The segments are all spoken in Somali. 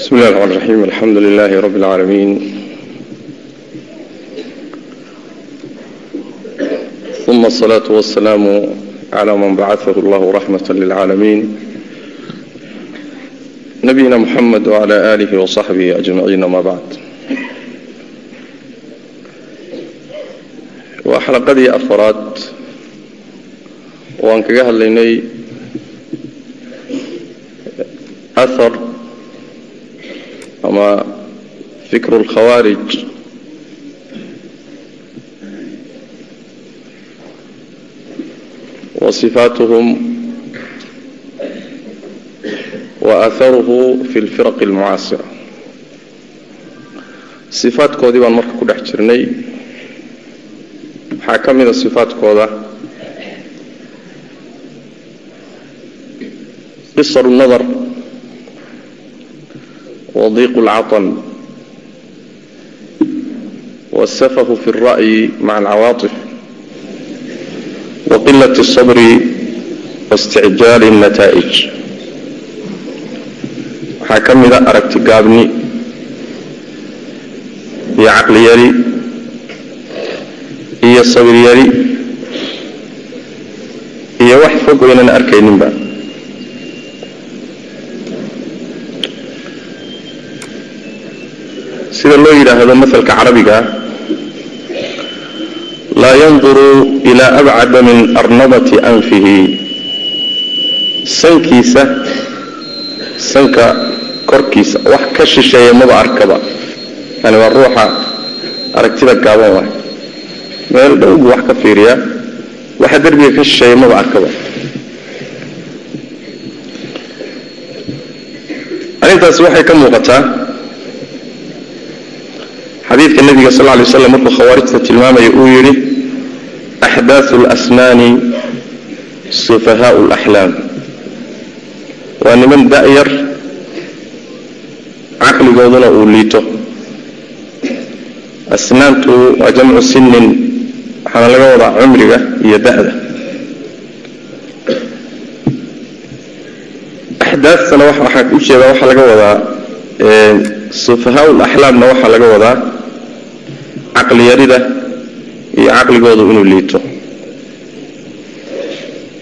بسم الله الرحمن الرحيم الحمد لله رب العالمين ثم الصلاة والسلام على من بعثه الله رحمة للعالمين نبينا محمد وعلى آله وصحبه أجمعين ما بعد وحلقدي أفراد وأنك قهل لني أثر ama fikru lkhawaarij wa sifaatuhum wa aharuhu fi lfiraqi almucaasira sifaadkoodii baan marka ku dhex jirnay waxaa ka mida sifaadkooda qisar nadar وضيق العطن والسفه في الرأي مع العواطف وقلة الصبر واستعجال النتائج waxaa ka mida aragti gaabni iyo caqli yari iyo sabir yari iyo wax fog oynan arkayninba Sida loo yidhaahdo masalka carabiga laa yanduru ilaa abcada min arnabati anfihi. Sankiisa sanka korkiisa wax ka shisheeya maba arkaba. Yani waa ruuxa aragtida gaaban waay. Meel dhow buu wax ka fiiriyaa waxa derbiga ka shisheeya maba arkaba. Arrintaasi waxay ka muuqataa xadiidka nabiga sal lay slam markuu khawaarijta tilmaamaya uu yidhi axdaaثu اlasnaani sufahaau اlaxlaam waa niman da'yar caqligooduna uu liito asnaantu waa jamcu sinin waxaana laga wadaa cumriga iyo da'da axdaatana waxaa u jeedaa waxaa laga wadaa sufahaau laxlaamna waxaa laga wadaa caqli yarida iyo caqligoodu inuu liito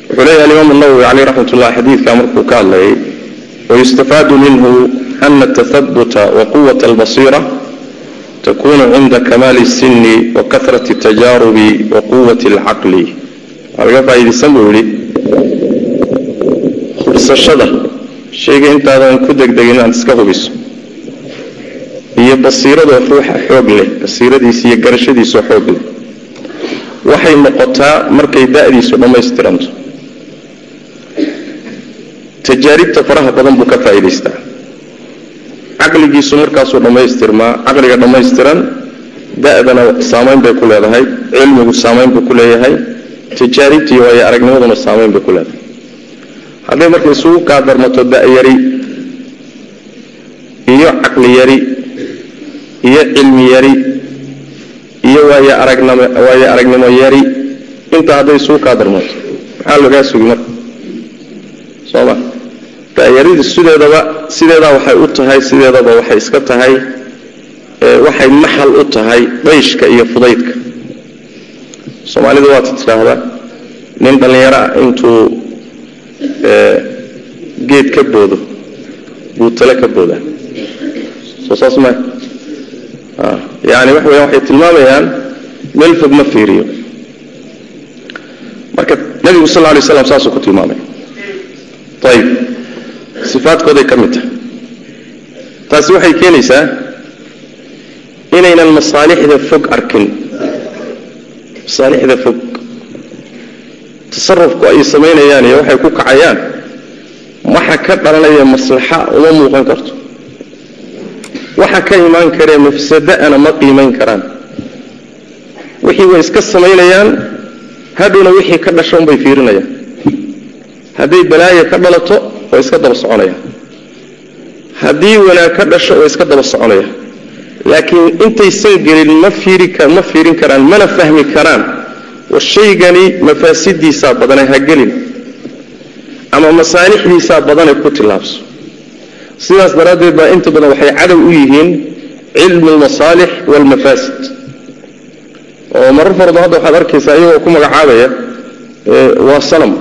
wuxuu leeyahay alimaam nawowi caleyh raxmat ullah xadiidka markuu ka hadlayay wayustafaadu minhu ana atahabuta waquwat albasiira takunu cinda kamaali الsini wakahrati اtajaarubi waquwati اlcaqli waa laga faa'iidaysan buu yihi hubsashada shayga intaadan ku degdegin inaad iska hubiso iyo basiiradoo ruuxa xoog leh basiiradiisa iyo garashadiisoo xoog leh. Waxay noqotaa markay da'diisu dhammaystiranto. Tajaaribta faraha badan buu ka faa'iidaystaa. Caqligiisu markaasuu dhammaystirmaa caqliga dhammaystiran da'dana saamayn bay ku leedahay cilmigu saamayn buu ku leeyahay tajaaribta iyo waayo aragnimaduna saamayn bay ku leedahay. Hadday marka isugu kaadarmato da'yari iyo caqli yari iyo cilmi yari iyo waayo aragnimo yari intaa hadday isugu kaa darmato maxaa lagaa sugi marka soo ma da'yaridi sideedaba sideedaa waxay u tahay sideedaba waxay iska tahay waxay maxal u tahay dayshka iyo fudaydka soomaalidu waata tidhaahdaa nin dhallinyaro ah intuu geed ka boodo buu ka boodaa soo saas ma yani waxa weya waxay tilmaamayaan meel fog ma fiiriyo. Marka nebigu sal lla alay slam saasuu ku tilmaamay. Ayib sifaadkooday ka mid tahay. Taasi waxay keenaysaa inaynan masaalixda fog arkin. Masaalixda fog. Tasarufku ay samaynayaan iyo waxay ku kacayaan. Waxa ka dhalanaya maslaxa uma muuqan karto waxa ka imaan karee mafsada'ana ma qiimayn karaan. Wixii way iska samaynayaan hadhowna wixii ka dhasho unbay fiirinayaan. Hadday balaayo ka dhalato way iska daba soconayaan. Haddii wanaag ka dhasho way iska daba soconayaan. Laakiin intaysan gelin ma ma fiirin karaan mana fahmi karaan. War shaygani mafaasidiisaa badane ha gelin ama masaalixdiisaa badane ku tillaabso sidaas daraaddeed baa inta badan waxay cadow u yihiin cilmu almasaalix waalmafaasid oo marar fara badan hadda waxaad arkaysaa iyagoo ku magacaabaya waa sanam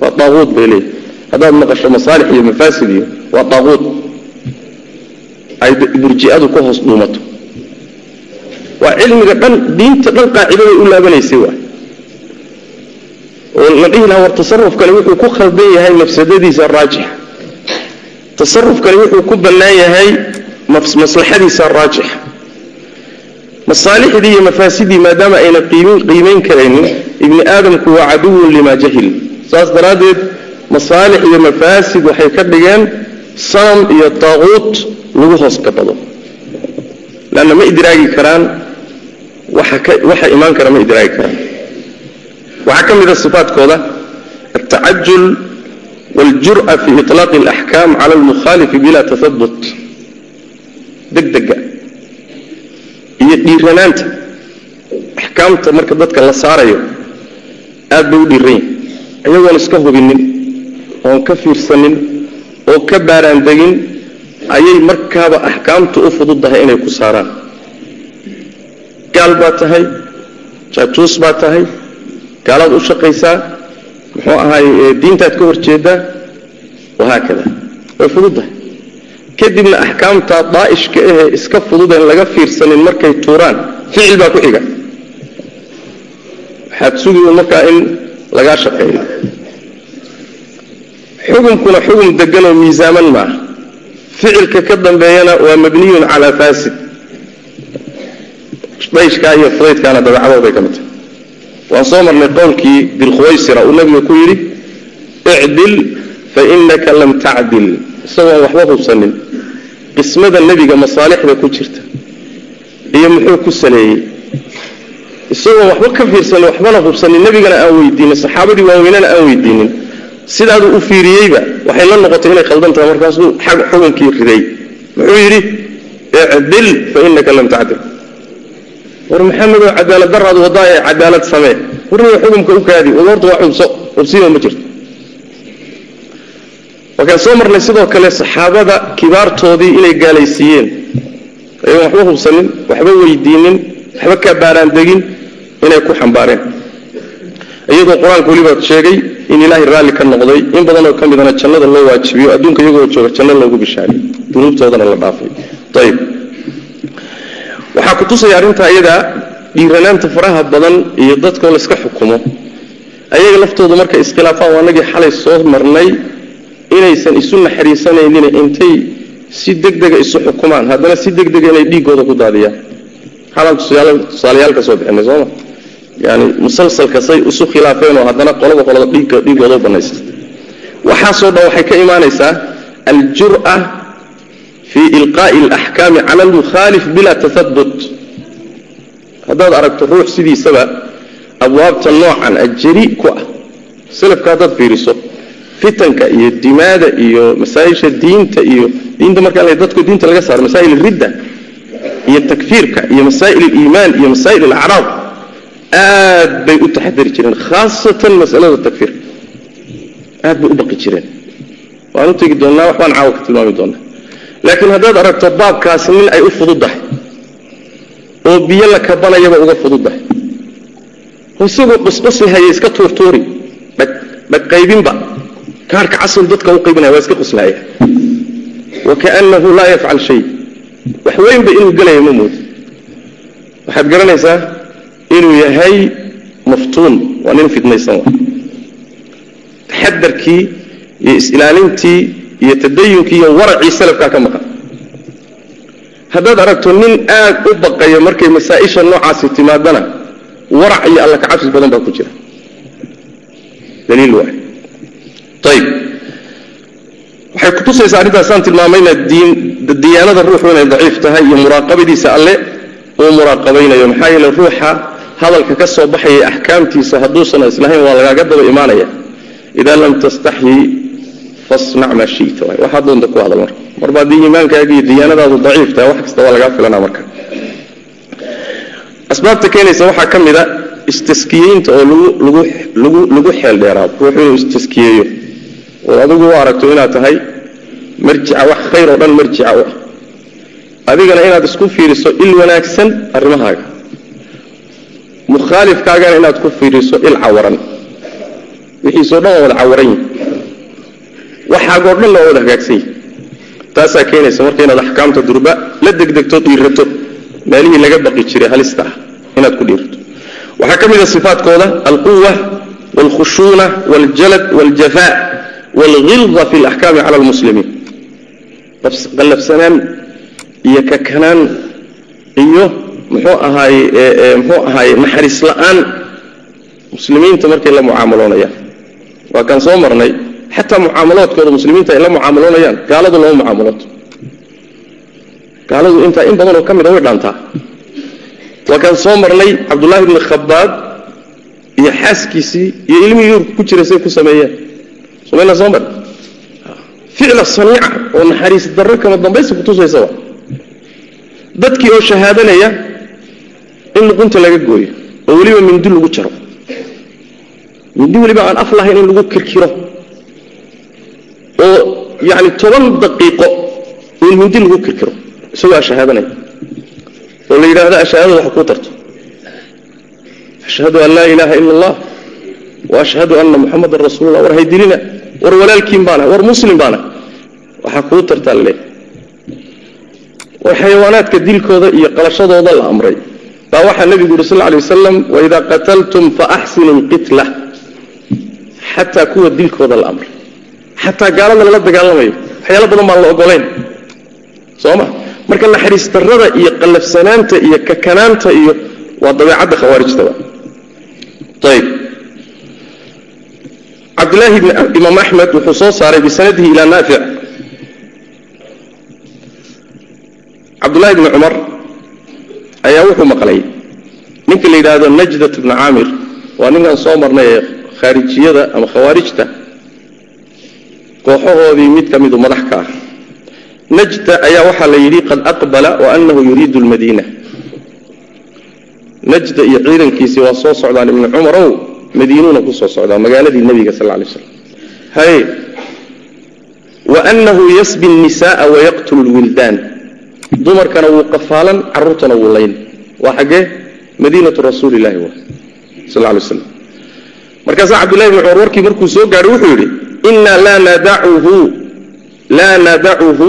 waa daaquud bay leeyihiin haddaad maqasho masaalix iyo mafaasid iyo waa daaquud ay burji'adu ka hoos dhuumato. Waa cilmiga dhan diinta dhan qaacidaday u laabanaysay waa. Oo la dhihi lahaa war tasarufkani wuxuu ku khaldan yahay mafsadadiisa raajixa tasarufkani wuxuu ku bannaan yahay maslaxadiisa raajixa masaalixdii iyo mafaasidii maadaama ayna qiimayn karaynin ibni aadamku waa caduwun limaa jahil. Saas daraaddeed masaalix iyo mafaasid waxay ka dhigeen sanam iyo taaquut lagu hoos gabado leanna ma idraagi karaan waxa imaan kara ma idraagi karaan. Waxaa ka mid a sifaadkooda altacajul waاljur'a fi iطlaaqi اlaxkaam cala almukhaalifi bila tahabut degdega iyo dhiiranaanta axkaamta marka dadka la saarayo aad bay u dhiiran yihin iyagoon iska hubinin oon ka fiirsanin oo ka baaraandegin ayay markaaba axkaamtu u fududdahay inay ku saaraan gaal baa tahay jaajuus baa tahay gaalaad u shaqaysaa muxuu ahaay diintaad ka hor jeedaa wahaakada way fududdahay kadibna axkaamtaa daa'ishka ahee iska fududeen laga fiirsanin markay tuuraan ficil baa ku xiga. Waxaad sugi markaa in lagaa shaqeeyo xukunkuna xukun deganoo miisaaman maaha. Ficilka ka dambeeyana waa mabniyun calaa faasid. Dayshkaa iyo fudaydkaana dabeecadooday ka mid tahay waan soo marnay qowlkii dilkhuwaysira uu nabiga ku yidhi icdil fa inaka lam tacdil. Isagoon waxba hubsanin qismada nebiga masaalixda ku jirta iyo muxuu ku saleeyey isagoon waxba ka fiirsanin waxbana hubsanin nebigana aan weydiinin saxaabadii waaweynana aan weydiinin. Sidaaduu u fiiriyeyba waxay la noqotay inay khaldan tahay markaasuu xukunkii riday. Muxuu yidhi icdil fa inaka lam tacdil war maxamedoo cadaalad daraad wadaa ee cadaalad samee. Warniga xukumka u kaadi horta waa xubso xubsiima ma jirto. Wakaan soo marnay sidoo kale saxaabada kibaartoodii inay gaalaysiiyeen. Ayagoon waxba hubsanin waxba weydiinin waxba ka baaraandegin inay ku xambaareen. Iyadoo qur'aanka weliba sheegay in ilaahay raalli ka noqday in badanoo ka midana jannada loo waajibiyo adduunka iyagoo jooga janno loogu bishaariyo dunuubtoodana la dhaafay. Ayb waxaa ku tusaya arrintaa iyadaa dhiiranaanta faraha badan iyo dadkoo la iska xukumo. Ayaga laftoodu markay iskhilaafaan waanagii xalay soo marnay inaysan isu naxariisanaynin intay si degdega isu xukumaan haddana si degdega inay dhiigooda ku daadiyaan xalaan tusaalayaal ka soo bixinay sooma yani musalsalka say isu khilaafeen oo haddana qolaba qolada dhiigooda u banaysata waxaasoo dhan waxay ka imaanaysaa aljur'a fii ilqaa'i alaxkaami cala almukhaalif bila tahabut haddaad aragto ruux sidiisaba abwaabta noocan ajari ku ah. Salafka haddaad fiiriso fitanka iyo dimaada iyo masaa-isha diinta iyo diinta markaa dadku diinta laga saaro masaa'il ridda iyo takfiirka iyo masaa'il aliimaan iyo masaa'il alacraab aad bay u taxadari jireen khaasatan masalada takfiirka aad bay u baqi jireen. Waan u tegi doonnaa waxbaan caawa ka tilmaami doonnaa. Laakiin haddaad aragto baabkaasi nin ay u fududdahay oo biyo la kabanayaba uga fududdahay oo isagoo qusqusi haya iska tuurtuuri. Dhaqaybinba kaarhka casal dadka u qaybinaya waa iska quslaaya wakaannahu laa yafcal shay. Wax weynba inuu gelaya ma moodo waxaad garanaysaa inuu yahay maftuun. Waa nin fidnaysan. Wa taxadarkii iyo is-ilaalintii iyo tadayunkii iyo waracii salafkaa ka maqan haddaad aragto nin aad u baqaya markay masaa-isha noocaasi timaadana warac iyo alla kacabsi badan baa ku jira. Daliil waay. Ayib waxay kutusaysaa arrintaasaan tilmaamayna diyaanada ruuxu inay daciif tahay iyo muraaqabadiisa alle uu muraaqabaynayo. Maxaa yeele ruuxa hadalka ka soo baxaya axkaamtiisa hadduusan islahayn waa lagaaga daba imaanaya. Idaa lam tastaxyi fasnac maa shita. Waxaad doonta ku hadal marba haddii iimaankaaga iyo diyaanadaadu daciif tahay wax kasta waa lagaa filanaa marka. Asbaabta keenaysa waxaa ka mid a istaskiyeynta oo lagu lagu lagu xeel dheeraado ruuxu istaskiyeeyo oo adigu u aragto inaad tahay marjica wax khayr oo dhan marjica u ah. Adigana inaad isku fiiriso il wanaagsan arrimahaaga. Mukhaalifkaagana inaad ku fiiriso il cawaran. Wixiisoo dhan waa wada cawaran yihi waxaagoo dhan waa wada hagaagsan yihi taasaa keenaysa marka inaad axkaamta durba la degdegto dhiirato meelihii laga baqi jiray halista ah inaad ku dhiirato waxaa ka mid a sifaatkooda alquwa wاlkhushuuna wاljalad wاljafaa wاlghilda fi اlaxkaami cala اlmuslimiin qallafsanaan iyo kakanaan iyo muxuu ahaaye muxuu ahaaye naxariis la-aan muslimiinta markay la mucaamaloonayaan waa kaan soo marnay xataa mucaamaloodkooda muslimiinta ay la mucaamaloonayaan. Gaaladu lama mucaamalooto gaaladu intaa in badanoo ka mida way dhaantaa. Waa kaan soo marnay cabdullaahi bni khabaab iyo xaaskiisii iyo ilmihii yuurka ku jiray say ku sameeyeen. Somayna soo mar. Ficla saniica oo naxariis darro kama dambaysa kutusaysa wa dadkii oo shahaadanaya in luqunta laga gooyo oo weliba mindi lagu jaro. Mindi weliba aan af lahayn in lagu kirkiro oo yani toban daqiiqo in mindi lagu kirkiro isagoo ashahaadanaya oo la yidhaahdo ashahaadada wax kuu tarto ashhadu an laa ilaaha ila allah wa ashhadu anna muxamadan rasuulullah. War haydilina war walaalkiin baana war muslim baana. Waxaa kuu tartaa laleeyahy war xayawaanaadka dilkooda iyo qalashadooda la amray. Baa waxaa nebigu yuri sal alay wasalam waidaa qataltum faaxsinu lqitla xataa kuwa dilkooda la amray xataa gaalada lala dagaalamayo. Waxyaalo badan baan la ogolayn soo ma marka naxariis darrada iyo qallafsanaanta iyo kakanaanta iyo waa dabeecadda khawaarijtaba. Ayb cabdillaahi imaam axmed wuxuu soo saaray bisanadihi ilaa naafic cabdullahi bni cumar ayaa wuxuu maqlay ninka la yidhaahdo najdat bni caamir. Waa ninkan soo marnay ee khaarijiyada ama khawaarijta kooxahoodii mid ka midu madax ka ah. Najda ayaa waxaa la yidhi qad aqbala wa anahu yuriidu lmadiina najda iyo ciidankiisii waa soo socdaan ibni cumarow madiinuuna ku soo socdaa magaaladii nebiga sal lay slam haye wa anahu yasbi nnisaaa wayaqtulu lwildaan dumarkana wuu qafaalan caruurtana wuu layn. Waa xaggee madiinatu rasuuli illahi wa sal lay slam markaasaa cabdullahi bni cumar warkii markuu soo gaadhay wuxuu yidhi inaa laa nadacuhu laa nadacuhu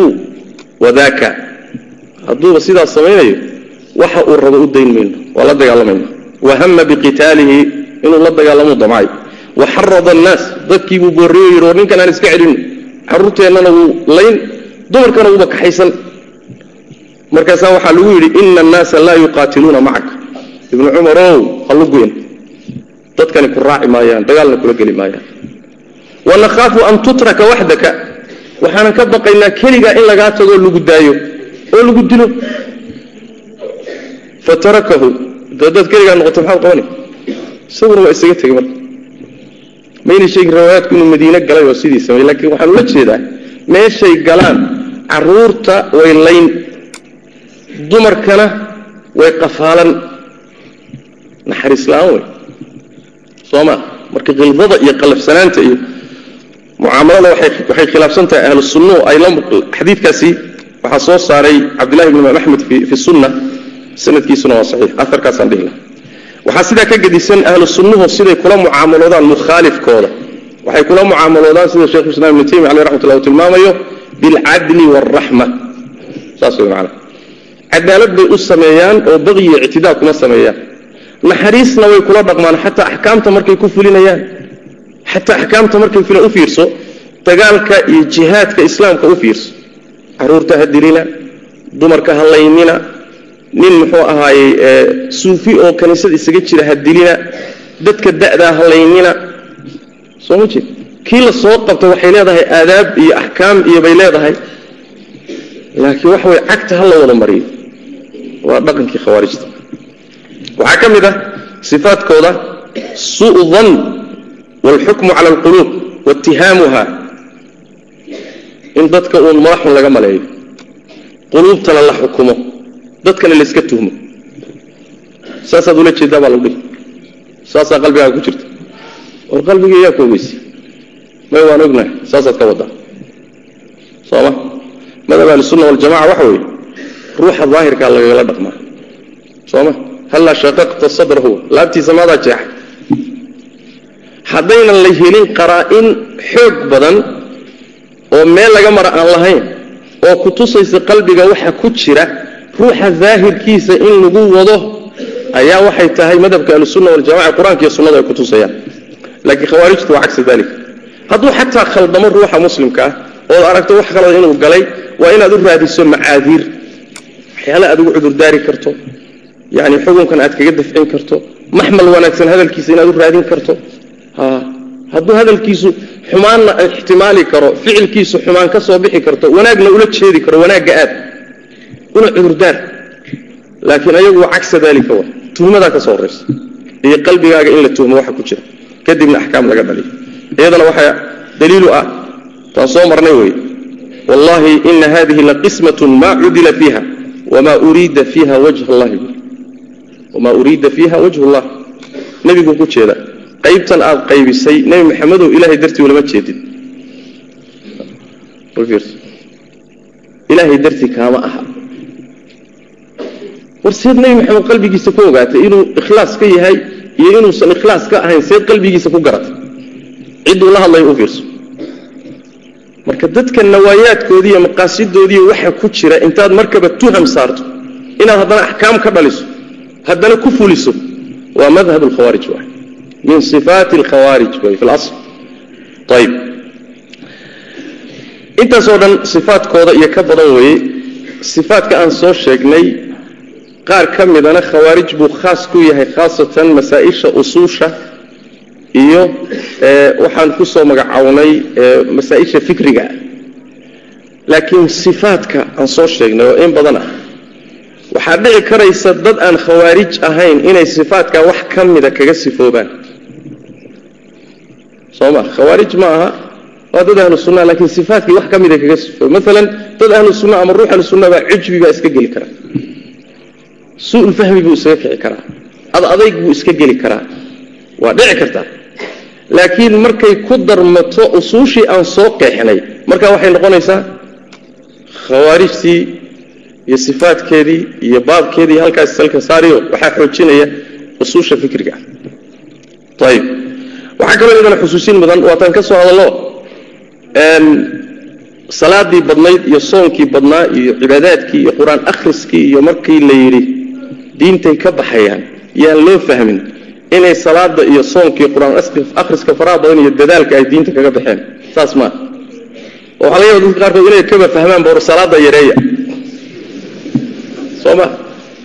wadaka hadduuba sidaas samaynayo waxa uu rabo u dayn mayno waa la dagaalamayna wahama biqitaalihi inuu la dagaalamo damcay waxarada annaas dadkiibuu boorriyo yidhi war ninkan aan iska celino carruurteennana wuu layn dumarkana wuuba kaxaysan. Markaasaa waxaa lagu yidhi ina annaasa laa yuqaatiluuna macaka ibnu cumarow hallu goyn dadkani ku raaci maayaan dagaalna kula geli maayaan wanakhaafu an tutraka waxdaka. Waxaanan ka baqaynaa keligaa in lagaa tagoo lagu daayo oo lagu dilo. Fatarakahu dadaad keligaa noqoto maxaad qabani? Isaguna waa isaga tegey marka. Mayna sheegin riwaayaadku inuu madiine galay oo sidii samey laakiin waxaan ula jeedaa meeshay galaan carruurta way layn dumarkana way qafaalan. Naxariis la'aan wey soo ma marka khildada iyo qalafsanaanta iyo mucaamalada waxay khilaafsan tahay ahlu sunnuhu ay xadiidkaasi waxaa soo saaray cabdillahi bn imaam fi sunna sanadkiisuna waa saxiix. Aarkaasaan dhihi laha waxaa sidaa ka gedisan ahlu sunnuhu siday kula mucaamaloodaan mukhaalifkooda. Waxay kula mucaamaloodaan sida shekhu islam ibnu taymiya aleh raxmatullah uu tilmaamayo bilcadli waalraxma saas way macana cadaalad bay u sameeyaan oo baqyi iyo ictidaa kuma sameeyaan. Naxariisna way kula dhaqmaan xataa axkaamta markay ku fulinayaan xataa axkaamta markay fula u fiirso dagaalka iyo jihaadka islaamka u fiirso. Caruurta ha dilina dumarka ha laynina nin muxuu ahaayey suufi oo kaniisada isaga jira ha dilina dadka da'daa ha laynina. Soo ma jeed kii la soo qabta waxay leedahay aadaab iyo axkaam iyo bay leedahay. Laakiin waxa way cagta ha la wada mariyo. Waa dhaqankii khawaarijta. Waxaa ka mid ah sifaadkooda suu dan waalxukmu cala alquluub waitihaamuha in dadka uun madaxun laga maleeyo quluubtana la xukumo dadkana layska tuhmo saasaad ula jeedaa baa lagu dhihi saasaa qalbigaaga ku jirta war qalbiga yaa ku ogeysi may waan ognahay saasaad ka wadaa sooma madhab ahlisunna waljamaca waxa weeye ruuxa daahirkaa lagagala dhaqmaa sooma hallaa shaqaqta sadrahu laabtiisa maadaa jeexay haddaynan la helin qaraa-in xoog badan oo meel laga mara aan lahayn oo ku tusaysa qalbiga waxa ku jira ruuxa daahirkiisa in lagu wado ayaa waxay tahay madhabka ahlusunna waljamaca qur'aanka iyo sunnadu ay ku tusayaan. Laakiin khawaarijtu waa cagsi dalik hadduu xataa khaldamo ruuxa muslimka ah ood aragto wax kaloo inuu galay waa inaad u raadiso macaadiir. Waxyaale aad ugu cudurdaari karto. Yani xukunkan aad kaga dafcin karto. Maxmal wanaagsan hadalkiisa inaad u raadin karto hadduu hadalkiisu xumaanna ixtimaali karo ficilkiisu xumaan ka soo bixi karto wanaagna ula jeedi karo wanaagga aad una cudurdaar laakiin ayagu cagsa daalika wa. Tuhmadaa ka soo horaysa iyo qalbigaaga in la tuhmo waxa ku jira. Kadibna axkaam laga dhaliyo iyadana waxaa daliilu ah taan soo marnay wey. Wallahi ina hadihi laqismatun maa cudila fiiha wamaa uriida fiiha wajh allahi. Wamaa uriida fiiha wajh llah nebiguu ku jeeda qaybtan aad qaybisay nebi maxamedow ilahay dartii ulama jeedin. Ilaahay dartii kaama aha. War seed nebi maxamed qalbigiisa ku ogaatay inuu ikhlaas ka yahay iyo inuusan ikhlaas ka ahayn seed qalbigiisa ku garatay. Cidduu la hadlaya u fiirso. Marka dadka nawaayaadkoodii iyo waxa ku jira intaad markaba tuham saarto inaad haddana axkaam ka dhaliso haddana ku fuliso waa madhab alkhawaarij wa min way fi lasl ayib intaasoo dhan sifaatkooda iyo ka badan weeye sifaatka aan soo sheegnay qaar ka midana khawaarij buu khaas ku yahay khaasatan masaa-isha usuusha iyo waxaan ku soo magacownay masaa-isha fikriga. Laakiin sifaatka aan soo sheegnay oo in badan ah waxaa dhici karaysa dad aan khawaarij ahayn inay sifaatkaa wax ka mida kaga sifoobaan soo ma khawaarij ma aha waa dad ahlu sunna laakiin sifaatkii wax ka mida kaga sifooba maalan dad ahlu sunna ama ruux ahlu sunna baa cujbi baa iska geli karaa. Su'ul fahmi buu isaga kici karaa. Ad adayg buu iska geli karaa. Waa dhici kartaa laakiin markay ku darmato usuushii aan soo qeexnay markaa waxay noqonaysaa khawaarijtii iyo sifaadkeedii iyo baabkeedii halkaas salka saariyo waxaa xoojinaya usuusha fikriga. Ah waxaa kaloo iyadana xusuusin mudan waataan ka soo hadallo. Salaadii badnayd iyo soonkii badnaa iyo cibaadaadkii iyo qur'aan akhriskii iyo markii la yidhi diintay ka baxayaan yaan loo fahmin inay salaada iyo soonkii qur'aan akhriska faraha badan iyo dadaalka ay diinta kaga baxeen. Saas maa waxaa laga yaba dadka qaarkood inay kaba fahmaan bor salaada yareeya. Soo ma?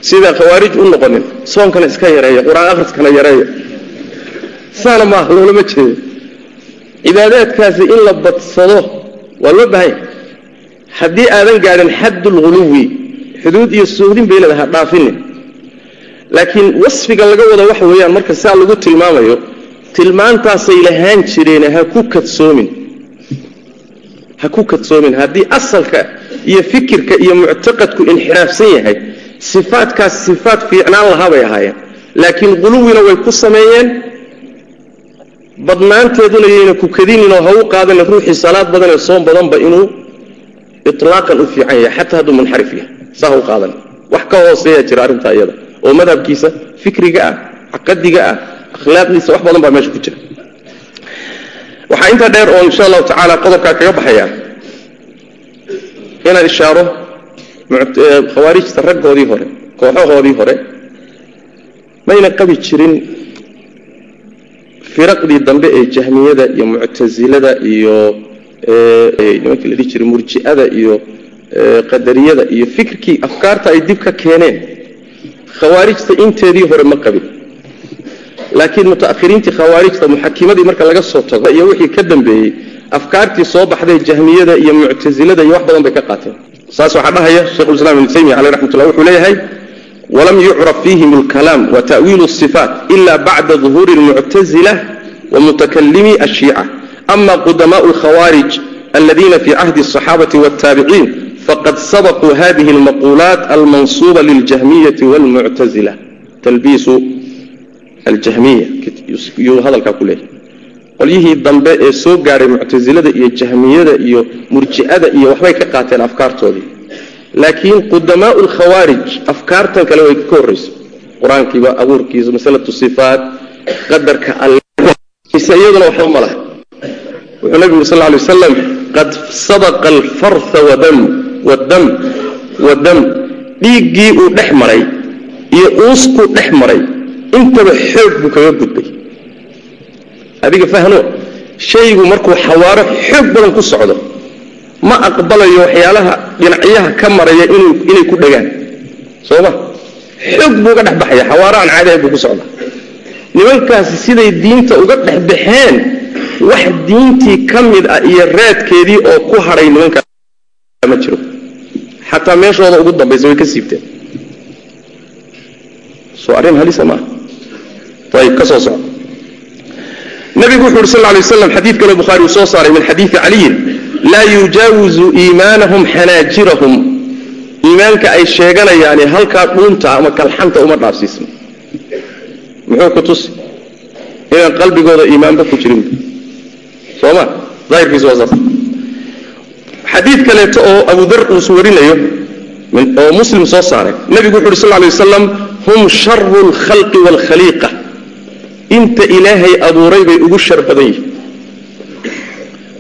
Sidaa khawaarij u noqonin soonkana iska yareeya qur'aan akhriskana yareeya saana maaha loolama jeedo cibaadaadkaasi in la badsado waa loo baahanya haddii aadan gaadhin xaddulghuluwi xuduud iyo sohdin bay leedaha dhaafinin laakiin wasfiga laga wado waxa weeyaan marka saa lagu tilmaamayo tilmaantaasay lahaan jireen ha ku kadsoomin. Ha ku kadsoomin. Haddii asalka iyo fikirka iyo muctaqadku inxiraafsan yahay sifaadkaas sifaad fiicnaan lahaa bay ahaayeen. Laakiin quluwina way ku sameeyeen badnaanteeduna yayna ku kadinin oo ha u qaadanin ruuxii salaad badan ee soom badanba inuu ilaaqan u fiican yahay xataa hadduu munxarif yahay. Saa ha u qaadan. Wax ka hooseeya jira arrintaa iyada oo madhabkiisa fikriga ah caqadiga ah akhlaaqdiisa wax badan baa meesha ku jira. Waxaa intaa dheer oo insha allahu tacaala qodobkaa kaga baxaya inaan ishaaro khawaarijta raggoodii hore kooxahoodii hore mayna qabi jirin firaqdii dambe ee jahmiyada iyo muctasilada iyo nimankii la dhihi jiray murji'ada iyo qadariyada iyo fikirkii afkaarta ay dib ka keeneen khawaarijta inteedii hore ma qabin. Laakiin mutaakhiriintii khawaarijta muxakimadii marka laga soo tago iyo wixii ka dambeeyey afkaartii soo baxday jahmiyada iyo muctasilada iyo wax badan bay ka qaateen. Saas waxaa dhahaya shekhulislaam ibnu taymiya caleyh raxmatullah wuxuu leeyahay walam yucraf fiihim alkalaam wa ta'wiilu asifaat ila bacda duhuuri almuctasila wa mutakalimi ashiica ama qudamaau alkhawaarij aladiina fi cahdi asaxaabati waltaabiciin fqad sabquu hadihi اlmaquulaat almansuuba liljahmiyati wاlmuctazila talbiisu aljahmiya yuu hadalkaa ku leeyahy qolyihii dambe ee soo gaadhay muctasilada iyo jahmiyada iyo murji'ada iyo waxbay ka qaateen afkaartoodii laakiin qudamaau lkhawaarij afkaartan kale way ka horrayso qur'aankiiba abuurkiisa masalatu sifaat qadarka iyaduna waxba ma laha. Wuxuu nabigu sal lay wasalam qad sadaqa alfarha wadam wadam wadam dhiiggii uu dhex maray iyo uuskuu dhex maray intaba xoog buu kaga gudbay. Adiga fahno shaygu markuu xawaaro xoog badan ku socdo ma aqbalayo waxyaalaha dhinacyaha ka maraya inay ku dhegaan soo ma xoog buu uga dhex baxaya xawaaro aan caadi ahayn buu ku socdaa. Nimankaasi siday diinta uga dhex baxeen wax diintii ka mid ah iyo raadkeedii oo ku hadhay nimankaas. Ma jiro. Xataa meeshooda ugu dambaysa way ka siibteen. Soo arrin halisa maaha ayib ka soo soco nabigu wuxu uhi sal lay waslam xadiid kale bukhaari uu soo saaray min xadiidi caliyin laa yujaawizu iimaanahum xanaajirahum. Iimaanka ay sheeganayaani halkaa dhuunta ama kalxanta uma dhaafsiisna muxuu ku tusi? Inaan qalbigooda iimaanba ku jirin. Sooma daahirkiisu waa saas. Xadiid kaleeto oo abu dar uus warinayo oo muslim soo saaray. Nabigu wuxu uhi sal lay wasalam hum sharu lkhalqi waalkhaliiqa inta ilaahay abuuray bay ugu shar badan yihiin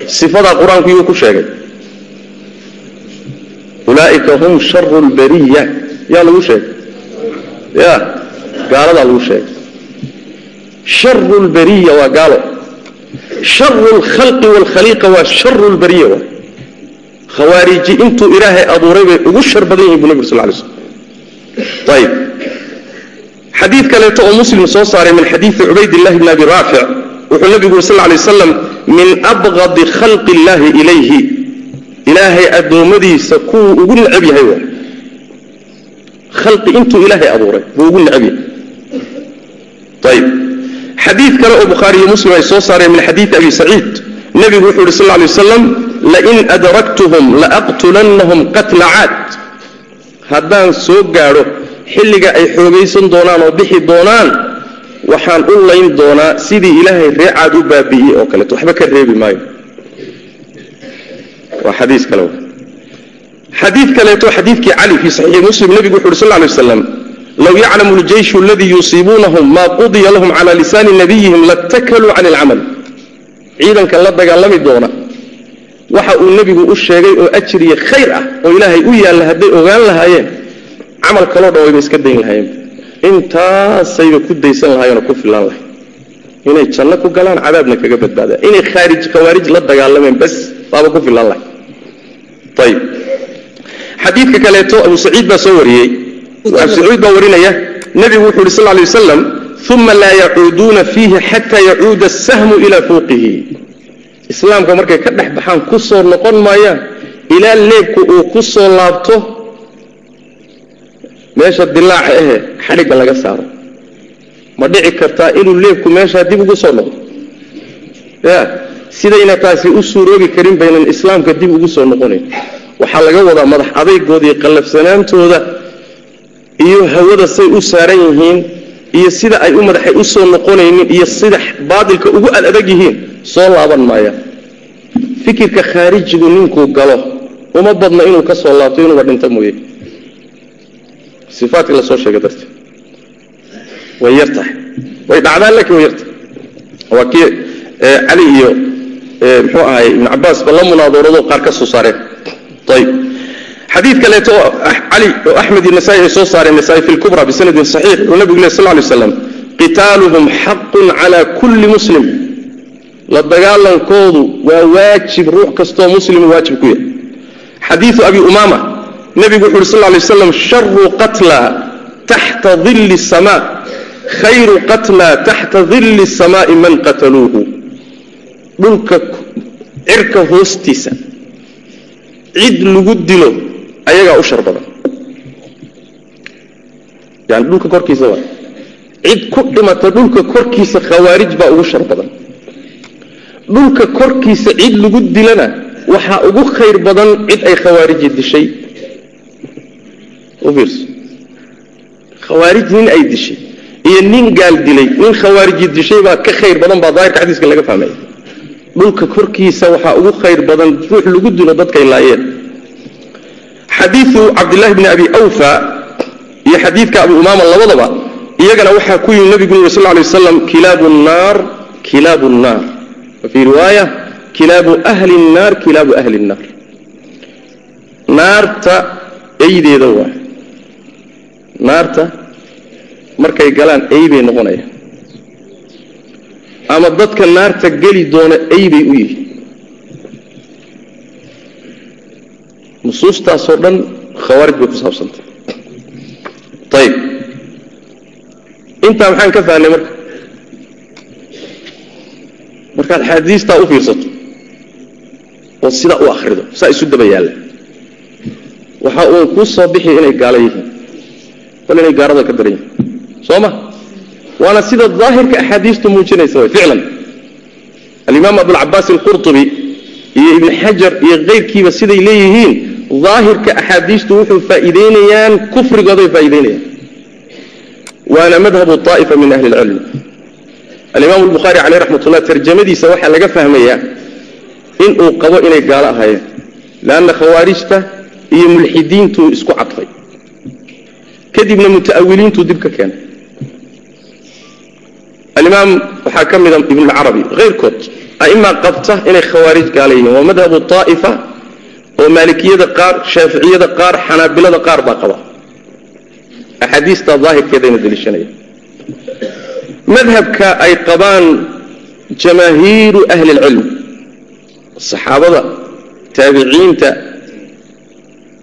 sifadaa qur'aanku yuu ku sheegay ulaa'ika hum sharu lbariya yaa lagu sheegay ya gaaladaa lagu sheegay sharu lbariya waa gaalo sharu lkhalqi waalkhaliiqa waa sharu lbariya waa khawaariji intuu ilaahay abuuray bay ugu shar badan yihiin bu nabig sal lay slm ayib xadiid kaleeto oo muslim soo saaray min xadiidi cubaydillahi bni abi raafic wuxuu nabigu sal lay wasalam min abqadi khalqi illaahi ilayhi. Ilaahay addoommadiisa kuwuu ugu necab yahay wa khalqi intuu ilaahay abuuray buu ugu necab yahay. Ayib xadiid kale oo bukhaari iyo muslim ay soo saareen min xadiidi abi saciid. Nebigu wuxuu yidhi sal lla wasalam lain adraktuhum laaqtulannahum qatla caad. Haddaan soo gaadho xilliga ay xoogaysan doonaan oo bixi doonaan waxaan u layn doonaa sidii ilaahay reecaad u baabi'iyey oo kaleeto. Waxba ka reebi maayo. Waa xadiis kale. Xadiid kaleeto xadiidkii cali fii saxiixi muslim nebigu wuxu uhi sal lay waslam low yaclamu ljeyshu aladii yusiibuunahum maa qudiya lahum cala lisaani nabiyihim latakaluu cani alcamal ciidanka la dagaalami doona. Waxa uu nebigu u sheegay oo ajriya khayr ah oo ilaahay u yaalla hadday ogaan lahaayeen camal kaloo dhan wayba iska dayn lahaayeen intaasayba ku daysan lahaayeenoo ku filaan lahay inay janno ku galaan cadaabna kaga badbaadaan. Inay khaarij khawaarij la dagaalameen bas baaba ku filaan lahay ayib xadiidka kaleeto abu saciid baa soo wariyey. Abu saciid baa warinaya nebigu wuxu uhi sal ly wasalam uma laa yacuuduuna fiihi xataa yacuuda asahmu ilaa fuuqihi islaamka markay ka dhex baxaan ku soo noqon maayaan ilaa leebku uu ku soo laabto meesha dilaaca ahe xadhigga laga saaro. Ma dhici kartaa inuu leebku meeshaa dib ugu soo noqdo? Ya sidayna taasi u suuroobi karin baynan islaamka dib ugu soo noqonayn waxaa laga wadaa madax adaygooda iyo qallafsanaantooda iyo hawada say u saaran yihiin iyo sida ay u madaxay u soo noqonaynin iyo sida baadilka ugu adadag yihiin soo laaban maayaan fikirka khaarijigu ninkuu galo. Uma badna inuu ka soo laabto inuuba dhinto mooye ifaadkii la soo sheegay darteed way yar tahay way dhacdaan laakiin way yartahay waa kii cali iyo muxuu ahay ibnu cabaas ba la qaar ka soo saareen ayib xadiid kaleeto oo cali oo axmed iyo nasaai ay soo saareen nasaai fi lkubra bisanadin saxiix wuxuu nabigu leh sal lay slam qitaaluhum xaqun cala kulli muslim la dagaalankoodu waa waajib ruux kastoo muslim waajib ku yahay xadiidu abi umaama nebigu wuxu uhi sal lay slam sharu qatla taxta dilli samaa khayru qatla taxta dilli samaai man qataluuhu. Dhulka cirka hoostiisa cid lagu dilo ayagaa u shar yani dhulka korkiisa waa cid ku dhimata dhulka korkiisa khawaarij baa ugu shar dhulka korkiisa cid lagu dilana waxaa ugu khayr badan cid ay khawaariji dishay u fiirso khawaarij nin ay dishay iyo nin gaal dilay. Nin khawaariji dishay baa ka khayr badan baa daahirka xadiiska laga fahmaya dhulka korkiisa waxaa ugu khayr badan ruux lagu dilo dadkay laayeen. Xadiiu cabdillaahi bni abi awfa iyo xadiidka abu umaama labadaba iyagana waxaa ku yimi nabigu yuri sal lay waslam kilaabu nnaar kilaabu nnaar fii riwaaya kilaabu ahli nnaar kilaabu ahli nnaar naarta eydeeda waa naarta markay galaan ey bay noqonayaan. Ama dadka naarta geli doona ey bay u yihiin. Nusuustaasoo dhan khawaarij bay ku saabsantay. Ayib intaa maxaan ka fahnay marka markaad xaadiistaa u fiirsato ood sidaa u akhrido saa isu daba yaalla. Waxa uun kuu soo bixi inay gaalo yihiin bal inay gaalada ka daran yihiin soo ma waana sida daahirka axaadiistu muujinaysa way ficlan. Alimaam abulcabaas alqurtubi iyo ibn xajar iyo keyrkiiba siday leeyihiin daahirka axaadiistu wuxuu faa'iideynayaan kufrigooday faa'iideynayaan. Waana madhabu طaa'ifa min ahli اlcilm alimaam albukhaari caleyh raxmat ullah tarjamadiisa waxaa laga fahmayaa inuu qabo inay gaalo ahaayeen. Leanna khawaarijta iyo mulxidiintuu isku cadfay kadibna muta'awiliintuu dib ka keenay alimaam waxaa ka mida ibnulcarabi kayrkood a'ima qabta inay khawaarij gaala waa madhabu taa'ifa oo maalikiyada qaar shaaficiyada qaar xanaabilada qaar baa qaba. Axaadiistaa daahirkeedayna deliishanaya madhabka ay qabaan jamaahiiru ahli اlcilm saxaabada taabiciinta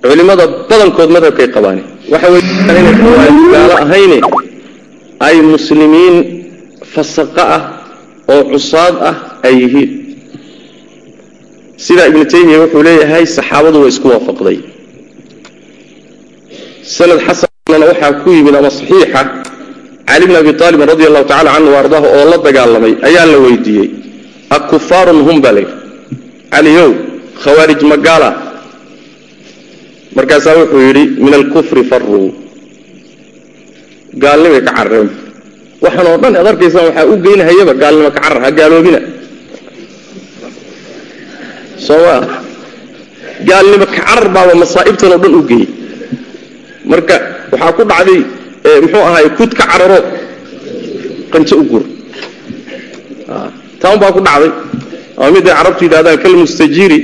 culimmada badankood madhabkay qabaane waxa wey inay khawaarij gaalo ahayne ay muslimiin fasaqo ah oo cusaad ah ay yihiin. Sidaa ibnu taymiya wuxuu leeyahay saxaabadu way isku waafaqday. Sanad xasanna waxaa ku yimid ama saxiixa cali bn abi aalibin radi allahu tacala canhu ardaah oo la dagaalamay ayaa la weydiiyey. Akufaarun hum baa layidhi caliow khawaarij magaala markaasaa wuxuu yidhi min alkufri faruu gaalnimay ka carareen waxaan oo dhan ad arkaysaan waxaa u geynahayaba gaalnimo ka carar ha gaaloobina. Sooma gaalnimo ka carar baaba masaa'ibtan oo dhan u geeyey. Marka waxaa ku dhacday muxuu ahaay kud ka cararo qanjo u gur taan baa ku dhacday. Ama miday carabtu yidhahdaan kalmustajiiri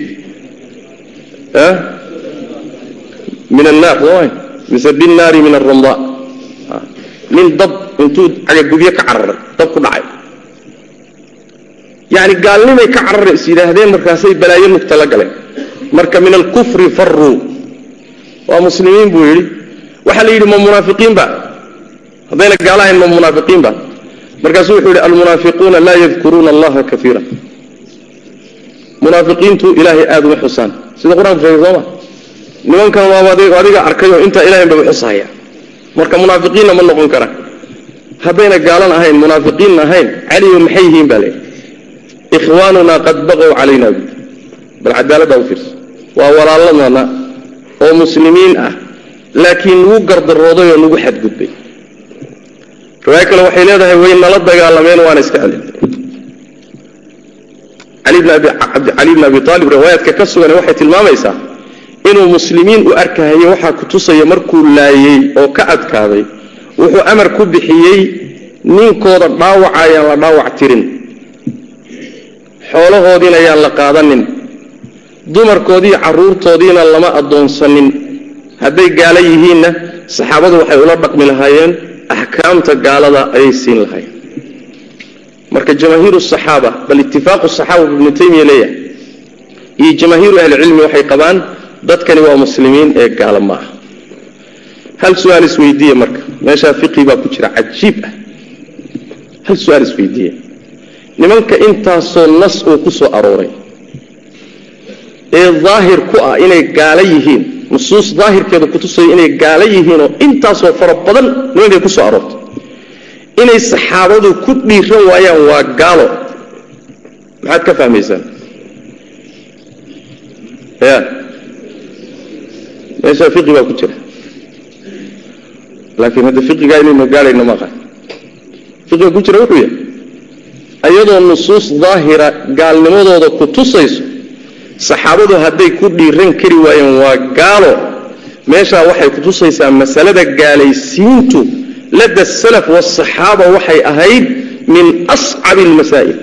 min annaar sooma mise binnaari min aramdaa nin dab intuu cagagubyo ka cararay dab ku dhacay yani gaalnimay ka carara is yidhaahdeen markaasay balaayo nugta la galeen marka min alkufri faruu waa muslimiin buu yidhi waxaa la yidhi ma munaafiqiinba haddayna gaalo ahayn ma munaafiqiinba markaasuu wuxuu yidhi almunaafiquuna laa yadkuruuna allaha kaiira munaafiqiintu ilaahay aada uma xusaan sida qur'aanku sheegay sooma nimankan waaba adiga arkayoo intaa ilahayn baba xusahaya marka munaafiqiinna ma noqon karaan. Haddayna gaalan ahayn munaafiqiinna ahayn caliyo maxay yihiin baa leehi ikhwaanunaa qad baqow calayna bu bal cadaaladdaa u fiirsa. Waa walaaladana oo muslimiin ah laakiin nagu gardarooday oo nagu xadgudbay. Riwaayo kale waxay leedahay way nala dagaalameen waana iska celin cali bn abi aalib riwaayaadka ka sugan waxay tilmaamaysaa inuu muslimiin u arkahayo waxaa ku tusaya markuu laayey oo ka adkaaday wuxuu amar ku bixiyey ninkooda dhaawaca ayaan la dhaawac tirin. Xoolahoodiina ayaan la qaadanin. Dumarkoodiiyo carruurtoodiina lama addoonsanin. Hadday gaalo yihiinna saxaabadu waxay ula dhaqmi lahaayeen axkaamta gaalada ayay siin lahaayeen. Marka jamaahiiru saxaaba bal itifaaqu saxaaba ibnu taymiya leeyahay iyo jamaahiiru ahlicilmi waxay qabaan dadkani waa muslimiin ee gaalo ma aha hal su'aal isweydiiye marka. Meeshaa fiqi baa ku jira cajiib ah. Hal su'aal isweydiiye nimanka intaasoo nas uu ku soo arooray ee daahir ku ah inay gaalo yihiin nusuus daahirkeeda kutusaya inay gaalo yihiinoo intaasoo fara badan nimankay ku soo aroortay. Inay saxaabadu ku dhiiran waayaan waa gaalo. Maxaad ka fahmaysaan? Ya meeshaa fiqi baa ku jira laakiin hadda fiqigaa inaynu gaadhayno maaha fiqiga ku jira wuxuu yahay iyadoo nusuus daahira gaalnimadooda ku tusayso saxaabadu hadday ku dhiiran kari waayeen waa gaalo. Meeshaa waxay ku tusaysaa masalada gaalaysiintu. Lada salaf waasaxaaba waxay ahayd min ascabi almasaa'il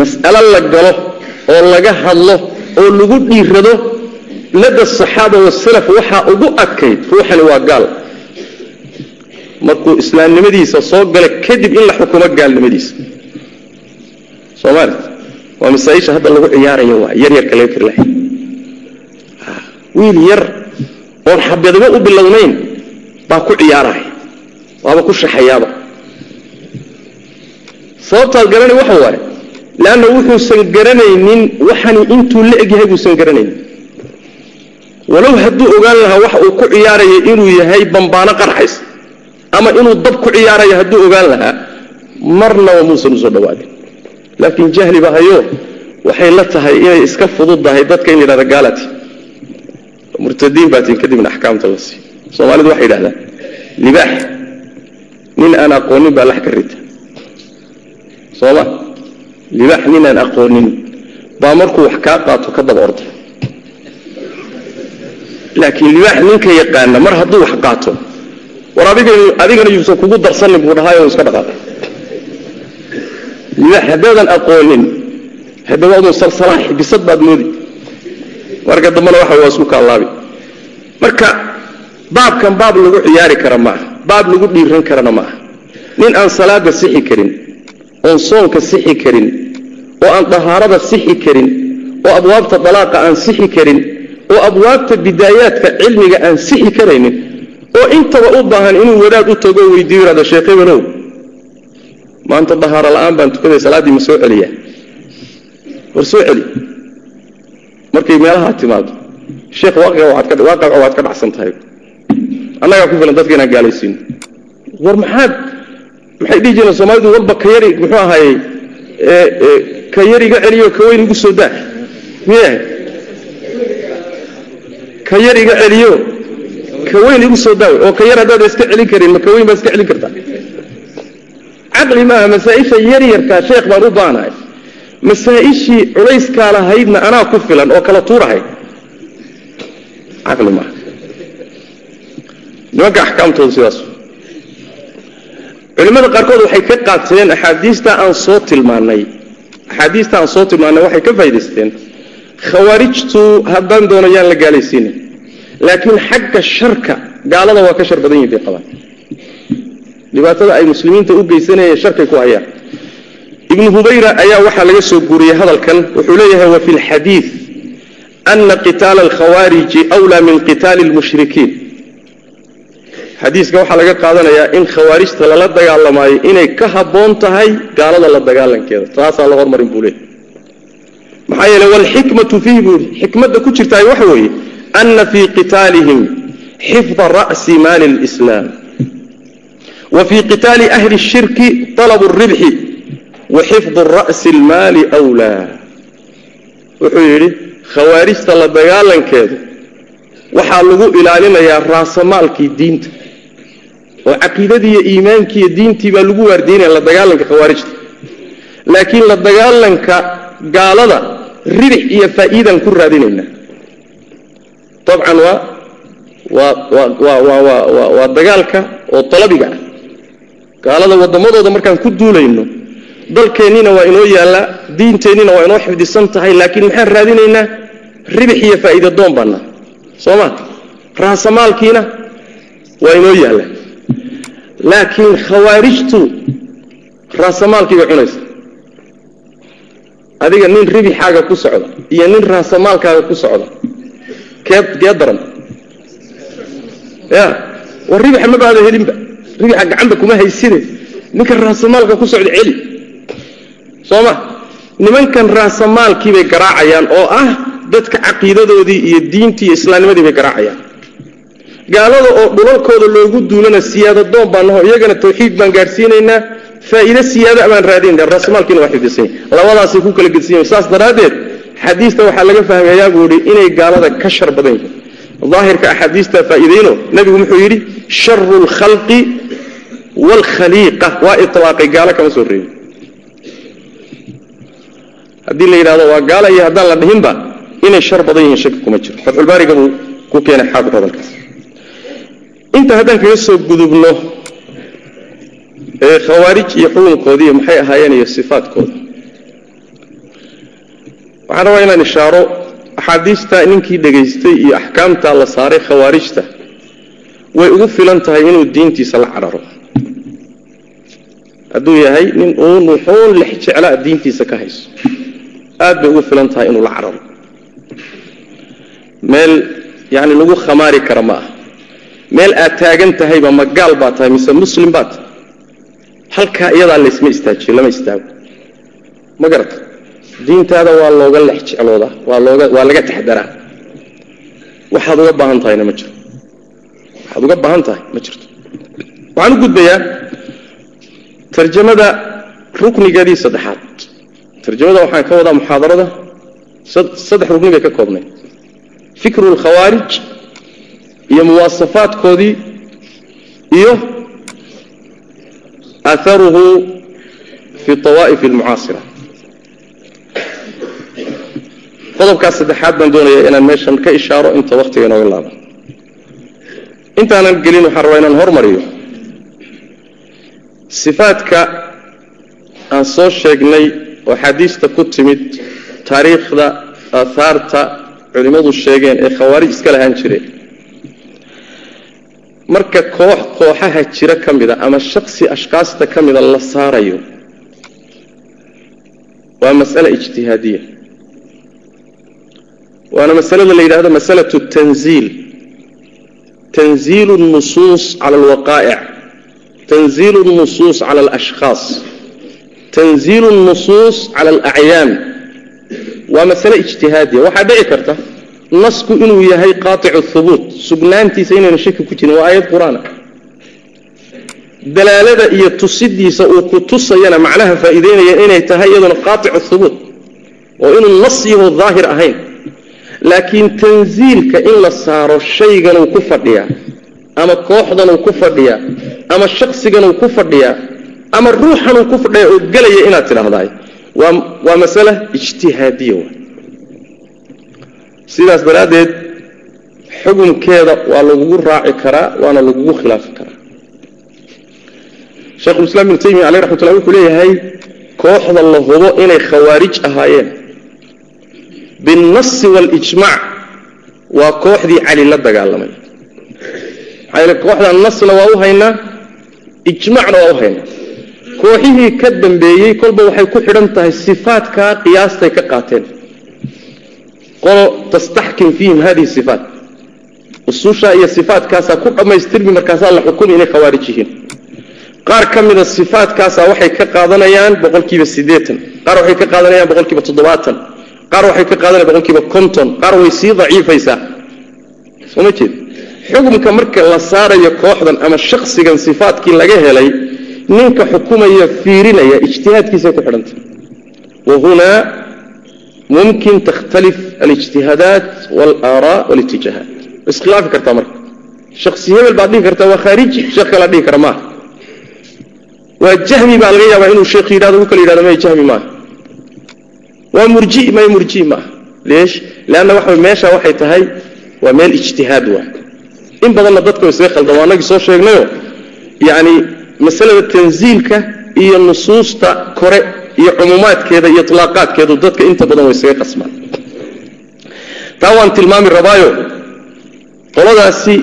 mas'alo la galo oo laga hadlo oo lagu dhiirado lada asaxaaba wasalaf waxaa ugu adkayd ruuxani waa gaal. Markuu islaamnimadiisa soo gala kadib in la xukumo gaalnimadiisa. Soomaalia waa masaaisha hadda lagu ciyaarayo waa yaryarka laga kari lahay. Wiil yar oon xabadimo u bilownayn baa ku ciyaaraya waaba ku shaxayaaba. Sababtaad garanay waxa waaye leanna wuxuusan garanaynin waxani intuu la egyahay buusan garanaynin walow hadduu ogaan lahaa waxa uu ku ciyaaraya inuu yahay bambaano qarxays ama inuu dab ku ciyaarayo hadduu ogaan lahaa marnaba muusan u soo dhawaadin. Laakiin jahli ba hayo waxay la tahay inay iska fududdahay dadka in la yidhahda gaalati. Murtadiin baatiin kadibna axkaamta la siiyo soomaalidu waxay yidhahdaan libaax nin aan aqoonin baa lax ka rita. Sooma libaax nin aan aqoonin baa markuu wax kaa qaato ka daba orda laakiin libaax ninka yaqaana mar hadduu wax qaato war adigana yuusan kugu darsanin buu dhahaayo iska dhaqaaqay. Libaax haddaadan aqoonin haddawaadun salsalaax bisad baad moodi. Marka dambena waxa waa isku kaalaabi marka baabkan baab lagu ciyaari kara maaha baab lagu dhiiran karana maaha nin aan salaada sixi karin oon soonka sixi karin oo aan dahaarada sixi karin oo abwaabta dalaaqa aan sixi karin oo abwaabta bidaayaadka cilmiga aan sixi karaynin oo intaba u baahan inuu wadaad u tago weydiiyo yihahdo sheekh hebenow maanta dahaaro la'aan baan tukaday salaaddii ma soo celiyaa war soo celi. Markay meelahaa timaado sheekh waaqaca waad ka dhacsan tahay. Annagaa ku filan dadka inaan gaalaysiino war maxaad maxay dhihi jireen soomaalidu walba ka yari muxuu ahaayey ka yar iga celiyo ka weyn igu soo daa miya ka yar iga celiyo. Ka weyn igu soo daawe oo ka yar haddaada iska celin karin ma ka weyn baad iska celin kartaa caqli maaha masaa-isha yaryarkaa sheekh baan u baanahay. Masaa-ishii culayskaa lahaydna anaa ku filan oo kala tuurahay. Caqli maaha. Nimanka axkaamtooda sidaas. Culimmada qaarkood waxay ka qaateen axaadiista aan soo tilmaanay axaadiista aan soo tilmaanay waxay ka faa'idaysteen khawaarijtu haddaan doono yaan la gaalaysiinin laakiin xagga sharka gaalada waa ka shar badan yihiin bay qabaan dhibaatada ay muslimiinta u geysanayeen sharkay ku hayaan. Ibnu hubayra ayaa waxaa laga soo guuriyey hadalkan wuxuu leeyahay wa fi lxadiid ana qitaala alkhawaariji wlaa min qitaali lmushrikiin xadiiska waxaa laga qaadanayaa in khawaarijta lala dagaalamaayo inay ka habboon tahay gaalada la dagaalankeeda. Taasaa la hormarin buu leeyahy maxaa yeele walxikmatu fiihi buu i xikmadda ku jirtaay waxa weeye ana fii qitaalihim xifda ra'si maali اlislaam wa fii qitaali ahli الshirki طalabu الribxi wa xifdu ra'si اlmaali wlaa wuxuu yidhi khawaarijta la dagaalankeedu waxaa lagu ilaalinayaa raasamaalkii diinta oo caqiidadii iyo iimaankii iyo diintii baa lagu waardiinaya la dagaalanka khawaarijta laakiin la dagaalanka gaalada ribix iyo faa'iidaan ku raadinaynaa dabcan waa waa dagaalka oo dalabiga ah. Gaalada waddamadooda markaan ku duulayno dalkeennina waa inoo yaallaa diinteennina waa inoo xifdisan tahay laakiin maxaan raadinaynaa? Ribix iyo faa'iida doon baana. Soo ma? Raasamaalkiina waa inoo yaalla laakiin khawaarijtu raasamaalkii cunaysa adiga nin ribixaaga ku socda iyo nin raasamaalkaaga ku socda. Kee kee daran. Ya war ribixa ma baada helinba. Ribixa gacanba kuma haysine. Ninkan raasamaalka ku socda celi. Soo ma nimankan raasamaalkii bay garaacayaan oo ah dadka caqiidadoodii iyo diintii iyo islaamnimadii bay garaacayaan gaalada oo dhulalkooda loogu duulana siyaada doon baan naho iyagana tawxiid baan gaadhsiinaynaa faa'iide siyaada baan raadinayna raasamaalkiina waa xifdisan labadaasay ku kala gedsiyen saas daraaddeed xadiista waxaa laga fahmayaa buu idhi inay gaalada ka shar badan yihiin. Daahirka axaadiistaa faa'iidayno nebigu wuxuu yidhi sharu lkhalqi waalkhaliiqa waa ilaaqay gaalo kama soo reebin. Haddii la yidhahdo waa gaalo iyo haddaan la dhihinba inay shar badan yihiin shaki kuma jiro. Fatxulbaariga buu ku keenay xaafid hadalkaas inta haddaan kaga soo gudubno khawaarij iyo xukunkoodiiyo maxay ahaayeen iyo sifaadkooda? Waxaan rabaa inaan ishaaro axaadiista ninkii dhegaystay iyo axkaamta la saaray khawaarijta. Way ugu filan tahay inuu diintiisa la cadharo hadduu yahay nin uun wuxuun lex jeclaa diintiisa ka hayso aad bay ugu filan tahay inuu la cadharo meel yacni lagu khamaari kara ma aha meel aad taagan tahayba ma gaal baa tahay mise muslim baa tahay? Halkaa iyadaa laysma istaajiyo lama istaago. Ma garata? Diintaada waa looga lex jecloodaa waa looga waa laga taxdaraa. Waxaad uga baahan tahayna ma jiro waxaad uga baahan tahay ma jirto. Waxaan u gudbayaa tarjamada ruknigeedii saddexaad. Tarjamada waxaan ka wadaa muxaadarada saddex rukni bay ka koobnay. Fikru lkhawaarij iyo muwaasafaadkoodii iyo aharuhu fi tawaa'if almucaasira qodobkaas saddexaad baan doonaya inaan meeshan ka ishaaro inta waktiga inooga laabo. Intaanan gelin waxaan rabaa inaan hormariyo sifaadka aan soo sheegnay oo xaadiista ku timid taariikhda aahaarta culimmadu sheegeen ee khawaarij iska lahaan jireen marka koox kooxaha jira ka mida ama shaksi ashkaasta ka mida la saarayo waa mas'ale ijtihaadiya. Waana masalada la yidhahdo masalatu tanziil. Tanziilu nusuus cala alwaqaa'ic tanziilu nusuus cala alashkhaas. Tanziilu nusuus cala alacyaan waa masale ijtihaadiya. Waxaa dhici karta nasku inuu yahay qaaicu hubuut sugnaantiisa inayna shaki ku jirin waa aayad qur'aana. Dalaalada iyo tusidiisa uu ku tusayana macnaha faa'iideynaya inay tahay iyaduna qaaicu hubuut oo inuu nas yaho daahir ahayn. Laakiin tanziilka in la saaro shayganuu ku fadhiyaa ama kooxdanuu ku fadhiyaa ama shaksiganuu ku fadhiyaa ama ruuxanuu ku fadhiya oo gelaya inaad tidhaahdaay. Waa masale ijtihaadiya sidaas daraaddeed xukunkeeda waa lagugu raaci karaa waana lagugu khilaafi karaa. Shekhulislaam ibnu taymiya aleyh raxmat ullah wuxuu leeyahay kooxda la hubo inay khawaarij ahaayeen. Binnasi waalijmaac waa kooxdii cali la dagaalamay. Maxaa yeele kooxda nasna waa u haynaa ijmacna waa u haynaa kooxihii ka dambeeyey kolba waxay ku xidhan tahay sifaadkaa qiyaastay ka qaateen qolo tastaxkim fiihim hadihi sifaat. Usushaa iyo sifaadkaasaa ku dhammaystirmi markaasaa la xukumi inay khawaarij yihiin qaar ka mida sifaadkaasaa waxay ka qaadanayaan boqolkiiba siddeetan qaar waxay ka qaadanayaan boqolkiiba toddobaatan qaar waxay ka qaadanayaan boqolkiiba konton qaar way sii daciifaysaa. Soo ma jeed? Xukumka marka la saarayo kooxdan ama shaksigan sifaadkii laga helay ninka xukumaya fiirinaya ijtihaadkiisay ku xidhantay. Wahunaa mumkin takhtalif alijtihaadaat walaaraa walitijaahaat iskhilaafi kartaa marka shaksi hebel dhihi kartaa waa khaariji sheekh kalaa dhihi kara maaha waa jahmi baa laga yaabaa inuu sheekh yidhahdo u kala yidhahdo may jahmi maaha waa murji may murji maaha leesh leanna waxa meesha waxay tahay waa meel ijtihaad waa in badanna dadka isaga khaldama annagii soo sheegnayo yacni masalada tanziilka iyo nusuusta kore iyo cumuumaadkeeda iyo ilaaqaadkeedu dadka inta badan way isaga qasmaan. Taa waan tilmaami rabaayo qoladaasi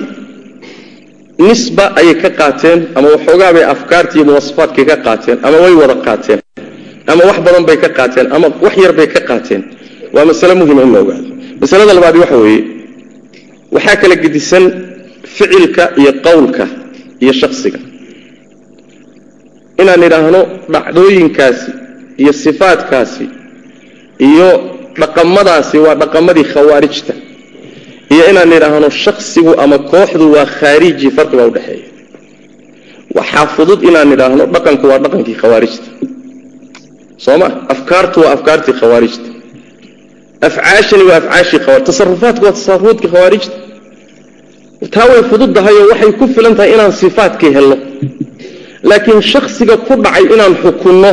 nisba ayay ka qaateen ama waxoogaa bay afkaarta iyo muwasafaadkay ka qaateen ama way wada qaateen ama wax badan bay ka qaateen ama wax yar bay ka qaateen. Waa masale muhima in la ogaado. Masalada labaadi waxa weeye waxaa kala gedisan ficilka iyo qowlka iyo shaksiga inaan idhaahno dhacdooyinkaasi iyo sifaadkaasi iyo dhaqamadaasi waa dhaqamadii khawaarijta iyo inaan idhaahno shaksigu ama kooxdu waa khaariji farqibaa udhexeeya waxaa fudud inaan idhaahno dhaqanku waa dhaqankii khawaarijta. Soo ma afkaartu waa afkaartii khawaarijta. Afcaashani waa afcaashii khawaarij tasarufaadku waa tasarufaadkii khawaarijta. Taa way fududdahay oo waxay ku filan tahay inaan sifaadkii helno. Laakiin shaksiga ku dhacay inaan xukunno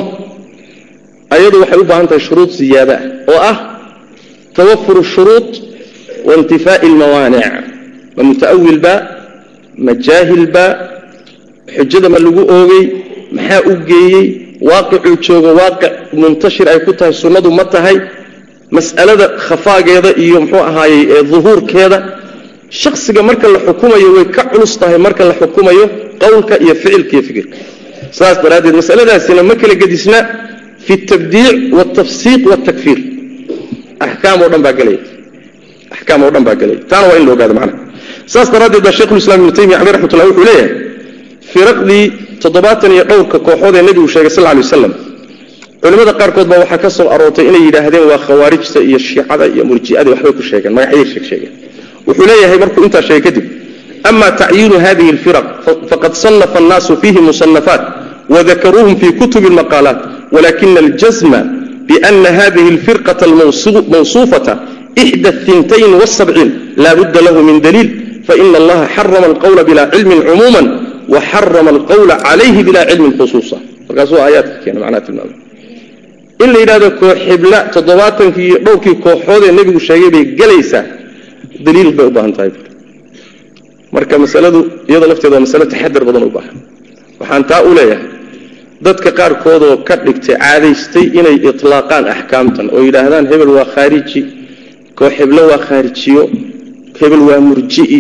ayadu waxay u baahan tahay shuruud ziyaada ah oo ah tawafuru shuruud waintifaa'i almawaanic ma muta'awil baa ma jaahil baa xujada ma lagu oogay maxaa u geeyey waaqicuu joogo waaqic muntashir ay ku tahay sunnadu ma tahay mas'alada khafaageeda iyo muxuu ahaayey ee duhuurkeeda shaksiga marka la xukumayo way ka culus tahay marka la xukumayo qowlka iyo ficilka iyo fikirka. Saas daraaddeed masaladaasina ma kala gedisna fi tabdiic waaltafsiiq waaltakfiir axkaam oo dhan baa gelaya axkaam oo dhan baa gelaya taana waa in la ogaado macnaha saas daraaddeed baa shekhulislam ibnu taymiya caleyh raxmatullah wuxuu leeyahay firaqdii toddobaatan iyo dhowrka kooxood ee nebigu sheegay sal ly waslam culimmada qaarkood baa waxaa ka soo aroortay inay yidhaahdeen waa khawaarijta iyo shiicada iyo murji'ada waxbay ku sheegeen magacyay sheeg sheegeen wuxuu leeyahay markuu intaa sheegay kadib ama tacyiinu hadihi alfiraq faqad sannafa annaasu fiihi musanafaat wadakaruuhum fii kutubi almaqaalaat walakina aljazma biana hadihi alfirqata almawsuufata ixda ahintayn wasabciin laa budda lahu min daliil faina allaha xarama alqowla bilaa cilmin cumuuma waxarama alqowla calayhi bilaa cilmin khusuusa markaasuu aayaadka keena macnaha tilmaamay in la yidhahdo kooxibla toddobaatankii iyo dhowrkii kooxood nebigu sheegay bay gelaysaa daliil bay u baahan tahay marka masaladu iyadoo lafteeda waa masalo taxadar badan u baahan waxaan taa u leeyahay dadka qaarkoodoo ka dhigtay caadaystay inay itlaaqaan axkaamtan oo yidhaahdaan hebel waa khaariji kooxiblo waa khaarijiyo hebel waa murji'i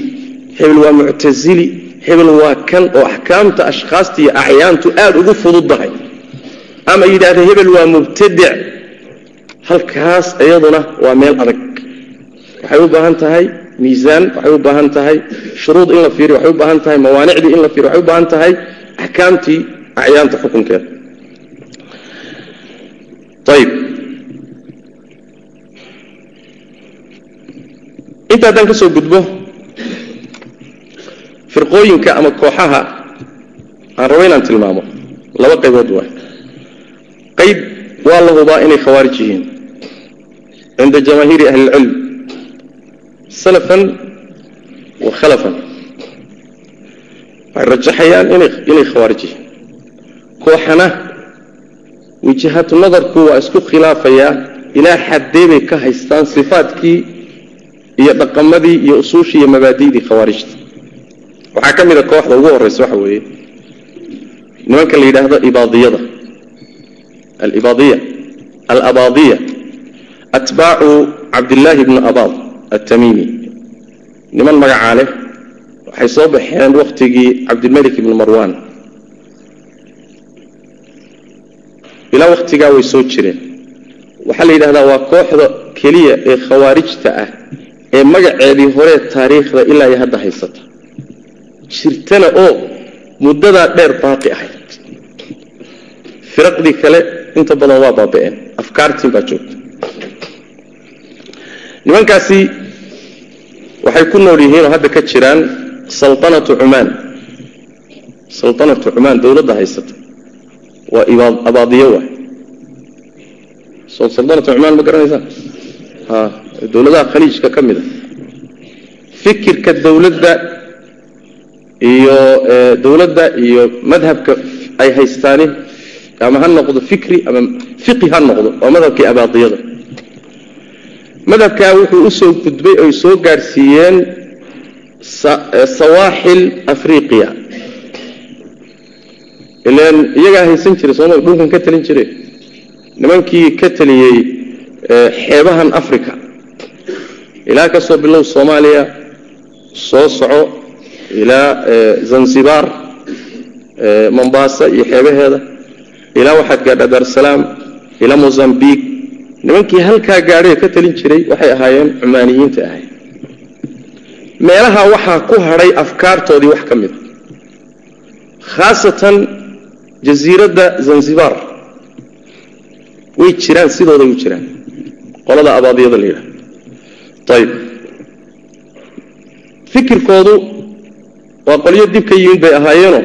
hebel waa muctasili hebel waa kan oo axkaamta ashkhaasta iyo acyaantu aada ugu fududdahay ama yidhaahda hebel waa mubtadic halkaas iyaduna waa meel adag. Waxay u baahan tahay miisaan waxay u baahan tahay shuruud in la fiiriyo waxay u baahan tahay mawaanicdii in la fiiriyo waxay u baahan tahay axkaamtii acyaanta xukunkeeda ayib inta haddaan ka soo gudbo firqooyinka ama kooxaha aan rabo inaan tilmaamo laba qaybood waay qayb waa la hubaa inay khawaarij yihiin. Cinda jamaahiiri ahli ilcilm salafan wa khalafan. Waxay rajaxayaan inay khawaarij yihiin kooxana. Wijahatu nadarku waa isku khilaafayaa ilaa xaddee bay ka haystaan sifaadkii iyo dhaqamadii iyo usuushii iyo mabaadi'dii khawaarijta. Waxaa ka mid a kooxda ugu horraysa waxa weeye. Nimanka la yidhaahdo ibaadiyada. Alibaadiya. Alabaadiya. Atbaacu cabdillaahi bni abaad atamiimi niman magacaa leh waxay soo baxeen wakhtigii cabdilmelik ibni marwan ilaa wakhtigaa way soo jireen. Waxaa la yidhahdaa waa kooxda keliya ee khawaarijta ah ee magaceedii horee taariikhda ilaa iyo hadda haysata. Jirtana oo muddadaa dheer baaqi ahayd. Firaqdii kale inta badan waa baaba'een. Afkaartiin baa joogta. Nimankaasi waxay ku nool yihiin oo hadda ka jiraan saltanatu cumaan. Saltanatu cumaan dowladda haysata waa abaadiyo waay soo saltanatu cumaan ma garanaysaa? Ha dowladaha khaliijka ka mid a. Fikirka dowladda iyo dowladda iyo madhabka ay haystaani ama ha noqdo fikri ama fiqi ha noqdo waa madhabkii abaadiyada. Madhabkaa wuxuu u soo gudbay oy soo gaadhsiiyeen sawaaxil afriqiya ilan iyagaa haysan jiray sooma dhulkan ka talin jire nimankii ka taliyey xeebahan africa ilaa ka soo bilow soomaaliya soo soco ilaa zanzibar mombasa iyo xeebaheeda. Ilaa waxaad gaadhaa darsalaam ilaa mozambiq nimankii halkaa gaadhay ka talin jiray waxay ahaayeen cumaaniyiinta ahayd meelaha waxaa ku hadhay afkaartoodii wax ka mida khaasatan jasiiradda zanzibar. Way jiraan sidooday u jiraan. Qolada abaadiyada la yidhaha ayib fikirkoodu waa qolyo dib ka yimid bay ahaayeenoo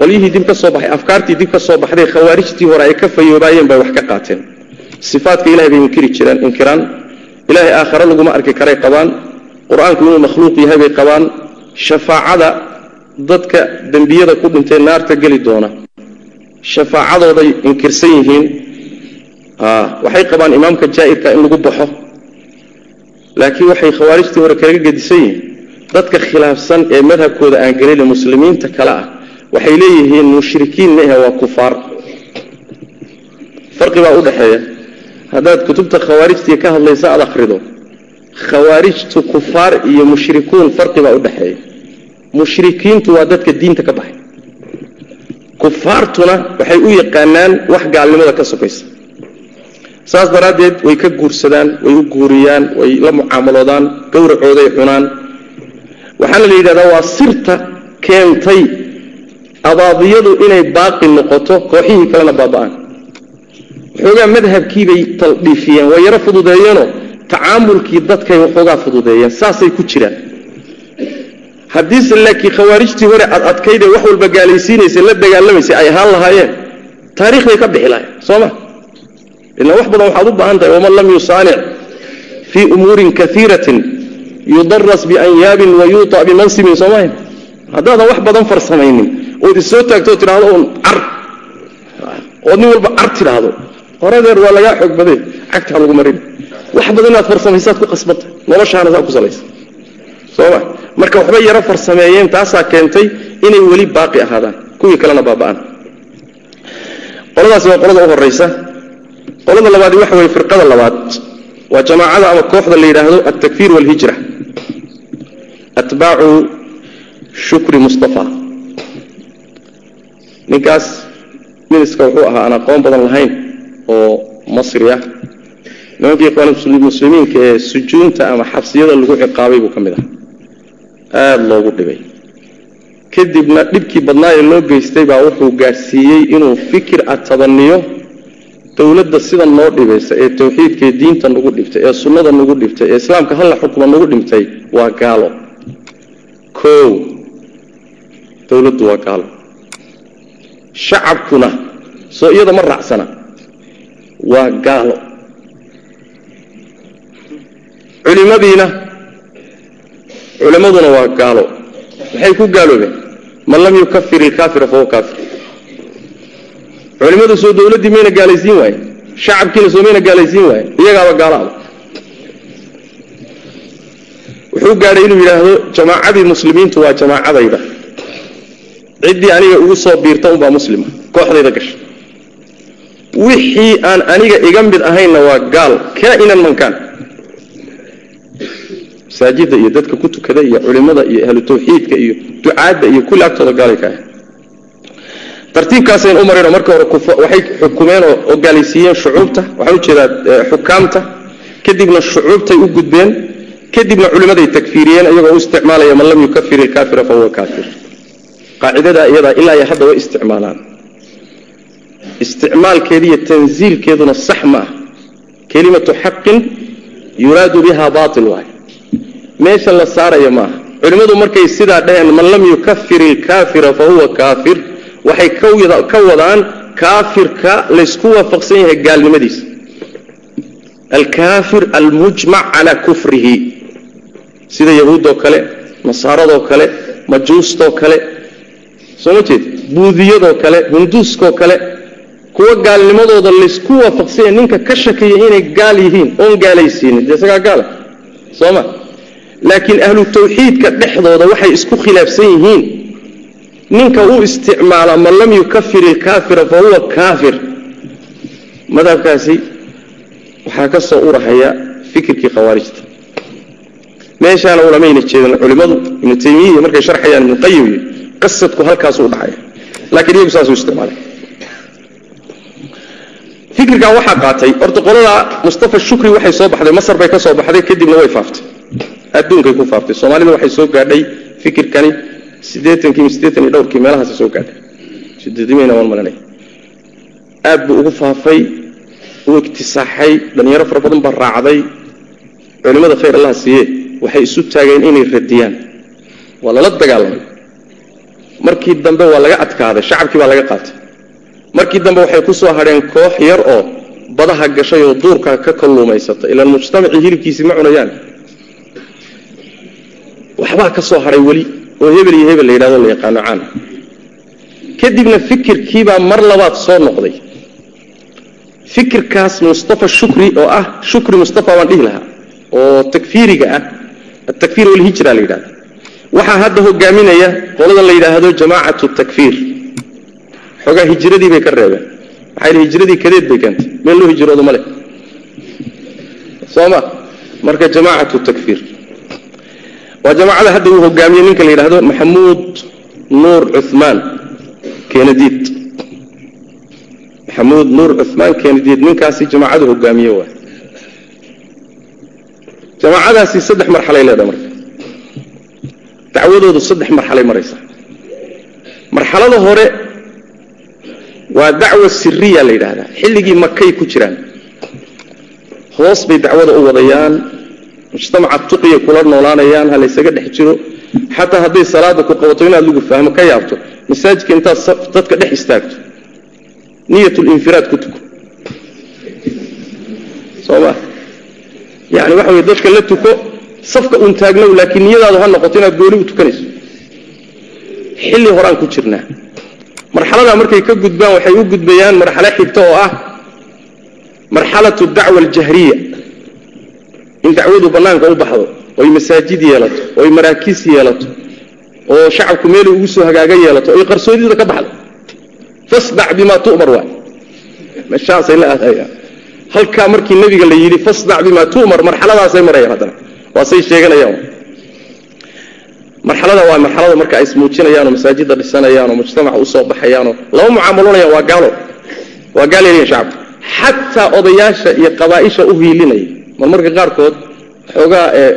qolyihii dib ka soo baxay afkaartii dib ka soo baxday khawaarijtii hore ay ka fayoobaayeen bay wax ka qaateen. Sifaatka ilahay bay inkiri jireen inkiraan. Ilaahay aakhare laguma arki karay qabaan. Qur'aanku inuu makhluuq yahay bay qabaan. Shafaacada dadka dembiyada ku dhintay naarta geli doona. Shafaacadooday inkirsan yihiin. Waxay qabaan imaamka jaa'irka in lagu baxo. Laakiin waxay khawaarijtii hore kaga gedisan yihiin. Dadka khilaafsan ee madhabkooda aan gelin muslimiinta kale ah waxay leeyihiin mushrikiin maahe waa kufaar. Farqi baa u dhexeeya. Haddaad kutubta khawaarijtii ka hadlaysa aad akhrido. Khawaarijtu kufaar iyo mushrikuun farqi baa u dhexeeya mushrikiintu waa dadka diinta ka baxay. Kufaartuna waxay u yaqaanaan wax gaalnimada ka sokaysa. Saas daraaddeed way ka guursadaan way u guuriyaan way la mucaamaloodaan gowracooday cunaan. Waxaana la yidhahdaa waa sirta keentay abaadiyadu inay baaqi noqoto kooxihii kalena baaba'aan. Waxoogaa madhabkiibay taldhiifiyeen way yaro fududeeyeenoo tacaamulkii dadkay waxoogaa fududeeyeen saasay ku jiraan haddiise laakiin khawaarijtii hore ad adkaydee wax walba gaalaysiinaysay la dagaalamaysay ay ahaan lahaayeen taarikhday ka bixi lahayen soo ma? Ilaa wax badan waxaad u baahan tahay waman lam yusaanic fii umuurin kaiiratin yudaras bianyaabin wa bimansibin soomaaha haddaadan wax badan farsamaynin ood issoo taagto tidhahdo un car ood nin walba car tidhaahdo horadeer waa lagaa xoog baday cagtaa lagu marin. Wax badan inaad farsamaysaad ku qasbanta noloshaana saa ku salaysa sooma marka waxbay yaro farsameeyeen taasaa keentay inay weli baaqi ahaadaan. Kuwii kalena baaba'aan. Qoladaasi waa qolada u horaysa qolada labaadi waxa weye firqada labaad. Waa jamaacada ama kooxda la yidhaahdo altakfiir walhijra. Atbaacu shukri mustafa. Ninkaas miniska wuxuu ahaa aan aqoon badan lahayn oo masri ah. Nimankii ikhwaanmuslimiinka ee sujuunta ama xabsiyada lagu ciqaabay buu ka mid ah aada loogu dhibay. Kadibna dhibkii badnaa ee loo geystay baa wuxuu gaadhsiiyey inuu fikir atabaniyo dowladda sida noo dhibaysa ee tawxiidka ee diinta nagu dhibtay ee sunnada nagu dhibtay ee islaamka halla xukma nagu dhibtay waa gaalo. Kow dowladdu waa gaalo. Shacabkuna soo iyada ma raacsana waa gaalo. Culimadiina culimmaduna waa gaalo. Maxay ku gaaloobeen man lam yukafir ilkaafira fahuwa kaafir. Culimmadu soo dowladdii mayna gaalaysiin waaye. Shacabkiina soo mayna gaalaysiin waaye. Iyagaaba gaalaaba wuxuu gaadhay inuu yidhaahdo jamaacadii muslimiintu waa jamaacadayda. Ciddii aniga ugu soo biirta unbaa muslima. Kooxdayda gasha wixii aan aniga iga mid ahaynna waa gaal. Kaa'inan mankaan masaajidda iyo dadka ku tukada iyo culimmada iyo ahlu tawxiidka iyo ducaadda iyo kulli agtooda gaalay ka ahay tartiibkaasayn u marino marka hore waxay xukumeen oo gaalaysiiyeen shucuubta waxaan u jeedaa xukaamta kadibna shucuubtay u gudbeen kadibna culimmaday takfiiriyeen iyagoo u isticmaalaya man lam yukafir ilkaafira fahuwa kaafir qaacidadaa iyadaa ilaa iyo hadda way isticmaalaan. Isticmaalkeeda iyo tansiilkeeduna sax ma ah. Kelimatu xaqin yuraadu biha baatil waay meesha la saaraya maaha culimmadu markay sidaa dhaheen man lam yukafir ilkaafira fahuwa kaafir waxay ka wadaan kaafirka laysku waafaqsan yahay gaalnimadiisa. Alkaafir almujmac calaa kufrihi. Sida yahuuddoo kale nasaaradoo kale majuustoo kale. Soo ma jeed? Buudiyadoo kale hinduuskoo kale. Kuwa gaalnimadooda laysku waafaqsan yahay ninka ka shakaya inay gaal yihiin oon gaalaysiinin. Dee isagaa gaala soo ma laakiin ahlu tawxiidka dhexdooda waxay isku khilaafsan yihiin. Ninka u isticmaala man lam yukafir ilkaafira fa huwa kaafir. Madhabkaasi waxaa ka soo urahaya fikirkii khawaarijta. Meeshaana ulamayna jeedan culimmadu ibnu taymiya markay sharxayaan ibnu qayim qasadku halkaasu udhacaya laakiin iyagu saasuu isticmaalay fikirkaa waxaa qaatay horta qolada mustafa shukri waxay soo baxday masar bay ka soo baxday kadibna way faaftay. Adduunkay ku faaftay soomaalida waxay soo gaadhay fikirkani siddeetankii siddeetan iyo dhowrkii meelahaasi soo gaadhay. Sideedimeyna waan malanay. Aad buu ugu faafay u iktisaaxay dhallinyaro fara badan baa raacday. Culimmada khayr allah siiye waxay isu taageen inay radiyaan. Waa lala dagaalamay. Markii dambe waa laga adkaaday shacabkii baa laga qaatay markii dambe waxay ku soo hadheen koox yar oo badaha gashay oo duurka ka kalluumaysata ilaan mujtamacii hilibkiisii ma cunayaan. Waxbaa ka hadhay weli oo hebel iyo hebel la yidhahdo la yaqaano caan. Kadibna fikirkiibaa mar labaad soo noqday. Fikirkaas mustafa shukri oo ah shukri mustafa baan dhihi lahaa oo takfiiriga ah atakfiir walhijra la yidhahda waxaa hadda hogaaminaya qoladan la yidhaahdo jamaacatu takfiir xoogaa hijradii bay ka reebeen. Maxaa yidhi hijradii kadeed bay keentay. Meel loo hijroodo ma leh. Soo ma marka jamaacatu takfiir. Waa jamaacada hadda uu hogaamiyey ninka la yidhaahdo maxamuud nuur cumaan kenadiid maxamuud nuur cumaan kenadiid ninkaasi jamaacadu hogaamiye waa. Jamaacadaasi saddex marxalay leedahay marka. Dacwadoodu saddex marxalay maraysa marxalada hore waa dacwa siriya la yidhaahdaa. Xilligii makay ku jiraan. Hoos bay dacwada u wadayaan. Mujtamaca tuqiya kula noolaanayaan ha laysaga dhex jiro. Xataa hadday salaada ku qabato inaad lagu fahmo ka yaabto. Masaajidka intaad dadka dhex istaagto. Niyatulinfiraad ku tuko. Soma yani waxa wey dadka la tuko safka un taagnow laakiin niyadaadu ha noqoto inaad gooni u tukanayso. Xilli horaan ku jirnaa marxaladaa markay ka gudbaan waxay u gudbayaan marxalo xigta oo ah marxalatu dacwa aljahriya. In dacwadu bannaanka u baxdo oy masaajid yeelato oy maraakiis yeelato oo shacabku meelay ugu soo hagaaga yeelato oy qarsoodida ka baxdo. Fasdac bimaa tu'mar waay meeshaasay la aadayaan. Halkaa markii nebiga la yidhi fasdac bimaa tu'mar marxaladaasay marayaan haddana. Waasay sheeganayaan marxalada waa marxalada marka ay ismuujinayaanoo masaajidda dhisanayaanoo mujtamaca u soo baxayaanoo lama mucaamaloonayaan waa gaalo. Waa gaaleeliyan shacabka xataa odayaasha iyo qabaaisha u hiilinaya marmarka qaarkood xoogaa ee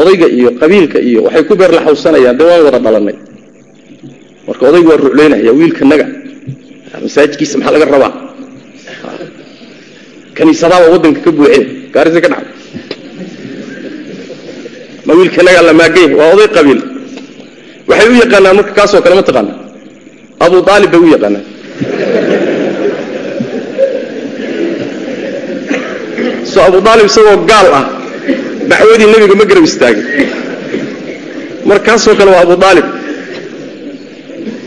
odayga iyo qabiilka iyo waxay ku beerlaxawsanayaan dee waan wada dhalanay. Marka odaygu waa ruclaynaya wiilkanaga masaajidkiisa maxaa laga rabaa? Kaniisadaaba wadanka ka buuxeen gaarisa ka dhacday ma wiilkanaga la maagay waa oday qabiil waxay u yaqaanaan marka kaasoo kale ma taqaana. Abu aalib bay u yaqaanaan. So abu aalib isagoo gaal ah dacwadii nebiga ma garab istaagin. Markaasoo kale waa abu aalib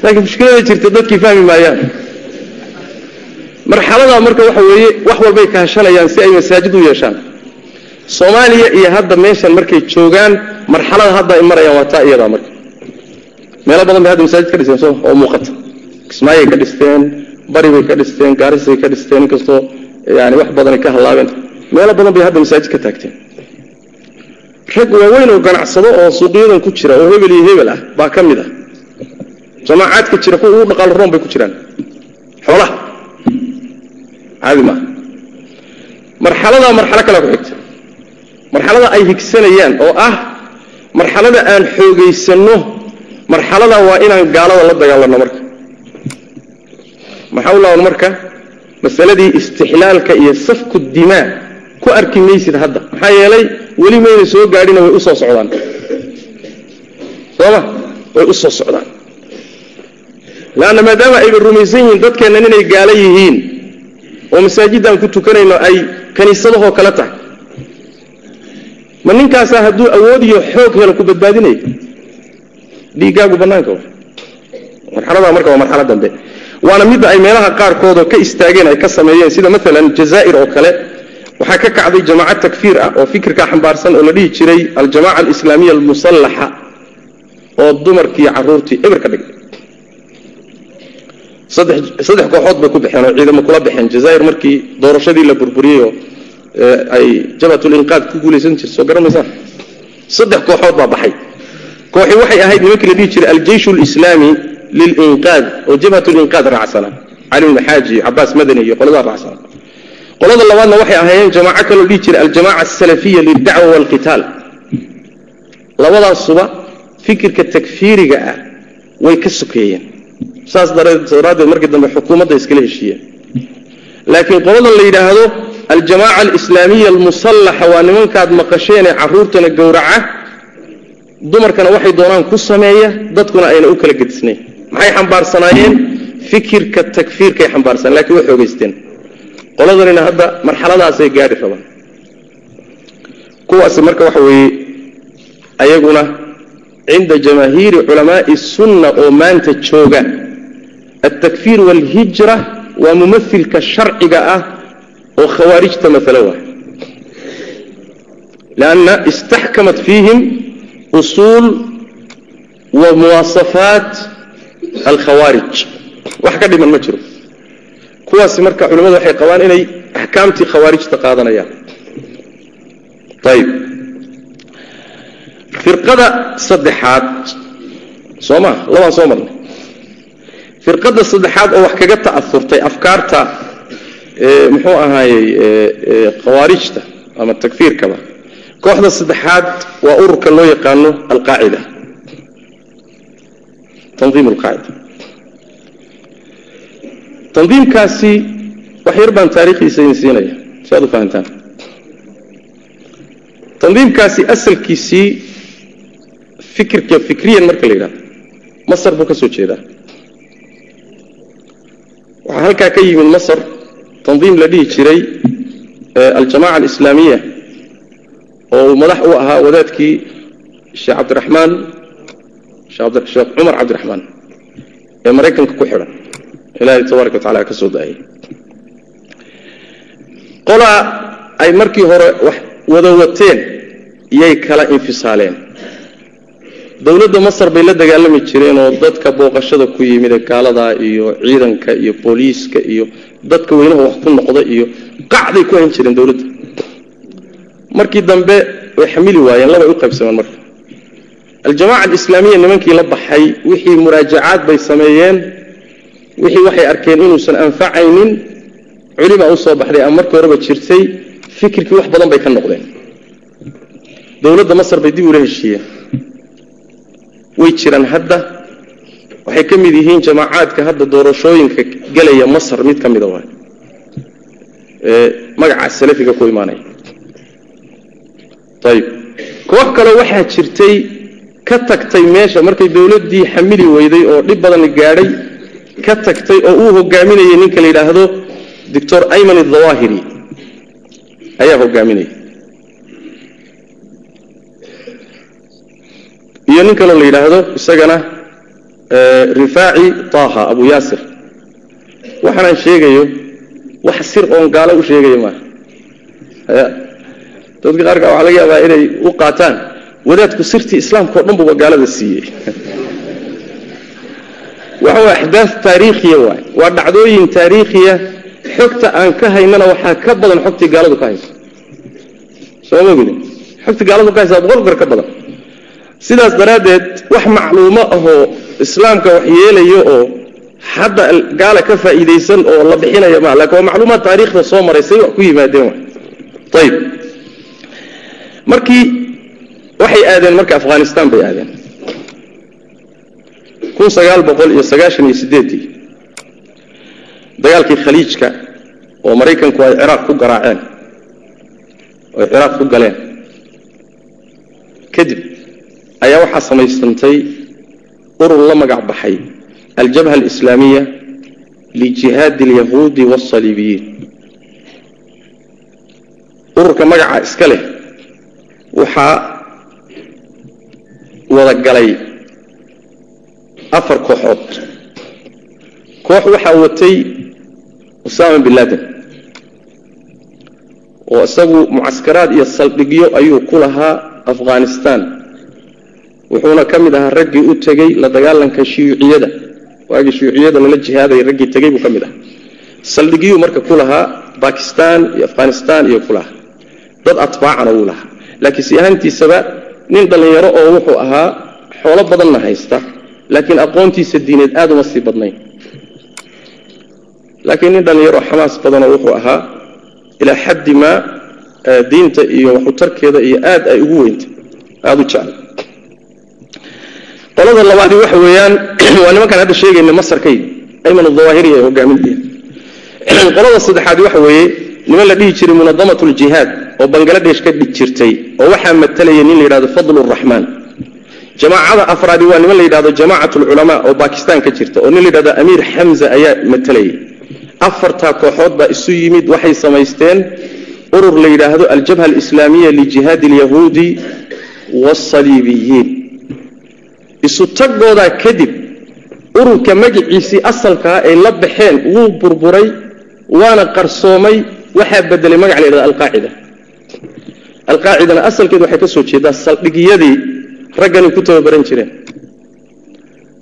laakiin mushkilada jirta dadkii fahmi maayaan. Marxaladaa marka waxa weeye wax walbay kaashanayaan si ay masaajid u yeeshaan. Soomaaliya iyo hadda meeshan markay joogaan marxalada hadda ay marayaan waa taa iyadaa marka meelo badan bay hadda masaajid ka dhisteen soo oo muuqata. Kismaayay ka dhisteen bari bay ka dhisteen gaarisay ka dhisteen inkastoo yani wax badanay ka hallaabeen. Meelo badan bay hadda masaajid ka taagteen. Rag waaweyn oo ganacsado oo suuqyadan ku jira oo hebel iyo hebel ah baa ka mid ah. Jamaacaadka jira kuwa ugu dhaqaalo roon bay ku jiraan. Xoolaha. Caadi maaha marxaladaa marxalo kalea ku xigta. Marxalada ay higsanayaan oo ah marxalada aan xoogaysanno marxaladaa waa inaan gaalada la dagaalanno marka. Maxaa u laaban marka? Masaladii istixlaalka iyo safku dimaa. Ku arki maysid hadda. Maxaa yeelay weli mayna soo gaadhina way u soo socdaan. Sooma way u soo socdaan. Leanna maadaama ayba rumaysan yihiin dadkeennan inay gaalo yihiin oo masaajidaan ku tukanayno ay kaniisadahoo kale tahay. Ma ninkaasaa hadduu awood iyo xoog helo ku badbaadinayo dhiiggaagu bannaanka wa marxaladaa marka waa marxalo dambe. Waana midda ay meelaha qaarkoodoo ka istaageen ay ka sameeyeen sida maalan jazaa'ir oo kale. Waxaa ka kacday jamaaca takfiir ah oo fikirkaa xambaarsan oo la dhihi jiray aljamaca alislaamiya almusallaxa oo dumarkii caruurtii eber dhigay. Saddex kooxood bay ku baxeen oo ciidamo kula baxeen jazaa'ir markii doorashadii la burburiyey oo ay jabhatulinqaad ku guulaysan jirta soo garanaysaan saddex kooxood baa baxay kooxi waxay ahayd nimankii la dhihi jiray aljeyshu lislaami lilinqaad oo jabhatulinqaad raacsana. Cali bnu xaaji cabaas madani iyo qoladaa raacsana. Qolada labaadna waxay ahaayeen jamaaco kaloo dhihi jiray aljamaca asalafiya lildacwa waalqitaal labadaasuba fikirka takfiiriga ah way ka sokeeyeen saas daraaddeed markii dambe xukuumadda iskala heshiiyeen. Laakiin qoladan la yidhaahdo aljamaca alislaamiya almusallaxa waa nimankaad maqasheenee carruurtana gowraca dumarkana waxay doonaan ku sameeya dadkuna ayna u kala gedisnayn maxay xambaarsanaayeen? Fikirka takfiirkay xambaarsaneen lakiin way xoogaysteen qoladanina hadda marxaladaasay gaadhi rabaan. Kuwaasi marka waxa weeye ayaguna cinda jamaahiiri culamaai sunna oo maanta jooga. Altakfiir waalhijra waa mumailka sharciga ah oo khawaarijta maalo waay lanna istaxkamat fiihim usuul wa muwaasafaat alkhawaarij. Wax ka dhiman ma jiro. Kuwaasi marka culimmadu waxay qabaan inay axkaamtii khawaarijta qaadanayaan. Ayib firqada saddexaad. Soo maa labaan soo marnay firqada saddexaad oo wax kaga ta'aurtay afkaarta muxuu ahaayey khawaarijta ama takfiirkaba kooxda saddexaad waa ururka loo yaqaano alqaacida. Tandiim alqaacida tandiimkaasi wax yar baan taariikhdiisa idin siinaya si aad u fahantaan. Tandiimkaasi asalkiisii fikirka fikriyan marka la yidhahdo masar buu ka soo jeedaa. Waxaa halkaa ka yimid masar tandiim la dhihi jiray aljamaca alislaamiya oo madax u ahaa wadaadkii sheekh cabdiraxmaan sheekh cumar cabdiraxmaan ee maraykanka ku xidhan ilaahay tabaaraka wa tacala ka soo daayay. Qolaa ay markii hore wax wada wateen iyay kala infisaaleen. Dowladda masar bay la dagaalami jireen oo dadka booqashada ku yimid ee gaaladaa iyo ciidanka iyo booliiska iyo dadka weynaha wax ku noqda iyo qacday ku hayn jireen dowladda markii dambe way xamili waayeen labay u qaybsameen marka. Aljamaca alislaamiya nimankii la baxay wixii muraajacaad bay sameeyeen wixii waxay arkeen inuusan anfacaynin culimaa u soo baxday ama markii horeba jirtay fikirkii wax badan bay ka noqdeen. Dowladda masar bay dib ula heshiiyeen. Way jiraan hadda. Waxay ka mid yihiin jamaacaadka hadda doorashooyinka gelaya masar mid ka mida waay. Magaca salafiga ku imaanaya ayib koox kale waxaa jirtay ka tagtay meesha markay dowladdii xamili weyday oo dhib badan gaadhay ka tagtay oo uu hogaaminayay ninka la yidhaahdo doctor ayman adhawaahiri ayaa hogaaminaya iyo nin kaloo la yidhaahdo isagana rifaaci taha abu yaasir. Waxaanaan sheegayo wax sir oon gaalo u sheegaya maaha dadka qaarkaa waxaa laga yaabaa inay u qaataan wadaadku sirtii islaamka dhan buba gaalada siiyey. Waxa waa axdaaf taariikhiya waay. Waa dhacdooyin taariikhiya. Xogta aan ka haynana waxaa ka badan xogtii gaaladu ka hayso. Soo ma ogidin xogtii gaaladu ka haysaa boqol goor ka badan. Sidaas daraaddeed wax macluumo ahoo islaamka wax yeelayo oo hadda gaala ka faa'iidaysan oo la bixinaya maa laakiin waa macluumaad taariikhda soo maray say wax ku yimaadeen wa ayib markii waxay aadeen marka afghanistan bay aadeen. Dagaalkii khaliijka oo maraykanku ay ciraaq ku garaaceen oo ay ciraaq ku galeen kadib ayaa waxaa samaysantay urur la magac baxay aljabha alislaamiya lijihaadi alyahuudi waasaliibiyiin ururka magaca iska leh waxaa wada galay afar kooxood. Koox waxaa watay usaama bin laden. Oo isagu mucaskaraad iyo saldhigyo ayuu ku lahaa afghanistan. Wuxuuna ka mid ahaa raggii u tegey la dagaalanka shuyuuciyada waagii shuyuuciyada lala jihaaday raggii tegey buu ka mid ahaa. Saldhigyuu marka ku lahaa bakistan iyo afghanistan iyo ku lahaa. Dad atbaacana wuu lahaa laakiin si ahaantiisaba nin dhallinyaro oo wuxuu ahaa xoolo badanna haysta laakiin aqoontiisa diineed aad uma sii badnayn. Laakiin nin dhallinyaro xamaas badanoo wuxuu ahaa ilaa xaddi maa diinta iyo waxutarkeeda iyo aad ay ugu weynta aada u jeclay qolada labaadi waxa weeyaan waa nimankaan hadda sheegayna masar ka yimi ayman adhawaahiri ee hogaaminteeda qolada saddexaadi waxa weeye niman la dhihi jiray munadamat ljihaad oo bangaladesh ka jirtay oo waxaa matalaya nin la yidhahdo raxmaan jamaacada afraadi waa niman la yidhahdo jamacat lculamaa oo bakistan ka jirta oo nin la yidhahdo amiir xamza ayaa matalayay afartaa kooxood baa isu yimid waxay samaysteen urur la yidhaahdo aljabha alislaamiya lijihaadi alyahuudi waasaliibiyiin isu tagoodaa kadib ururka magiciisii asalkaa ay la baxeen wuu burburay waana qarsoomay waxaa bedelay magac la yidhahda alqaacida alqaacidana asalkeedu waxay ka soo jeedaa saldhigyadii raggani ku tababaran jireen.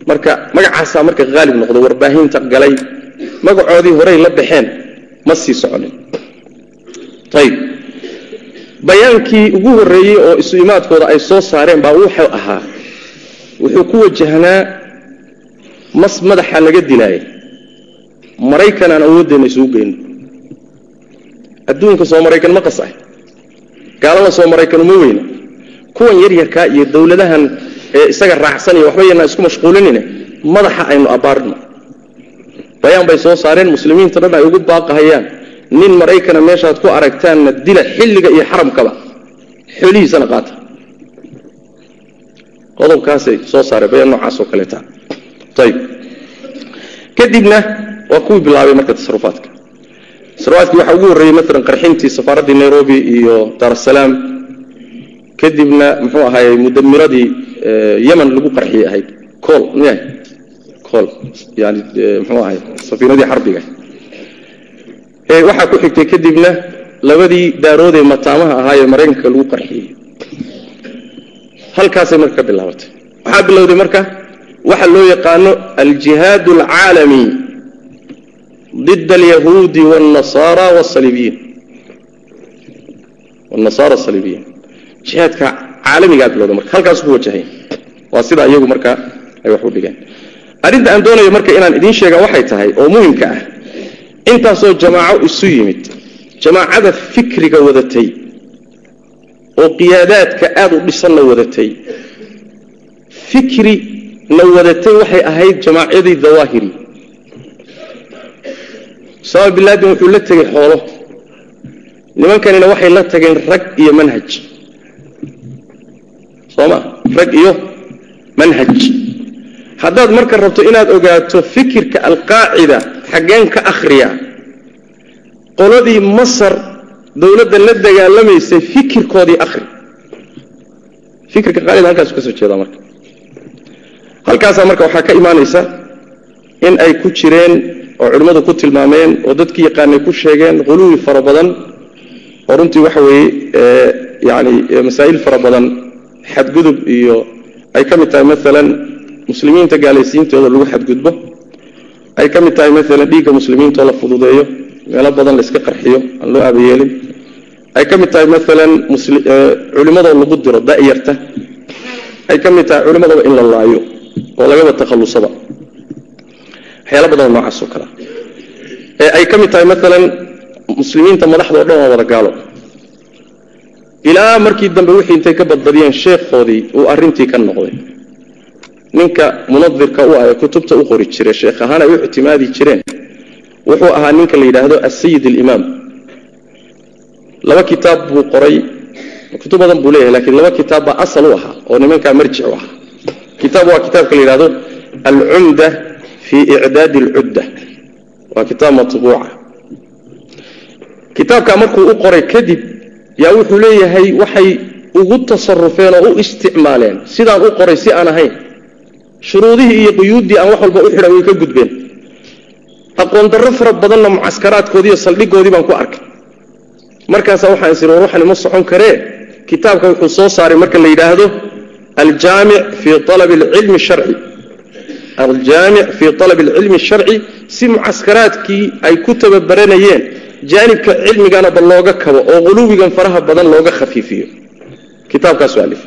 Marka magacaasaa marka haalib noqdo warbaahinta galay magacoodii horey la baxeen ma sii soconin. Ayib bayaankii ugu horreeyey oo isu imaadkooda ay soo saareen baa wuxuu ahaa wuxuu ku wajahnaa mas madaxa laga dilaaya maraykan aan awooddeenna isugu geyno adduunka soo maraykan ma qas ah gaalada soo maraykan uma weyna. Kuwan yaryarkaa iyo dowladahan isaga raacsanaya waxba yanaa isku mashquulinine madaxa aynu abbaarno bayaan bay soo saareen muslimiinta dhan ay ugu baaqahayaan. Nin maraykana meeshaad ku aragtaanna dila xilliga iyo xaramkaba. Xoolihiisana qaata. Qodobkaasay soo saareen bayaan noocaas oo kaleeta ayib kadibna waa kuwii bilaabay marka tasarufaadka tasarufaadkii waxaa ugu horreeyey maalan qarxintii safaaraddii nairobi iyo daarasalaam kadibna muxuu ahaayey mudamiradii yeman lagu qarxiyey ahayd. Cool miya cool yani muxuu ahay safiinadii xarbiga. Waxaa ku xigtay kadibna labadii daaroodee mataamaha ahaayee maraykanka lagu qarxiyey. Halkaasay marka ka bilaabatay. Waxaa bilowday marka waxa loo yaqaano aljihaad alcaalami ضد اليهود والنصارى والصليبيين والنصارى الصليبيين جهادك عالمي قاعد بلوده marka halkaas ku wajahay waa sida iyagu marka ay wax u dhigaan arinta aan doonayo marka inaan idin sheega waxay tahay oo muhiimka ah intaasoo jamaaco isu yimid jamaacada fikriga wadatay oo qiyaadaadka aada u dhisanna wadatay fikri na wadatay waxay ahayd jamaacyadii dawaahiri usama bin laadin wuxuu la tegey xoolo. Nimankanina waxay la tageen rag iyo manhaj. Soo ma rag iyo manhaj. Haddaad marka rabto inaad ogaato fikirka alqaacida xaggeen ka akhriya qoladii masar dowladda la dagaalamaysay fikirkoodii akhri. Fikirka qaalida halkaasu ka soo jeedaa marka. Halkaasaa marka waxaa ka imaanaysa in ay ku jireen oo culimmadu ku tilmaameen oo dadkii yaqaanay ku sheegeen huluwi fara badan. Oo runtii waxa weeye yani masaa'il fara badan xadgudub iyo ay ka mid tahay maalan muslimiinta gaalaysiintooda lagu xadgudbo. Ay ka mid tahay maalan dhiigga muslimiintaoo la fududeeyo meelo badan la iska qarxiyo aan loo aabayeelin ay ka mid tahay maalan culimmadoo lagu diro da'yarta. Ay ka mid tahay culimmadaba in la laayo oo lagaba takhallusaba waxyaala badanoo noocaas oo kalea ee ay ka mid tahay maalan muslimiinta madaxda o dhan waa wada gaalo ilaa markii dambe wixii intay ka badbadiyeen sheekhoodii uu arrintii ka noqday. Ninka munadirka u ah ee kutubta u qori jiray sheekh ahaan ay u ictimaadi jireen. Wuxuu ahaa ninka la yidhaahdo asayid alimaam laba kitaab buu qoray. Kutub badan buu leeyahay lakiin laba kitaab baa asal u ahaa oo nimankaa marjic u ahaa. Kitaab waa kitaabka la yidhahdo alcumda fi icdaadi alcudda waa kitaab matbuuca. Kitaabkaa markuu u qoray kadib yaa wuxuu leeyahay waxay ugu tasarufeen oo u isticmaaleen. Sidaan u qoray si aan ahayn. Shuruudihii iyo quyuuddii aan wax walba u xidhan way ka gudbeen. Aqoon darro fara badanna mucaskaraadkoodii iyo saldhigoodii baan ku arkay. Markaasaa waxaan isiri war waxani ma socon karee? Kitaabka wuxuu soo saaray marka la yidhaahdo aljaamic fii alabi alcilmi sharci aljaamic fii alabi alcilmi sharci si mucaskaraadkii ay ku tababaranayeen jaanibka cilmigana ba looga kabo oo quluwigan faraha badan looga khafiifiyo. Kitaabkaasu alif.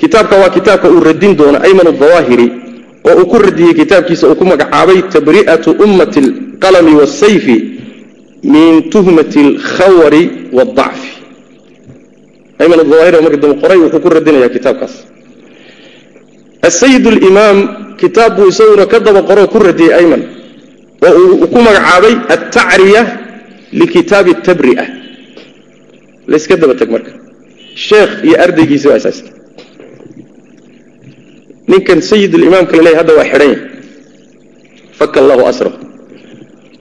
Kitaabka waa kitaabka uu radin doono ayman dawaahiri oo uu ku radiyey kitaabkiisa uu ku magacaabay tabri'atu ummati alqalami waasayfi min tuhmati alkhawari waaldacfi ayman dawaahiri marka dambe qoray wuxuu ku radinaya kitaabkaas. Asayid alimaam kitaab buu isaguna ka daba qoroo ku radiyey ayman. Oo uu ku magacaabay altacriya likitaabi tabri'a layska daba teg marka. Sheekh iyo ardaygiisi waa asaasta ninkan sayid alimaamka la leeyahy hadda waa xidhan yahay. Faka allahu asrahu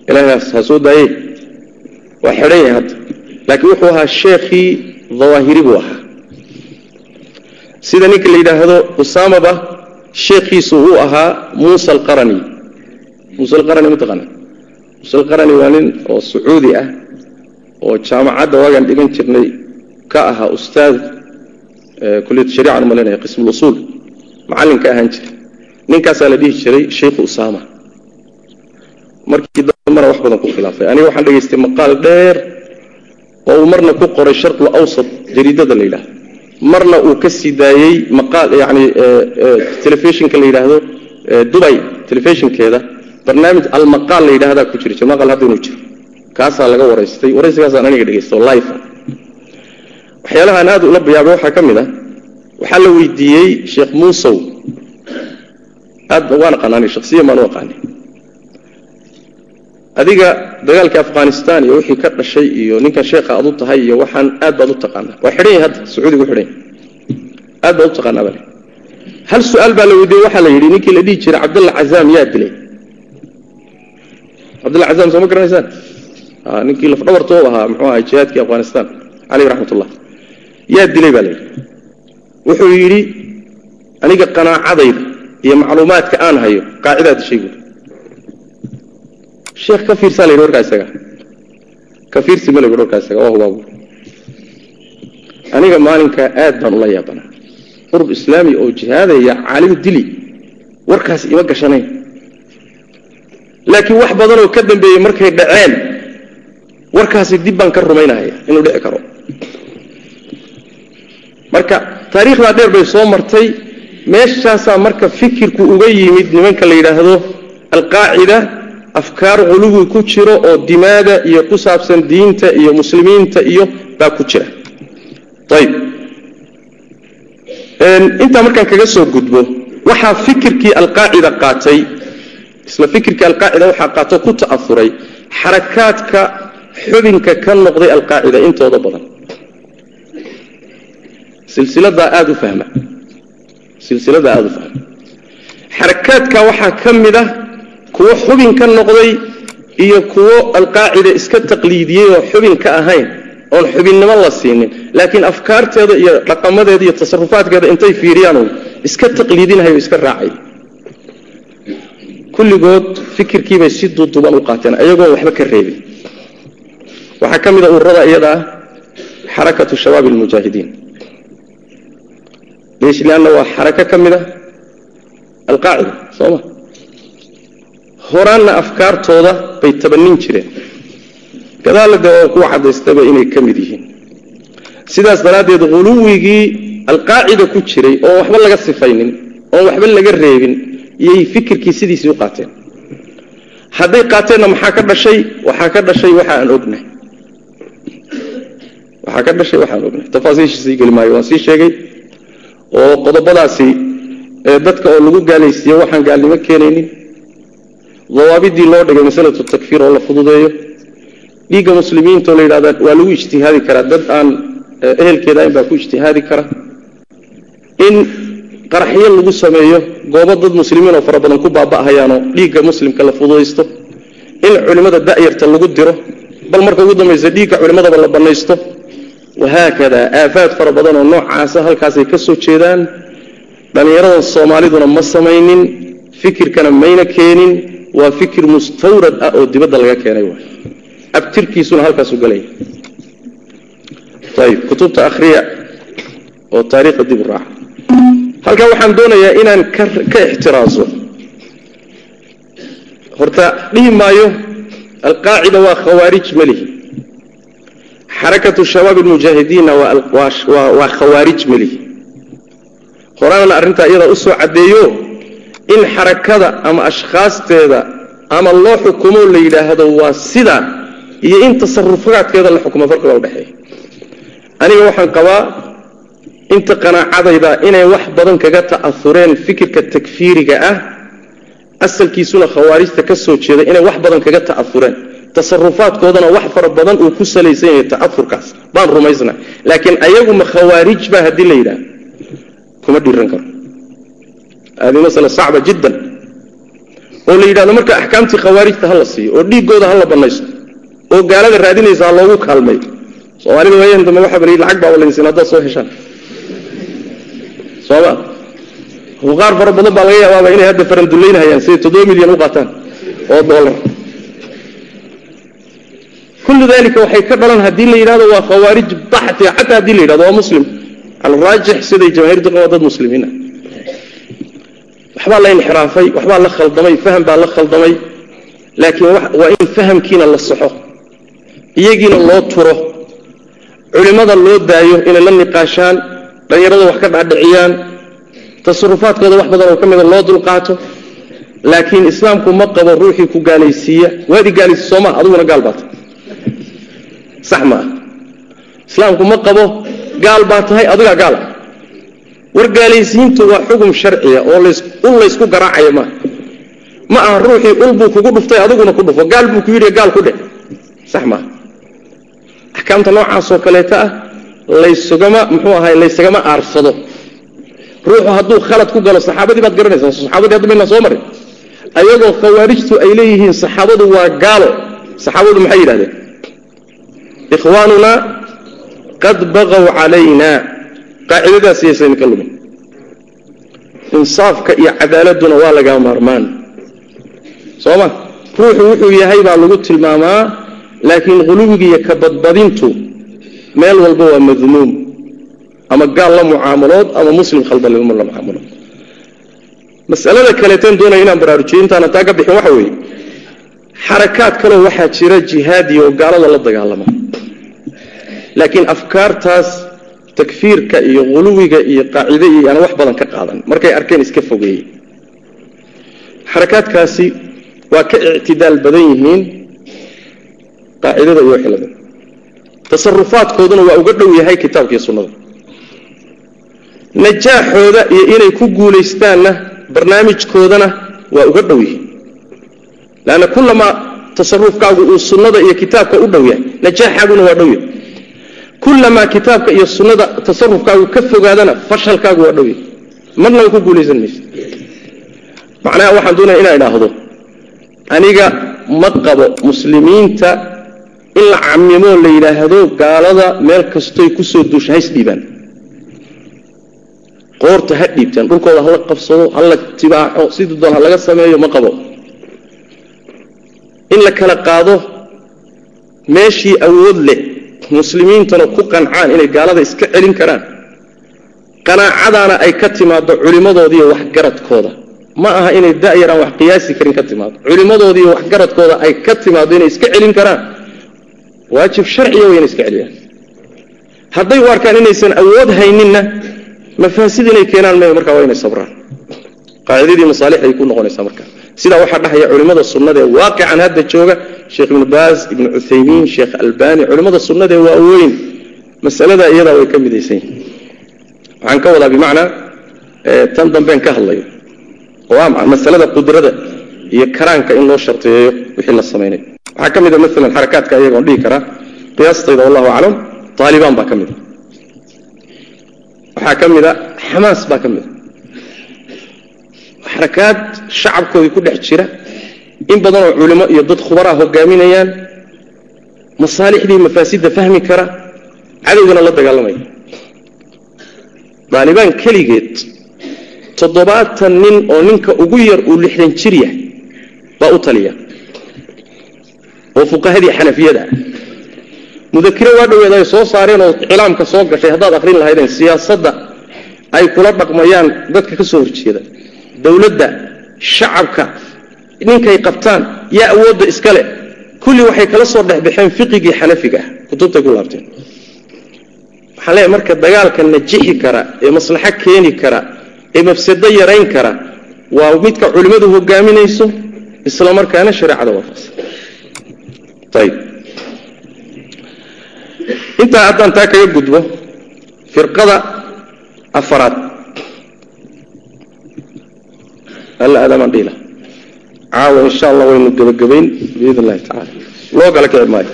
ilaahgaas ha soo daayey. Waa xidhan yahay hadda. Laakiin wuxuu ahaa sheekhii dawaahiri buu ahaa. Sida ninka la yidhaahdo usaamaba sheekhiisu uu ahaa muusa alqarani. Muuse alqarani mataqaana muuse alqarani waa nin oo sacuudi ah oo jaamacadda waagaan dhigan jirnay ka ahaa ustaad kuliyat shariican malinaya qism lusuul macallin ka ahaan jiray. Ninkaasaa la dhihi jiray sheikhu usaama. Markii dambana wax badan ku khilaafay. Aniga waxaan dhegaystay maqaal dheer oo uu marna ku qoray sharqul awsat jariidada la yidhahdo marna uu ka sii daayey yani telefishinka la yidhaahdo dubay telefishinkeeda barnaamij almaqaal la yidhahdaa ku jiri jir maqal hadda inuu jiro. Kaasaa laga waraystay. Waraysigaasaan aniga dhegaysto life waxyaalahaan aad ula bayaabay waxaa ka mid ah. Waxaa la weydiiyey sheekh muusow. Aad waan aqaanaani shaksiyan baan u aqaanay adiga dagaalkii afghanistan iyo wixii ka dhashay iyo ninkan sheekha aad u tahay iyo waxaan aad baad u taqaanaa. Waa xidhan yahay hadda sacuudigu xidhan yahay aad baad u taqaanaa bale. Hal su'aal baa la weydiiyey waxaa la yidhi ninkii la dhihi jiray cabdalla cazaam yaa dilay. Cabdalla cazaam soo garanaysaan? Ninkii lafdhabartoo ahaa muxuu ahaa jihaadkii afghanistan. Caleyh raxmat ullah yaa dilay baa la yidhi. Wuxuu yidhi aniga qanaacadayda iyo macluumaadka aan hayo qaacidaa dishay buuri sheekh ka fiirsaa la yidhi warkaa isaga? Ka fiirsi ma la yidhi warkaa isaga? Waa hubaa buuri aniga maalinkaa aad baan ula yaabanaa urub islaami oo jihaadaya caalim dili warkaas ima gashanayn. Laakiin wax badanoo ka dambeeyey markay dhaceen warkaasi dib baan ka rumaynahaya inuu dhici karo. Marka taariikhdaa dheer bay soo martay. Meeshaasaa marka fikirku uga yimid nimanka la yidhaahdo alqaacida afkaar quluwi ku jiro oo dimaada iyo ku saabsan diinta iyo muslimiinta iyo baa ku jira. Ayb. Intaa markaan kaga soo gudbo waxaa fikirkii alqaacida qaatay isla fikirkii alqaacida waxaa qaato ku ta'auray xarakaadka xubinka ka noqday alqaacida intooda badan. Silsiladaa aada u fahma. Silsiladaa aada u fahma. Xarakaadka waxaa ka mid ah kuwo xubin ka noqday iyo kuwo alqaacida iska taqliidiyey oo xubin ka ahayn oon xubinnimo la siinin. Laakiin afkaarteeda iyo dhaqamadeeda iyo tasarufaadkeeda intay fiiriyaan iska taqliidinhay o iska raacay. Kulligood fikirkiibay si duuduban u qaateen ayagoon waxba ka reebin. Waxaa ka mida ururada iyada ah xarakatu shabaab almujaahidiin leesh lianna waa xarako ka mid a alqaacida soo ma horaanna afkaartooda bay tabanin jireen. Gadaalla de oo kuwa cadaystaba inay ka mid yihiin. Sidaas daraaddeed huluwigii alqaacida ku jiray oon waxba laga sifaynin oon waxba laga reebin iyay fikirkii sidiisii u qaateen. Hadday qaateenna maxaa ka dhashay? Waxaa ka dhashay waxa aan ognahay. Waxaa ka dhashay waxaan ognahay. Tafaasiisha sii geli maayo waan sii sheegay. Oo qodobadaasi dadka oo lagu gaalaysiiye waxaan gaalnimo keenaynin dawaabidii loo dhigay masalatu takfiir oo la fududeeyo. Dhiigga muslimiinta oo la yidhahda waa lagu ijtihaadi karaa. Dad aan ehelkeeda ayn baa ku ijtihaadi kara. In qaraxyo lagu sameeyo goobo dad muslimiin oo fara badan ku baaba'hayaanoo dhiigga muslimka la fududaysto. In culimmada da'yarta lagu diro bal marka ugu dambaysa dhiigga culimmadaba la bannaysto. Wahaakada aafaad fara badan oo noocaasa halkaasay ka soo jeedaan. Dhallinyaradan soomaaliduna ma samaynin fikirkana mayna keenin waa fikir mustawrad ah oo dibadda laga keenay abtirkiisuna halkaasu galaya ayib kutubta akhriya oo taariikhda dib u raaca halkan waxaan doonayaa inaan ka ixtiraaso. Horta dhihi maayo alqaacida waa khawaarij melihi xarakatu shabaab almujaahidiinna waa khawaarij melihi horaanana arrintaa iyadaa u caddeeyo in xarakada ama ashkhaasteeda ama loo xukumo la yidhaahdo waa sida iyo in tasarufaadkeeda la xukumo farqiga udhexeeya aniga waxaan qabaa inta qanaacadayda inay wax badan kaga ta'aureen fikirka takfiiriga ah asalkiisuna khawaarijta ka soo jeeda inay wax badan kaga ta'aureen tasarufaadkoodana wax fara badan uu ku salaysan yahay ta'aurkaas baan rumaysna laakiin ayaguma khawaarij ba haddii la yidhaah kuma dhiiran karo hadi masala sacba jiddan oo la yidhahdo marka axkaamtii khawaarijta ha la siiyo oo dhiiggooda ha la bannaysto oo gaalada raadinaysa ha loogu kaalmayo soomaalida waayahan dambe waxaa bal lacag baa walaysin haddaad soo heshaan. Sooma qaar fara badan baa laga yaabaaba inay hadda farandullaynhayaan siday toddoba milyan u qaataan oo dollar. Kullu dalika waxay ka dhalan haddii la yidhahdo waa khawaarij baxtia xataa haddii la yidhahdo waa muslim. Cala raajix siday jamaahiirtu waa dad muslimiin waxbaa la inxiraafay waxbaa la khaldamay faham baa la khaldamay laakiin waa in fahamkiina la saxo iyagiina loo turo culimmada loo daayo inay la niqaashaan dhallinyarada wax ka dhaadhiciyaan tasarufaadkooda wax badan oo ka mida loo dulqaato laakiin islaamku ma qabo ruuxii ku gaalaysiiya waadi gaalaysi sooma adiguna gaal baata sax ma ah islaamku ma qabo gaal baa tahay adigaa gaala war gaalaysiintu waa xugum sharciya oo ul laysku garaacaya maaha. Ma aha ruuxii ul buu kugu dhuftay adiguna ku dhufo. Gaal buu ku yidhi gaal ku dheh sax maaha. Axkaamta noocaasoo kaleeta ah laysugama muxuu ahay laysagama aarsado. Ruuxu hadduu khalad ku galo saxaabadii baad garanaysaa saxaabadii hadda maynaa soo marin ayagoo khawaarijtu ay leeyihiin saxaabadu waa gaalo. Saxaabadu maxay yidhahdeen? Ikhwaanunaa qad baqow calayna qaacidadaas yaysan ka lumin insaafka iyo cadaaladuna waa lagaa maarmaan. Soo ma ruuxu wuxuu yahay baa lagu tilmaamaa laakiin quluwigiiyo ka badbadintu meel walba waa madmuum. Ama gaal la mucaamalood ama muslim khaldan la mucaamalood masalada kaleeteen doonaya inaan baraarujiyo intaana taa ka bixin waxa weeye. Xarakaad kaleo waxaa jira jihaadi oo gaalada la dagaalama. Laakiin afkaartaas takfiirka iyo quluwiga iyo qaacide iyo aan wax badan ka qaadan. Markay arkeen iska fogeeyey. Xarakaadkaasi waa ka ictidaal badan yihiin qaacidada iyo la mid tasarufaadkooduna waa uga dhow yahay kitaabkiiyo sunnada. Najaaxooda iyo inay ku guulaystaanna barnaamijkoodana waa uga dhow yihiin leanna kullamaa tasarufkaagu uu sunnada iyo kitaabka u dhow yahay. Najaaxaaguna waa dhow yahay kullamaa kitaabka iyo sunnada tasarufkaagu ka fogaadana fashalkaagu waa dhow yahay marnaba ku guulaysan maysa macnaha waxaan doonaya inaa idhaahdo aniga ma qabo muslimiinta in la camimoo la yidhaahdo gaalada meel kastoy ku soo duusha hays dhiibaan. Qoorta ha dhiibtaan dhulkooda hala qabsado hala tibaaxo sidii doon ha laga sameeyo ma qabo. In la kala qaado meeshii awood leh muslimiintana ku qancaan inay gaalada iska celin karaan. Qanaacadaana ay ka timaado culimmadoodiiyo waxgaradkooda. Ma aha inay da'yaraan wax qiyaasi karin ka timaado culimmadoodiiyo waxgaradkooda ay ka timaado inay iska celin karaan. Waajib sharciya way inay iska celiyaan. Hadday u arkaan inaysan awood hayninna mafaasid inay keenaan me markaa waa inay sabraan. Qaacidadii masaalixday ku noqonaysaa markaa sidaa waxaa dhahaya culimmada sunnada ee waaqican hadda jooga sheekh ibnu baas ibnu cuthaymiin sheekh albani culimmada sunnada ee waaweyn masalada iyadaa way ka midaysan yihiin waxaan ka wadaa bimacnaa tan dambeen ka hadlayo oo ah masalada qudrada iyo karaanka in loo sharteeyo wixii la samaynay waxaa ka mid a maalan xarakaadka iyagoon dhihi karaa qiyaastayda wallahu aclam taalibaan baa ka mid a waxaa ka mid a xamaas baa ka mid xarakaad shacabkoodii ku dhex jira. In badanoo culimo iyo dad khubaraa hogaaminayaan masaalixdii mafaasidda fahmi kara cadowgana la dagaalamaya daalibaan keligeed toddobaatan nin oo ninka ugu yar uu lixdan jir yahay baa u taliya. Oo fuqahadii xanafiyada. Mudakiro waa dhoweed ay soo saareen oo cilaamka soo gashay haddaad akhrin lahaydeen siyaasadda ay kula dhaqmayaan dadka ka soo horjeeda dowladda shacabka ninkay qabtaan yaa awoodda iskale. Kulli waxay kala soo dhexbaxeen fiqigii xanafiga kutubtay ku laabteen. Waxaan leeyahay marka dagaalka najixi kara ee maslaxo keeni kara ee mafsado yarayn kara waa midka culimmadu hogaaminayso isla markaana shareecada waafaqsan ayib intaa haddaan taa kaga gudbo firqada afaraad alla aadamaan dhiila caawa insha allah waynu gebagabayn biidn illahi tacala loo kala kici maayo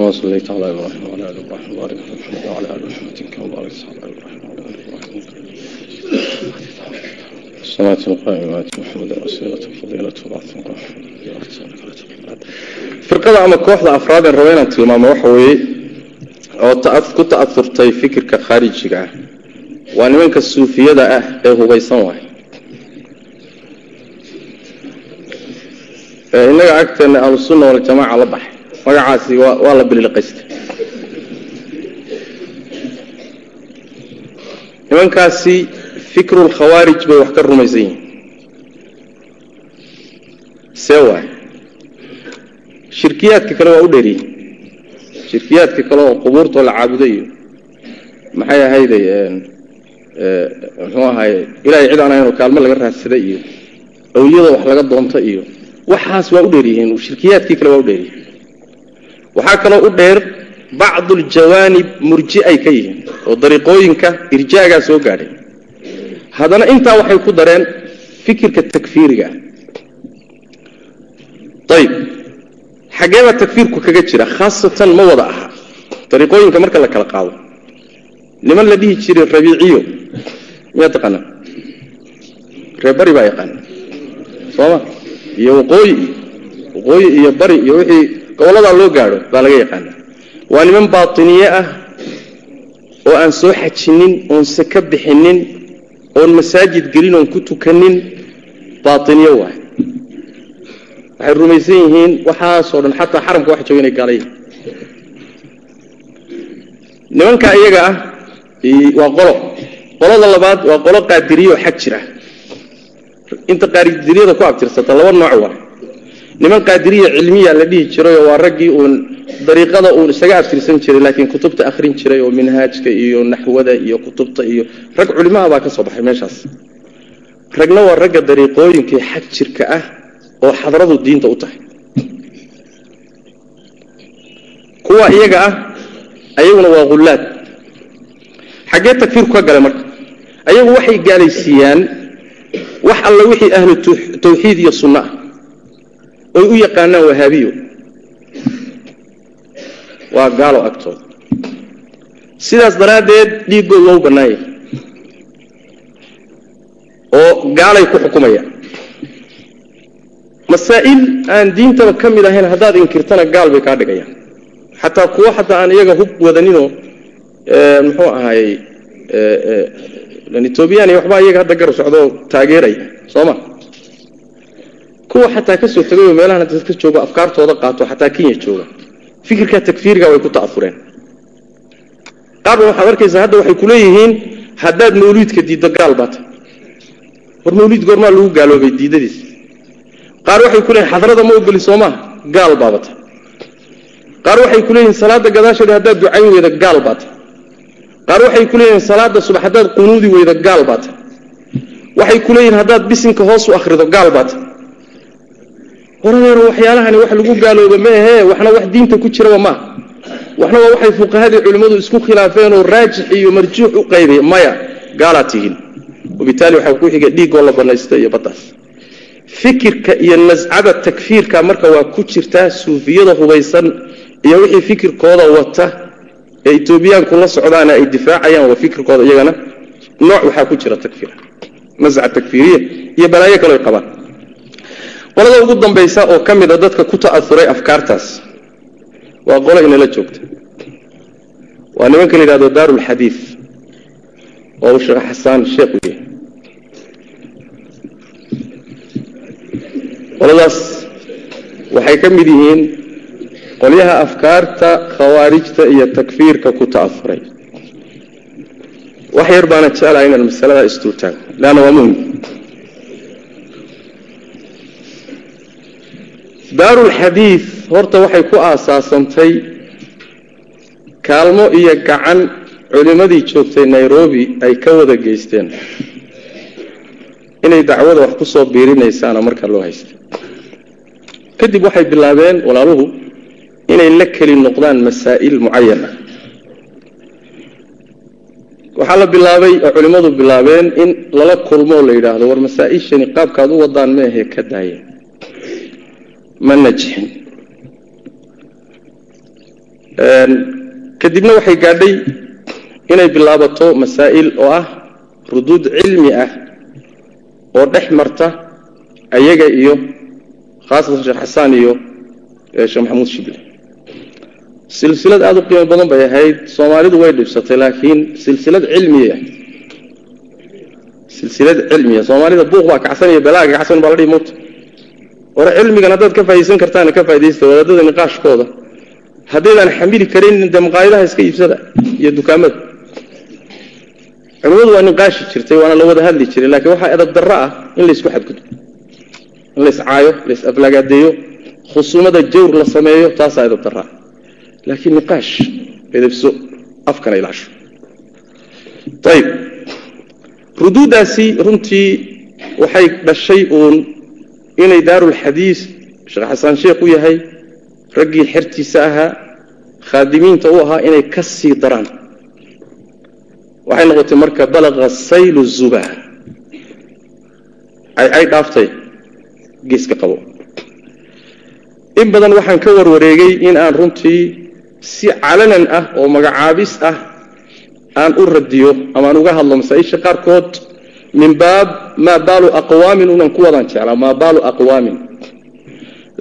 كما صليت على إبراهيم وعلى آل إبراهيم وبارك على محمد وعلى آل محمد كما باركت على إبراهيم وعلى آل إبراهيم الصلاة القائمات محمد وسيلة فضيلة وبعث فرقada ama kooxda afraad ee raba inaan tilmaamo waxa weeye oo ku ta'aurtay fikirka khaarijiga ah waa nimanka suufiyada ah ee hubaysan waay. Innaga agteena ahlusunna waljamaaca la baxay. Magacaasi waa la bililiqaystay nimankaasi fikrulkhawaarij bay wax ka rumaysan yihiin. See waay. Shirkiyaadka kale waa u dheeryihin shirkiyaadka kale oo qubuurtoo la caabudo iyo maxay ahayday muxuu ahaye ilaahay cid aan oo kaalmo laga raadsada iyo awliyada wax laga doonto iyo waxaas waa u dheeryihiin shirkiyaadkii kale waa u dheeryihiin waxaa kaloo u dheer bacduljawaanib murji ay ka yihiin oo dariiqooyinka irjaagaa soo gaadhay. Haddana intaa waxay ku dareen fikirka takfiiriga. Ayib xaggeebaa takfiirku kaga jira khaasatan ma wada aha. Dariiqooyinka marka la kala qaado niman la dhihi jiray rabiiciyo? Miyaa taqaanaa? Reer bari baa yaqaana sooma iyo waqooyi waqooyi iyo bari iyo wixii goboladaa loo gaadho baa laga yaqaana waa niman baatiniye ah oo aan soo xajinin oon saka bixinin oon masaajid gelin oon ku tukanin baatiniye waay waxay rumaysan yihiin waxaasoo dhan xataa xaramka wax jooga inay gaalayihin nimanka iyaga ah waa qolo. Qolada labaad waa qolo qaadiriye oo xag jira. Inta qaadiriyada ku abtirsata laba nooc waa niman qaadiriya cilmiya la dhihi jiray oo waa raggii uun dariiqada uun isaga abtirsan jiray laakiin kutubta akhrin jiray oo minhaajka iyo naxwada iyo kutubta iyo rag culimaha baa ka soo baxay meeshaas. Ragna waa ragga dariiqooyinkii xag jirka ah oo xadradu diinta u tahay. Kuwa iyaga ah ayaguna waa hullaad xaggee takfiirku ka galay marka. Ayagu waxay gaalaysiiyaan wax alla wixii ahlu tawxiid iyo sunno ah. Oy u yaqaanaan wahaabiyo. Waa gaalo agtooda sidaas daraaddeed dhiiggood waa u bannaanyah oo gaalay ku xukumayaan masaa'il aan diintaba ka mid ahayn haddaad inkirtana gaal bay kaa dhigayaan. Xataa kuwo xataa aan iyaga hub wadaninoo muxuu ahaayey etoobiyaan iyo waxbaa iyaga hadda gar socdoo taageeraya soo ma kuwa xataa ka soo tegayoo meelahan hadda ka joogo afkaartooda qaato xataa kenya jooga fikirkaa takfiiriga way ku ta'afureen qaarba waxaad arkaysaa hadda waxay ku leeyihiin haddaad mawliidka diiddo gaal baata war mawliid goormaa lagu gaaloobay diidadiis. Qaar waxay ku leeyihiin xadrada ma ogoli soo maaha gaal baabata. Qaar waxay ku leeyihiin salaada gadaasheeda haddaad ducayn weyda gaal baata qaar waxay ku leeyihiin salaada subax haddaad qunuudi weyda gaal baata waxay ku haddaad bisinka hoos u akhrido gaal baata waradeero waxyaalahani wax lagu gaalooba ma ahee waxna wax diinta ku jiraba maaha waxna waa waxay fuqahadii culimmadu isku khilaafeen oo raajix iyo marjuux u qaybay maya gaalaad tihiin. Wabitaali waxaa ku xiga dhiigoo la banaysta iyo baddaas. Fikirka iyo nascada takfiirka marka waa ku jirtaa suufiyada hubaysan iyo wixii fikirkooda wata ee etoobiyaanku la socdaana ay difaacayaan waa fikirkooda iyagana nooc waxaa ku jira takfiir nasca takfiiriya iyo balaayo kaleo qabaan qolada ugu dambaysa oo ka mida dadka ku ta'auray afkaartaas waa qolo inala joogta. Waa nimanka la yidhahdo daarulxadiid oo uu sheekh xasaan sheekh u yahay. Qoladaas waxay ka mid yihiin qolyaha afkaarta khawaarijta iyo takfiirka ku ta'auray wax yar baana jeclaha inaan masalada istuutaago leanna waa muhiim daarulxadiid horta waxay ku aasaasantay kaalmo iyo gacan culimmadii joogtay nairobi ay ka wada geysteen. Inay dacwada wax ku soo biirinaysaana marka loo haystay. Kadib waxay bilaabeen walaaluhu inay la keli noqdaan masaa'il mucayan ah waxaa la bilaabay oo culimmadu bilaabeen in lala kulmoo la yidhaahdo war masaa-ishani qaabkaad u wadaan meahee ka daaya ma najixin kadibna waxay gaadhay inay bilaabato masaa'il oo ah ruduud cilmi ah oo dhex marta ayaga iyo khaasatan sheekh xasaan iyo sheekh maxamuud shible silsilad aada u qiimo badan bay ahayd. Soomaalidu way dhibsatay laakiin silsilad cilmiya. Silsilad cilmiya. Soomaalida buuq baa kacsan iyo belaaga kacsan baa la dhihi mugta war cilmigan haddaad ka faa'idaysan kartaana ka faa'idaysta wadaadada niqaashkooda. Haddaydaan xamili karin dee iska iibsada iyo dukaamada. Culimmadu waa niqaashi jirtay waana la wada hadli jiray laakiin waxaa edab darro ah in laysku xadgudbo. In lays caayo lays aflagaadeeyo khusuumada jawr la sameeyo taasaa edab darro ah laakiin niqaash edabso afkana ilaasho ayib ruduuddaasi runtii waxay dhashay uun inay daarulxadiis sheekh xasaan sheekh u yahay raggii xertiisa ahaa khaadimiinta u ahaa inay ka sii daraan waxay noqotay marka balaqa saylu zuba ay dhaaftay geeska qabo in badan waxaan ka warwareegay in aan runtii si calanan ah oo magacaabis ah aan u radiyo ama uga hadlo masaa-isha qaarkood min baab maa baalu aqwaamin unan ku jeclaa maa baalu aqwaamin.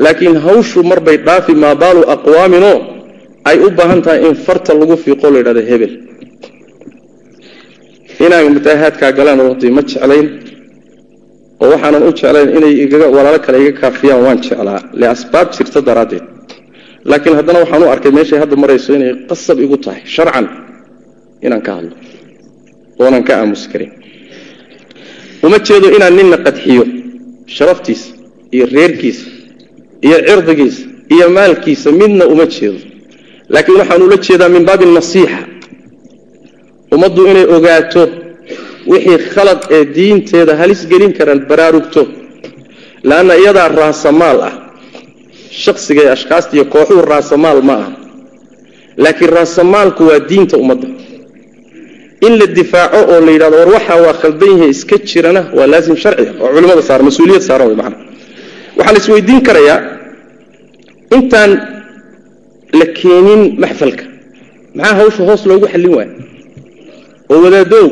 Laakiin hawshu marbay dhaafi maa baalu aqwaaminoo ay u baahan tahay in farta lagu fiiqo la yidhahdo hebel. Inaan mutaahaadkaa galaan runtii ma jeclayn oo waxaanan u jeclayn inay walaalo kale iga kaafiyaan waan jeclaa. Le asbaab jirta daraaddeed laakiin haddana waxaan u arkay meeshay hadda marayso inay qasab igu tahay sharcan inaan ka hadlo oonan ka aamusi karin. Uma jeedo inaan ninna qadxiyo sharaftiisa iyo reerkiisa iyo cirdigiisa iyo maalkiisa midna uma jeedo. Laakiin waxaan ula jeedaa min baabi nasiixa. Ummaddu inay ogaato wixii khalad ee diinteeda halis gelin karaan baraarugto leanna iyadaa raasamaal ah shaksiga ee ashkaasta iyo kooxuhu raasamaal ma aha. Laakiin raasamaalku waa diinta ummadda. In la difaaco oo la yidhahdo war waxaa waa khaldan yahay iska jirana waa laasim sharciga oo culimmada saaran mas'uuliyad saaran wey macana waxaa la isweydiin karayaa intaan la keenin maxfalka. Maxaa hawsha hoos loogu xallin waaya oo wadaadow.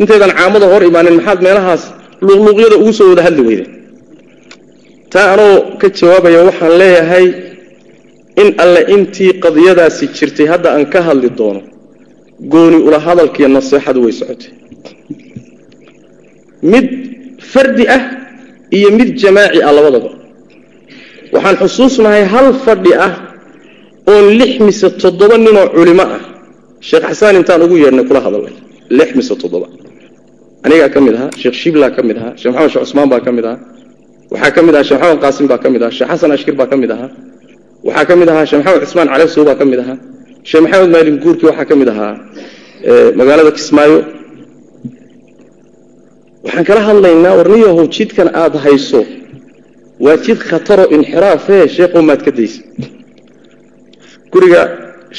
Intaydan caamada hor imaanin maxaad meelahaas luuqluuqyada ugu soo wada hadli weyden taa anoo ka jawaabaya waxaan leeyahay in alle intii qadiyadaasi jirtay hadda aan ka hadli doono gooni ula hadalkiiyo naseexadu way socotay. Mid fardi ah iyo mid jamaaci ah labadaba. Waxaan xusuusnahay hal fadhi ah oo lix mise toddoba ninoo culimo ah. Sheekh xasaan intaan ugu yeedhnay kula hadalnay lix mise toddoba. Anigaa ka mid ahaa sheekh shiblaa ka mid ahaa sheekh maxamed sheekh cusmaan baa ka mid ahaa waxaa ka mid ahaa sheekh maxamed qaasim baa ka mid ahaa sheekh xasan ashkir baa ka mid ahaa. Waxaa ka mid ahaa sheekh maxamed cismaan calesow baa ka mid ahaa. Sheekh maxamed maalin guurkii waxaa ka mid ahaa. Magaalada kismaayo. Waxaan kala hadlaynaa warniyahow jidkan aada hayso. Waa jid khataro inxiraafee sheekhow maad ka daysa guriga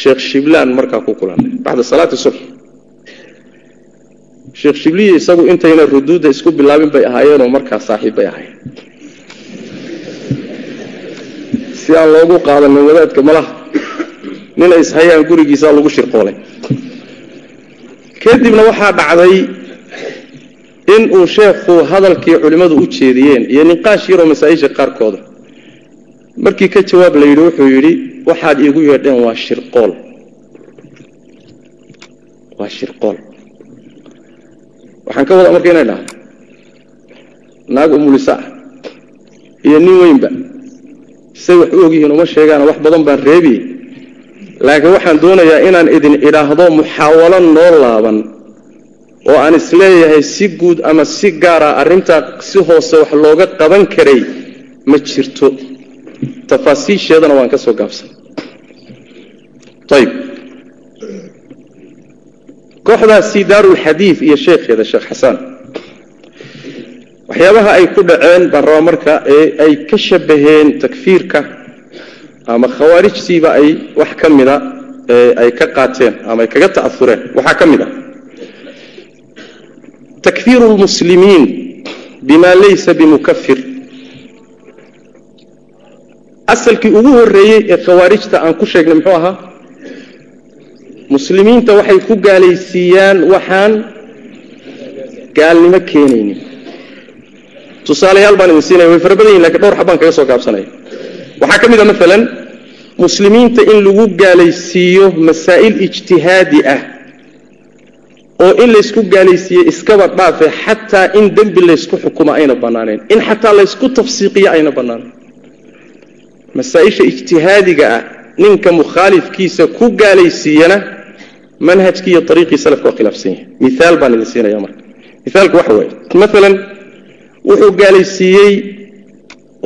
sheekh shiblaan markaa ku kulannay bacda salaati subx sheekh shibliyi isagu intayna ruduudda isku bilaabin bay ahaayeenoo markaa saaxiib bay ahaayeen si aan loogu qaadanin wadaadka malaha. Nina ishayaan gurigiisaa lagu shirqoolay kadibna waxaa dhacday in uu sheekhu hadalkii culimmadu u jeediyeen iyo niqaash yaroo masaa-isha qaarkooda. Markii ka jawaab la yidhi wuxuu yidhi waxaad iigu yeedheen waa shirqool. Waa shirqool. Waxaan ka wadaa marka inay dhahdo naag umulisa ah iyo nin weynba say wax u ogyihiin uma sheegaana wax badan baan reebiye laakiin waxaan doonayaa inaan idin idhaahdo muxaawalo noo laaban oo aan is leeyahay si guud ama si gaara arrintaa si hoose wax looga qaban karay ma jirto. Tafaasiisheedana waan ka soo gaabsan. Ayib kooxdaasi daarulxadiid iyo sheekheeda sheekh xasaan waxyaabaha ay ku dhaceen rabaa marka ee ay ka shabaheen takfiirka ama khawaarijtiiba ay wax ka mida ay ka qaateen ama ay kaga ta'aureen waxaa ka mid a takfiiru lmuslimiin bima laysa bimukafir asalkii ugu horreeyey ee khawaarijta aan ku sheegnay muxuu ahaa? Muslimiinta waxay ku gaalaysiiyaan waxaan gaalnimo keenaynin tusaalayaal baan idin siinaya way fara badan yihiin laakiin dhowr xabbaan kaga soo gaabsanaya waxaa ka mid a maalan muslimiinta in lagu gaalaysiiyo masaa'il ijtihaadi ah oo in laysku gaalaysiiye iskaba dhaafe xataa in dembi laysku xukumo ayna bannaaneen in xataa laysku tafsiiqiyo ayna bannaaneen masaa-isha ijtihaadiga ah ninka mukhaalifkiisa ku gaalaysiiyana manhajkii iyo ariiqii salafka waa khilaafsan yahay. Miaal baan idin siinaya marka. Miaalku waxa weeye maalan wuxuu gaalaysiiyey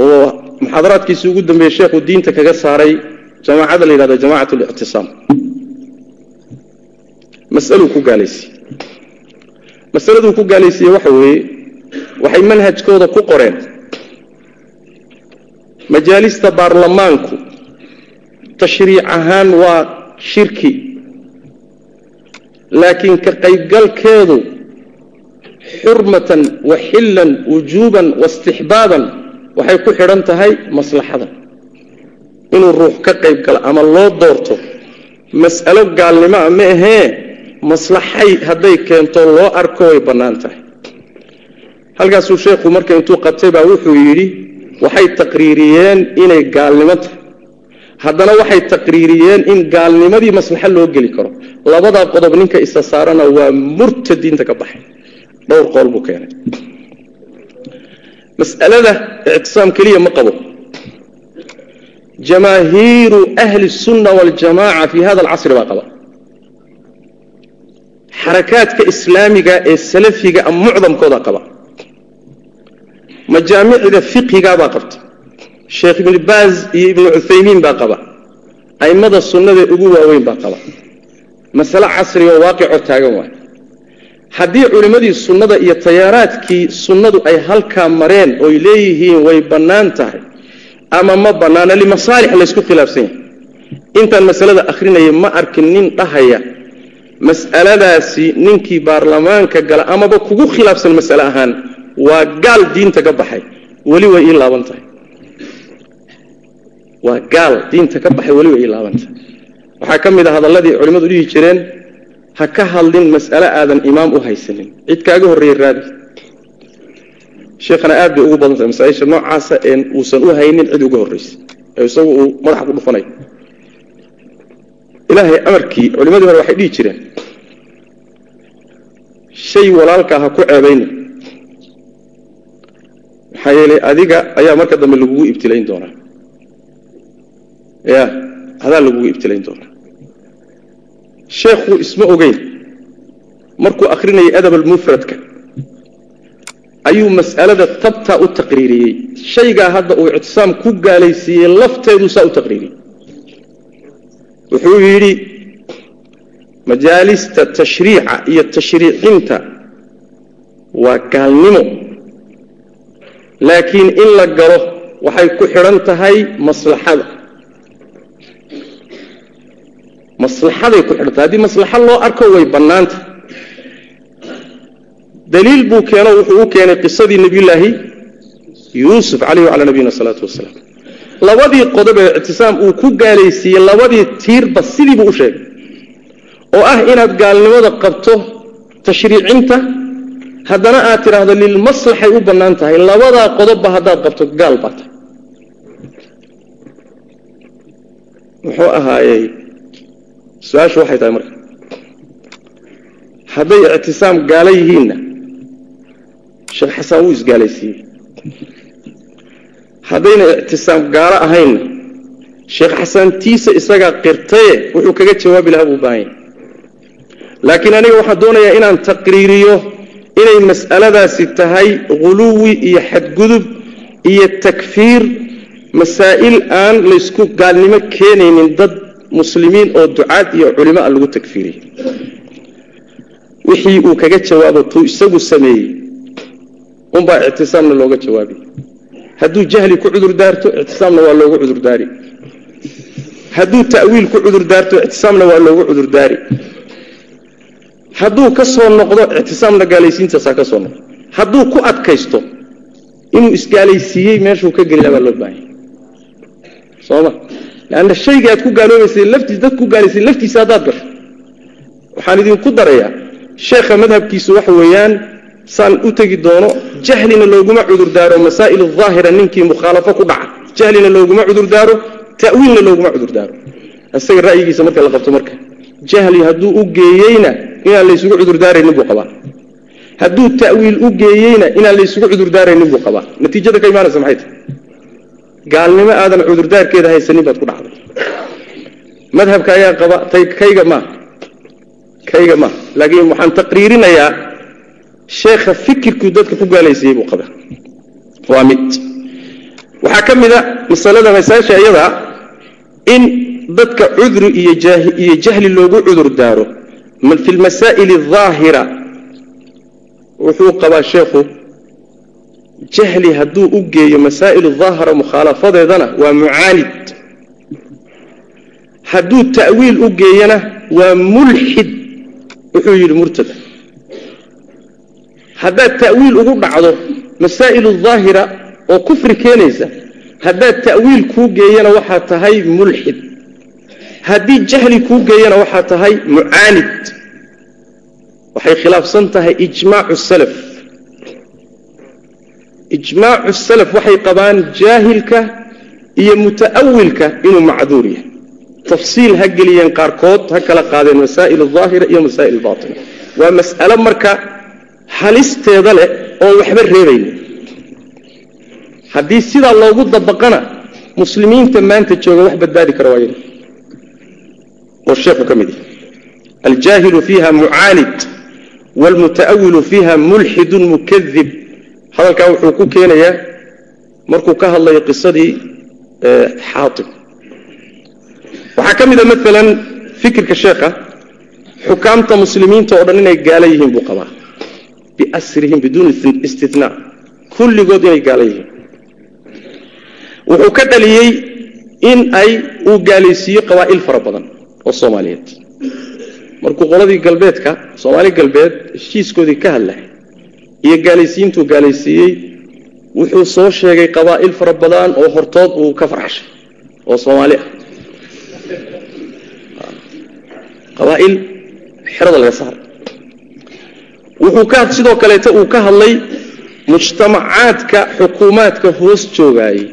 oo muxaadaraadkiisi ugu dambeeyey sheekhu diinta kaga saaray jamaacada la yidhahdo jamacat lictisaam masaluu ku gaalaysiiyey masaladuu ku gaalaysiiyey waxa weeye waxay manhajkooda ku qoreen. Majaalista baarlamaanku tashriic ahaan waa shirki laakiin ka qaybgalkeedu xurmatan wa xillan wujuuban waistixbaaban waxay ku xidhan tahay maslaxada. Inuu ruux ka qayb galo ama loo doorto mas'alo gaalnimoa ma ahee maslaxay hadday keento loo arko way bannaan tahay. Halkaasuu sheekhu marka intuu qabtay baa wuxuu yidhi waxay taqriiriyeen inay gaalnimo tahay. Haddana waxay taqriiriyeen in gaalnimadii maslaxo loo geli karo. Labadaa qodob ninka isa saarana waa murta diinta ka baxay dhowr qool buu keenay mas'alada ictisaam keliya ma qabo jamaahiiru ahli الsunna waاljamaca fi hada alcasri baa qaba xarakaadka islaamiga ee salafiga mucdamkooda qaba majaamicda fiqhigaabaa qabta sheekh ibnu baaz iyo ibnu cuthaymiin baa qaba a'immada sunnada ugu waaweyn baa qaba masale casriga oo waaqicoo taagan waay haddii culimmadii sunnada iyo tayaaraadkii sunnadu ay halkaa mareen oy leeyihiin way bannaan tahay ama ma bannaana limasaalix laysku khilaafsan yahay. Intaan masalada akhrinaya ma arkin nin dhahaya mas'aladaasi ninkii baarlamaanka gala amaba kugu khilaafsan mas'ale ahaan waa gaal diinta ka baxay. Weli way ii laaban tahay. Waa gaal diinta ka baxay weli way ii laaban tahay. Waxaa ka mid a hadalladii culimmadu dhihi jireen ha ka hadlin mas'ale aadan imaam u haysanin. Cid kaaga horreeye raadi. Sheekhana aad bay ugu badan tahay masaaisha noocaasa een uusan u haynin cid uga horraysa ee isagu uu madaxa ku dhufanayo ilaahay amarkii culimmadii hore waxay dhihi jireen shay walaalkaa ha ku ceebayna maxaa yeelay adiga ayaa marka dambe lagugu ibtilayn doonaa. Ya adaa lagugu ibtilayn doonaa sheekhu isma ogeyn. Markuu akhrinayay adab almufradka ayuu mas'alada tabtaa u taqriiriyey. Shaygaa hadda uu ictisaam ku gaalaysiiyey lafteeduu saa u taqriiriyey. Wuxuu yidhi majaalista tashriica iyo tashriicinta waa gaalnimo. Laakiin in la galo waxay ku xidhan tahay maslaxada maslaxaday ku xidhan tahay haddii maslaxo loo arko way bannaanta. Daliil buu keeno wuxuu u keenay qisadii nebiyullaahi yuusuf calayhi wacalaa nabiyina salaatu wasalaam labadii qodob ee ictisaam uu ku gaalaysiiyey labadii tiirba sidiibuu u sheegay. Oo ah inaad gaalnimada qabto tashriicinta haddana aad tidhaahdo lilmaslaxay u bannaan tahay. Labadaa qodobba haddaad qabto gaal baa tahay. Muxuu ahaayey su'aashu waxay tahay marka hadday ictisaam gaalo yihiinna sheekh xasaan wuu isgaalaysiiyey. Haddayna ictisaam gaalo ahaynna sheekh xasaan tiisa isagaa qirtaye wuxuu kaga jawaabi lahaa buu baahan yahay. Laakiin aniga waxaan doonayaa inaan taqriiriyo inay mas'aladaasi tahay ghuluwi iyo xadgudub iyo takfiir masaa'il aan laysku gaalnimo keenaynin dad muslimiin oo ducaad iyo culimo a lagu takfiiriyey wixii uu kaga jawaabo tuu isagu sameeyey unbaa ictisaamna looga jawaabiy hadduu jahli ku cudur daarto ictisaamna waa loogu cudurdaari hadduu ta'wiil ku cudur daarto ictisaamna waa loogu cudurdaari hadduu ka soo noqdo ictisaamna gaalaysiintaasaa ka soo noqdo. Hadduu ku adkaysto inuu isgaalaysiiyey meeshuu ka gelila baa loo baahanya sooma leanna shaygii aad ku gaaloobaysay laftiis dad ku laftiisa haddaad gasho waxaan idinku darayaa sheekha madhabkiisu waxa weeyaan saan u tegi doono jahlina looguma cudurdaaro masaa'il aahira ninkii mukhaalafo ku dhaca jahlina looguma cudurdaaro ta'wiilna looguma cudurdaaro isaga ra'yigiisa marka la qabto marka jahli hadduu u geeyeyna inaan laysugu cudurdaaraynin buu qabaa hadduu ta'wiil u geeyeyna inaan laysugu cudurdaaraynin buu qabaa natiijada ka imaanaysa maxay tahay gaalnimo aadan cudurdaarkeeda haysanin baad ku dhacday. Madhabka ayaa qaba kayga ma kayga ma. Laakiin waxaan taqriirinayaa sheekha fikirkuu dadka ku gaalaysiiyey buu qaba waa mid. Waxaa ka mid masalada masaasha iyada in dadka cudri iyo jahli loogu cudur daaro fi lmasaa'il aldaahira wuxuu qabaa sheekhu jahli hadduu u geeyo masaa'il daahira mukhaalafadeedana waa mucaanid. Hadduu ta'wiil u geeyana waa mulxid wuxuu yidhi murtada. Haddaad ta'wiil ugu dhacdo masaa'ilu daahira oo kufri keenaysa haddaad ta'wiil kuu geeyana waxaa tahay mulxid haddii jahli kuu geeyana waxaa tahay mucaanid. Waxay khilaafsan tahay ijmaacu salaf ijmaacu salaf waxay qabaan jaahilka iyo muta'awilka inuu macduur yahay. Tafsiil ha geliyeen qaarkood ha kala qaadeen masaa'il aahira iyo masaa'il baatina waa mas'alo marka halisteeda leh oon waxba reebaynin haddii sidaa loogu dabaqana muslimiinta maanta jooga wax badbaadi kara waa oo sheekhu ka mid yahay aljaahilu fiiha mucaanid waalmuta'awilu fiiha mulxidun mukadib hadalkaa wuxuu ku keenayaa markuu ka hadlayo qisadii xaaib waxaa ka mid a maalan fikirka sheekha xukaamta muslimiinta oo dhan inay gaalo yihiin buu qabaa. Biasrihim biduuni istinaa kulligood inay gaalo yihiin. Wuxuu ka dhaliyey in ay uu gaalaysiiyo qabaa'il fara badan oo soomaaliyeed. Markuu qoladii galbeedka soomaali galbeed heshiiskoodii ka hadlay iyo gaalaysiintuu gaalaysiiyey wuxuu soo sheegay qabaa'il fara badan oo hortood uu ka farxshay oo soomaali ah. Qabaa'il xerada laga saaray wuxuu ka sidoo kaleeta uu ka hadlay mujtamacaadka xukuumaadka hoos joogaayey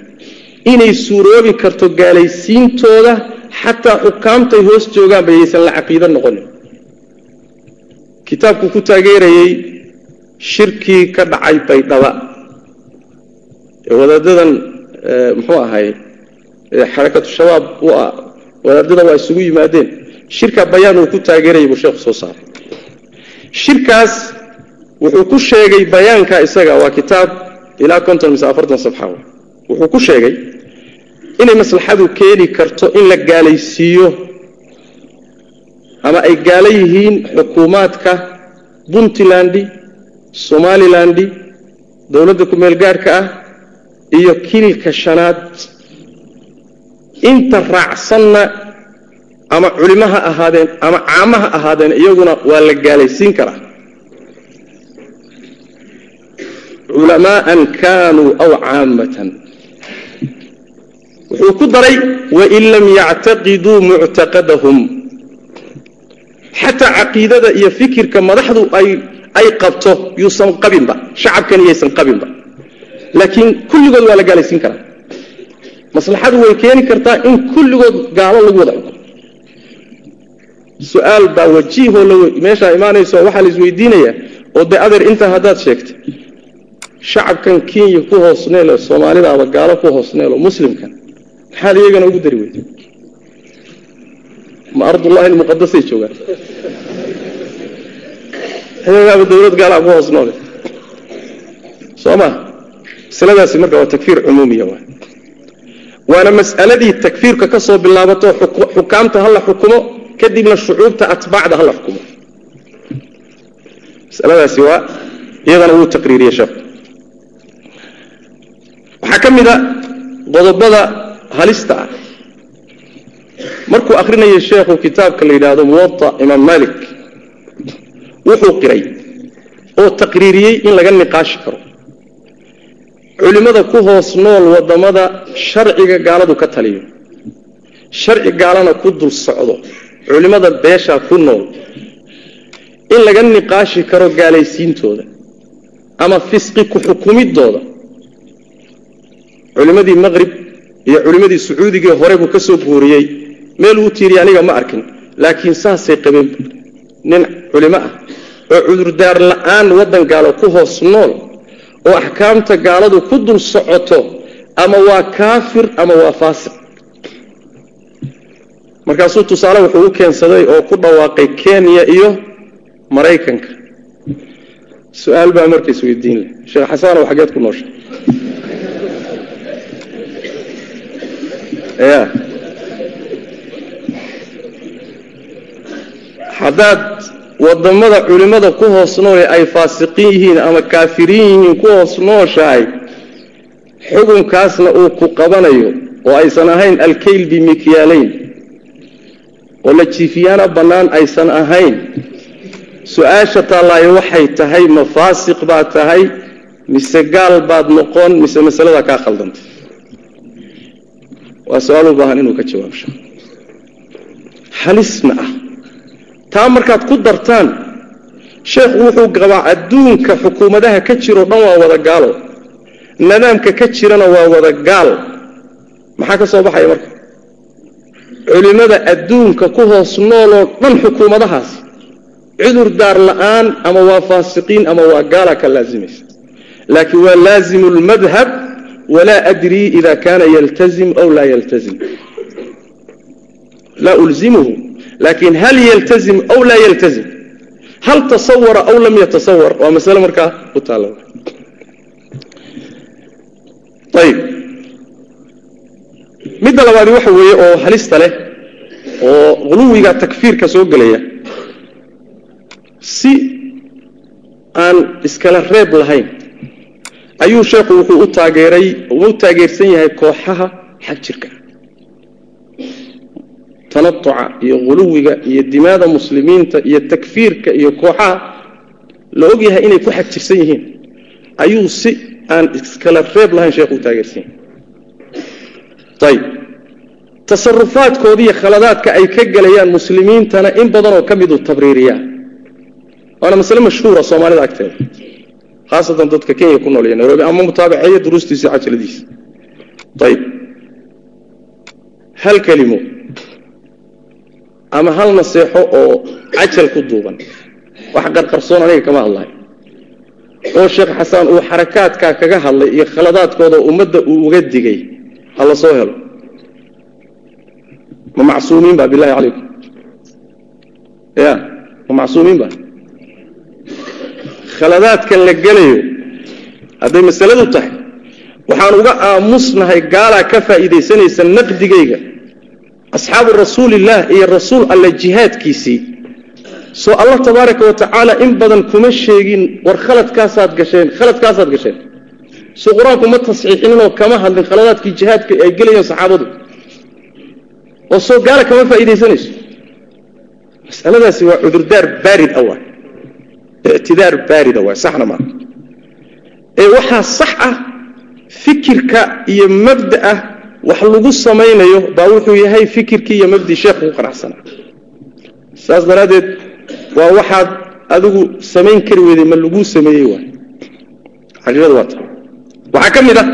inay suuroobi karto gaalaysiintooda xataa xukaamtay hoos joogaanba yaysan la caqiido noqonin. Kitaabku ku taageerayey shirkii ka dhacay baydhaba. Ee wadaadadan muxuu ahay xarakatu shabaab u ah wadaadada waa isugu yimaadeen. Shirka bayaan uu ku taageerayay buu sheekhu soo saaray. Shirkaas wuxuu ku sheegay bayaanka isaga waa kitaab ilaa konton mise afartan safxa wuxuu ku sheegay inay maslaxadu keeni karto in la gaalaysiiyo ama ay gaalo yihiin xukuumaadka puntlandi somalilandi dowladda ku-meel gaadhka ah iyo kililka shanaad. Inta raacsanna ama culimo ha ahaadeen ama caamo ha ahaadeen iyaguna waa la gaalaysiin karaa culamaaan kaanuu aw caamatan. Wuxuu ku daray wain lam yactaqiduu muctaqadahum. Xataa caqiidada iyo fikirka madaxdu ay ay qabto yuusan qabinba shacabkani yaysan qabinba. Laakiin kulligood waa la gaalaysiin karaa. Maslaxadu way keeni kartaa in kulligood gaalo lagu wada xukumo su'aal baa wajiihoo meeshaa imaanayso waxaa la isweydiinayaa oo dee adeer intaa haddaad sheegtay shacabkan kenya ku hoosneelo soomaalidaaba gaalo ku hoosneelo muslimkan maxaad iyagana ugu dari weyda ma ardullahi almuqadasay joogaan iyagaaba dawlad gaalaa ku hoos noole soo ma masaladaasi marka waa takfiir cumuumiya waana mas'aladii takfiirka ka soo bilaabato xukaamta ha la xukumo kadibna shucuubta atbaacda ha la xukumo. Masaladaasi waa iyadana wuu taqriiriyey sheekhu waxaa ka mid a qodobada halista ah. Markuu akhrinayo sheekhu kitaabka la yidhaahdo muwaa imaam malik wuxuu qiray oo taqriiriyey in laga niqaashi karo. Culimmada ku hoos nool waddamada sharciga gaaladu ka taliyo. Sharci gaalana ku dul socdo culimmada beeshaa ku nool. In laga niqaashi karo gaalaysiintooda ama fisqi ku xukumiddooda. Culimmadii maqrib iyo culimmadii sacuudigii hore buu ka soo guuriyey. Meel uu tiiriya aniga ma arkin laakiin saasay qabeen nin culimo ah oo cudurdaar la'aan waddan gaalo ku hoos nool oo axkaamta gaaladu ku dul socoto ama waa kaafir ama waa faasiq. Markaasuu tusaale wuxuu u keensaday oo ku dhawaaqay kenya iyo maraykanka. Su'aal baa markays weydiin leh. Sheekh xasanow xageed ku noosha haddaad waddamada culimmada ku hoos noole ay faasiqiin yihiin ama kaafiriin yihiin ku hoos nooshahay xukunkaasna uu ku qabanayo oo aysan ahayn alkayl bimikyaalayn oo la jiifiyaana bannaan aysan ahayn su'aasha taallaayo waxay tahay ma faasiq baad tahay mise gaal baad noqon mise masaladaa kaa khaldantay waa su'aal u baahan inuu ka jawaabsho. Halisna ah taa markaad ku dartaan sheekhu wuxuu qabaa adduunka xukuumadaha ka jiroo dhan waa wada gaalo. Nidaamka ka jirana waa wada gaal. Maxaa ka soo baxaya marka? Culimmada adduunka ku hoos nooloo dhan xukuumadahaas cudur daar la'aan ama waa faasiqiin ama waa gaala ka laazimaysa laakiin waa laazimu lmadhab walaa adrii ida kaana yaltazim aw laa yaltazim. Laa ulzimuhu laakin hal yaltazim aw laa yaltazim? Hal tasawara aw lam yatasawar waa masale markaa u taalla ayib. Midda labaadi waxa weeye oo halista leh oo huluwiga takfiirka soo gelaya si aan iskala reeb lahayn ayuu sheekhu wuxuu u taageeray u taageersan yahay kooxaha xag jirka tanatuca iyo huluwiga iyo dimaada muslimiinta iyo takfiirka iyo kooxaha la og yahay inay ku xag jirsan yihiin ayuu si aan iskala reeb lahayn sheekhu u taageersan yahay ayib tasarufaadkooda iyo khaladaadka ay ka gelayaan muslimiintana in badanoo ka miduu tabriiriyaa waana masale mashhuura soomaalida agteeda khaasatan dadka kenya ku nool iyo nairobi ama mutaabaceeya duruustiisa cajaladiisa ayib hal kelimo ama hal naseexo oo cajal ku duuban. Wax qarqarsoon aniga kama hadlayo oo sheekh xasaan uu xarakaadkaa kaga hadlay iyo khaladaadkooda ummadda uu uga digay ha la soo helo. Ma macsuumiin ba bilahi calaykum ya ma macsuumiin ba khaladaadkan la gelayo hadday masaladu tahay waxaan uga aamusnahay gaalaa ka faa'iidaysanaysa naqdigayga asxaabu rasuulillaah iyo rasuul alle jihaadkiisii soo allah tabaaraka wa tacaala in badan kuma sheegin war khaladkaasaad gasheen khaladkaasaad gasheen soo qur'aanku ma tasxiixinninoo kama hadlin khaladaadkii jihaadka ay gelayeen saxaabadu oo soo gaala kama faa'iidaysanayso masaladaasi waa cudurdaar baarid ah waa ictidaar baarida waa saxna maaha ee waxaa sax ah fikirka iyo mabda ah wax lagu samaynayo baa wuxuu yahay fikirkii iyo mabdii sheekhu ku qanacsanaa saas daraaddeed waa waxaad adigu samayn kari weyday ma laguu sameeyey waay xaqiiqada waa ta waxaa ka mid ah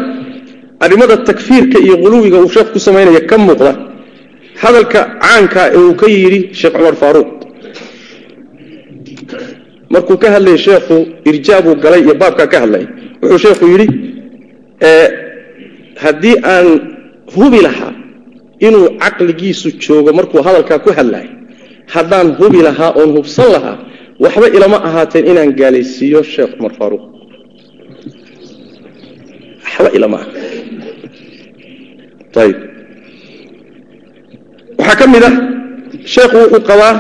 arrimada takfiirka iyo quluwiga uu sheekhu ku samaynaya ka muuqda hadalka caanka ee uu ka yidhi sheekh cumar faaruuq markuu ka hadlayay sheekhu irjaabuu galay iyo baabkaa ka hadlay wuxuu sheekhu yidhi haddii aan hubi lahaa inuu caqligiisu joogo markuu hadalkaa ku hadlaay haddaan hubi lahaa oon hubsan lahaa waxba ilama ahaateen inaan gaalaysiiyo sheekh cumar faaruuq waxba ilama aha ayib waxaa ka mid ah sheekhu wuxuu qabaa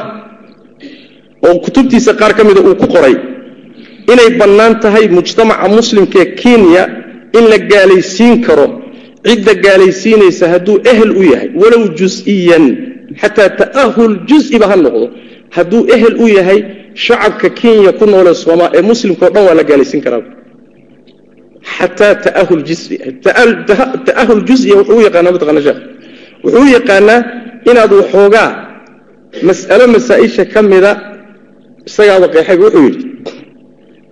oo kutubtiisa qaar ka mida uu ku qoray inay bannaan tahay mujtamaca muslimkaee kenya in la gaalaysiin karo cidda gaalaysiinaysa hadduu ehel u yahay walow jus-iyan xataa ta'ahul jus-iba ha noqdo hadduu ehel u yahay shacabka kenya ku noole sooma ee muslimka o dhan waa la gaalaysiin karaa. Xataa ta'ahul jusiya wuxuu u yaqaanaa mataqana sheekh wuxuu u yaqaanaa inaad waxoogaa mas'alo masaa-isha ka mida isagaaba qeexayba wuxuu yidhi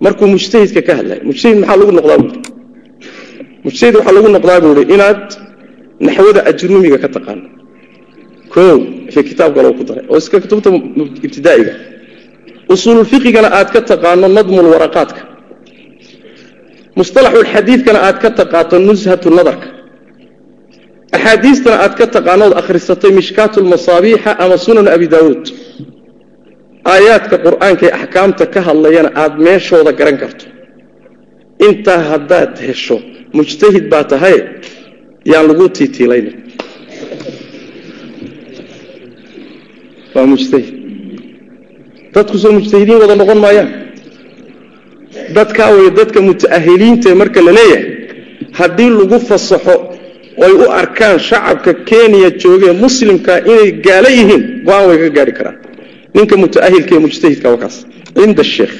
markuu mujtahidka ka hadlay mujtahid maxaa lagu noqdaa? buui mujtahid waxaa lagu noqdaa buu ihi inaad naxwada ajruumiga ka taqaano o fi kitaab kaloo ku daray oo iska kutubta ibtidaa'iga usuululfiqigana aad ka taqaano nadmulwaraqaadka mustalaxulxadiidkana aad ka taqaato nushatu nadarka. Axaadiistana aad ka taqaanood akhrisatay mishkaatulmasaabiixa ama sunan abi daawuud. Aayaadka qur'aanka ee axkaamta ka hadlayana aad meeshooda garan karto intaa haddaad hesho mujtahid baa tahay yaan lagu tiitiilayna waa mujtahid. Dadku soo mujtahidiin wada noqon maayaan. Dadkaa way dadka muta'ahiliintae marka la leeyahay haddii lagu fasaxo oy u arkaan shacabka kenya joogee muslimka inay gaalo yihiin go'aan way ka gaari karaan. Ninka mutaahilka ee mujtahidka waa cinda sheekh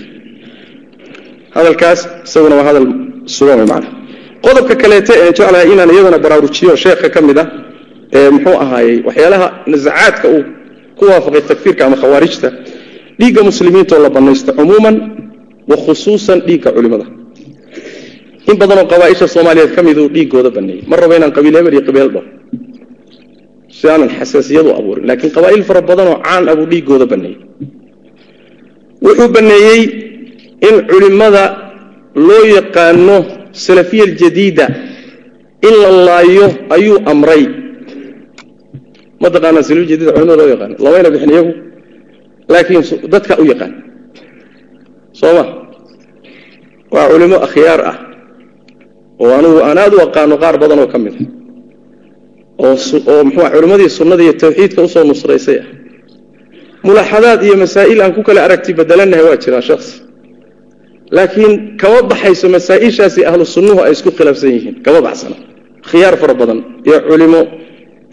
hadalkaas isaguna waa hadal sugan macana qodobka kaleete ee jeclahay inaan iyadana baraarujiyo sheekha ka mid ah ee muxuu ahaayey waxyaalaha nasacaadka uu ku waafaqay takfiirka ama khawaarijta dhiigga muslimiinta oo la banaysto cumuuman wa khusuusan dhiigga culimada. In badanoo qabaaisha soomaaliyeed ka miduu dhiigooda baneeyey ma rabo inaan qabiil iyo qabiil si aanan xasaasiyadu abuurin. Laakiin qabaa'il fara badanoo caan ah buu dhiigooda baneeyey wuxuu baneeyey in culimmada loo yaqaano salafiya aljadiida in la laayo ayuu amray. Ma taqaanaa salafiya jadiida culimada loo yaqaano? Lamayna bixin iyagu laakiin dadka u yaqaan. Soo ma? Waa culimo akhyaar ah oo anugu aan aada u aqaano qaar badan oo ka mid a oo muxua culimmadii sunnada iyo tawxiidka u soo nusraysay ah. Mulaaxadaad iyo masaa'il aan ku kala aragti bedelanahay waa jiraan shaksi laakiin kama baxayso masaa-ishaasi ahlu sunnuhu ay isku khilaafsan yihiin kama baxsana. Khiyaar fara badan iyo culimo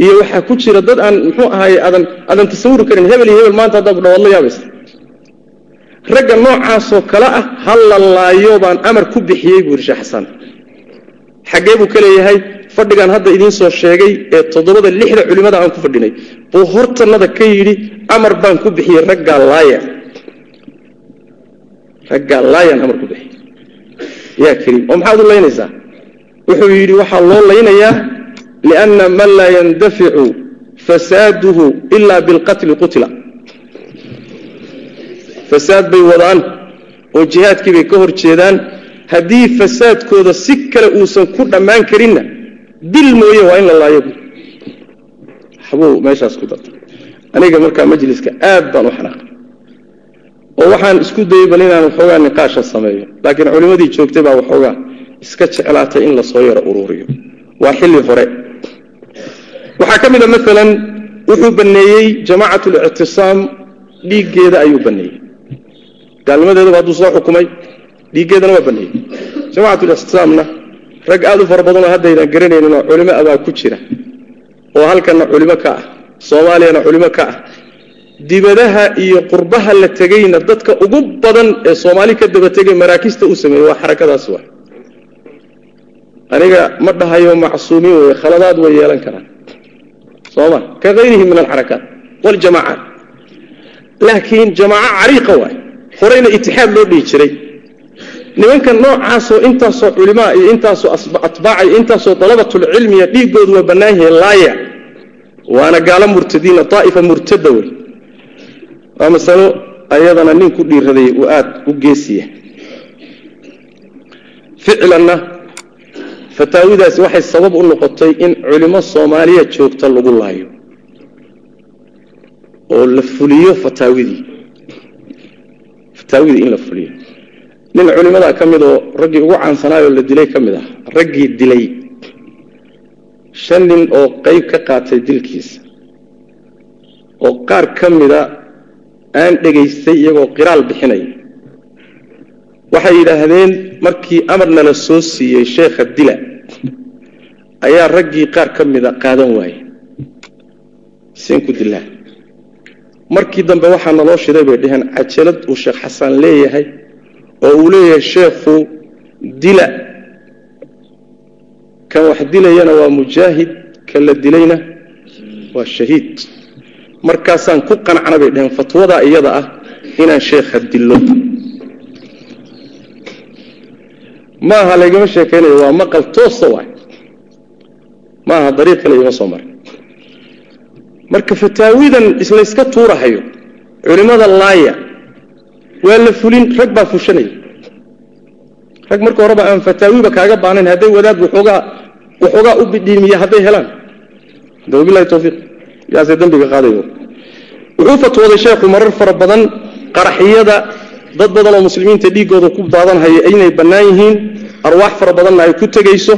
iyo waxaa ku jira dad aan muxuu ahaay aadan aadan tasawuri karin hebel iyo hebel maanta haddaa ku dhawaad la yaabaysa. Ragga noocaasoo kale ah ha la laayo baan amar ku bixiyey buu yidhi sheekh xasan xaggee buu ka leeyahay fadhigaan hadda idiin soo sheegay ee toddobada lixda culimmada aan ku fadhinay. Buu hortannada ka yidhi amar baan ku bixiyey raggaa laaya raggaa laayaan amar ku bixiyey yaa kariim oo maxaad u laynaysaa? Wuxuu yidhi waxaa loo laynayaa lianna man laa yandaficu fasaaduhu ilaa bilqatli qutila. Fasaad bay wadaan oo jihaadkii bay ka hor jeedaan. Haddii fasaadkooda si kale uusan ku dhammaan karinna dil mooye waa in la laayo. Waxbuu meeshaas ku darta aniga markaa majliska aad baan u xanaaqay oo waxaan isku dayey bal inaan waxoogaa niqaasha sameeyo laakiin culimmadii joogtay baa waxoogaa iska jeclaatay in la soo yaro uruuriyo waa xilli hore. Waxaa ka mid a maalan wuxuu baneeyey jamaacat lictisaam dhiiggeeda ayuu baneeyey gaalnimadeedaba hadduu soo xukumay dhiiggeedana waa baneeyey jamacat lictisaamna rag aad u fara badanoo haddaydan garanayninoo culimo abaa ku jira oo halkanna culimo ka ah soomaaliyana culimo ka ah dibadaha iyo qurbaha la tegeyna dadka ugu badan ee soomaali ka daba tegay maraakista u sameeyey waa xarakadaas wa aniga ma dhahayo macsuumiin wey khaladaad way yeelan karaan. Sooma ka hayrihi min alxarakaat waljamaacaat laakiin jamaaco cariiqa waay horeyna itixaad loo dhihi jiray. Nimanka noocaasoo intaasoo culimaa iyo intaasoo atbaaca iyo intaasoo dalabatulcilmiya dhiiggoodu waa bannaan laaya. Waana gaalo murtadiina daa'ifa murtada wey waa masalo ayadana nin ku dhiiraday uu aada u geesiya ficlanna fataawidaasi waxay sabab u noqotay in culimo soomaaliya joogta lagu laayo. Oo la fuliyo fataawidii fataawidii in la fuliyo. Nin culimadaa ka mid oo raggii ugu caansanaayoo la dilay ka mid ah raggii dilay. Shan nin oo qayb ka qaatay dilkiisa. Oo qaar ka mida aan dhegaystay iyagoo qiraal bixinaya waxay yidhaahdeen markii amarna la soo siiyey sheekha dila ayaa raggii qaar ka mida qaadan waaye seen ku dilaa markii dambe waxaa naloo shiday bay dhaheen cajalad uu sheekh xasan leeyahay oo uu leeyahay sheekhu dila. Kan wax dilayana waa mujaahid kan la dilayna waa shahiid markaasaan ku qancna bay dhaheen fatwadaa iyada ah inaan sheekha dillo. Maaha laygama sheekaynayo waa maqal toosa waay. Ma aha dariiq kale ima soo marin marka fataawidan islayska tuurahayo culimmada laaya waa la fulin rag baa fushanaya rag marka horeba aan fataawiba kaaga baanayn hadday wadaad waxoogaa u bidhiimiya hadday helaan. Hada wabilahi tawfiiq yaasee dembiga qaadayo. Wuxuu fatwooday sheekhu marar fara badan qaraxiyada dad badan oo muslimiinta dhiiggooda ku daadanhaya inay bannaan yihiin arwaax fara badanna ay ku tegayso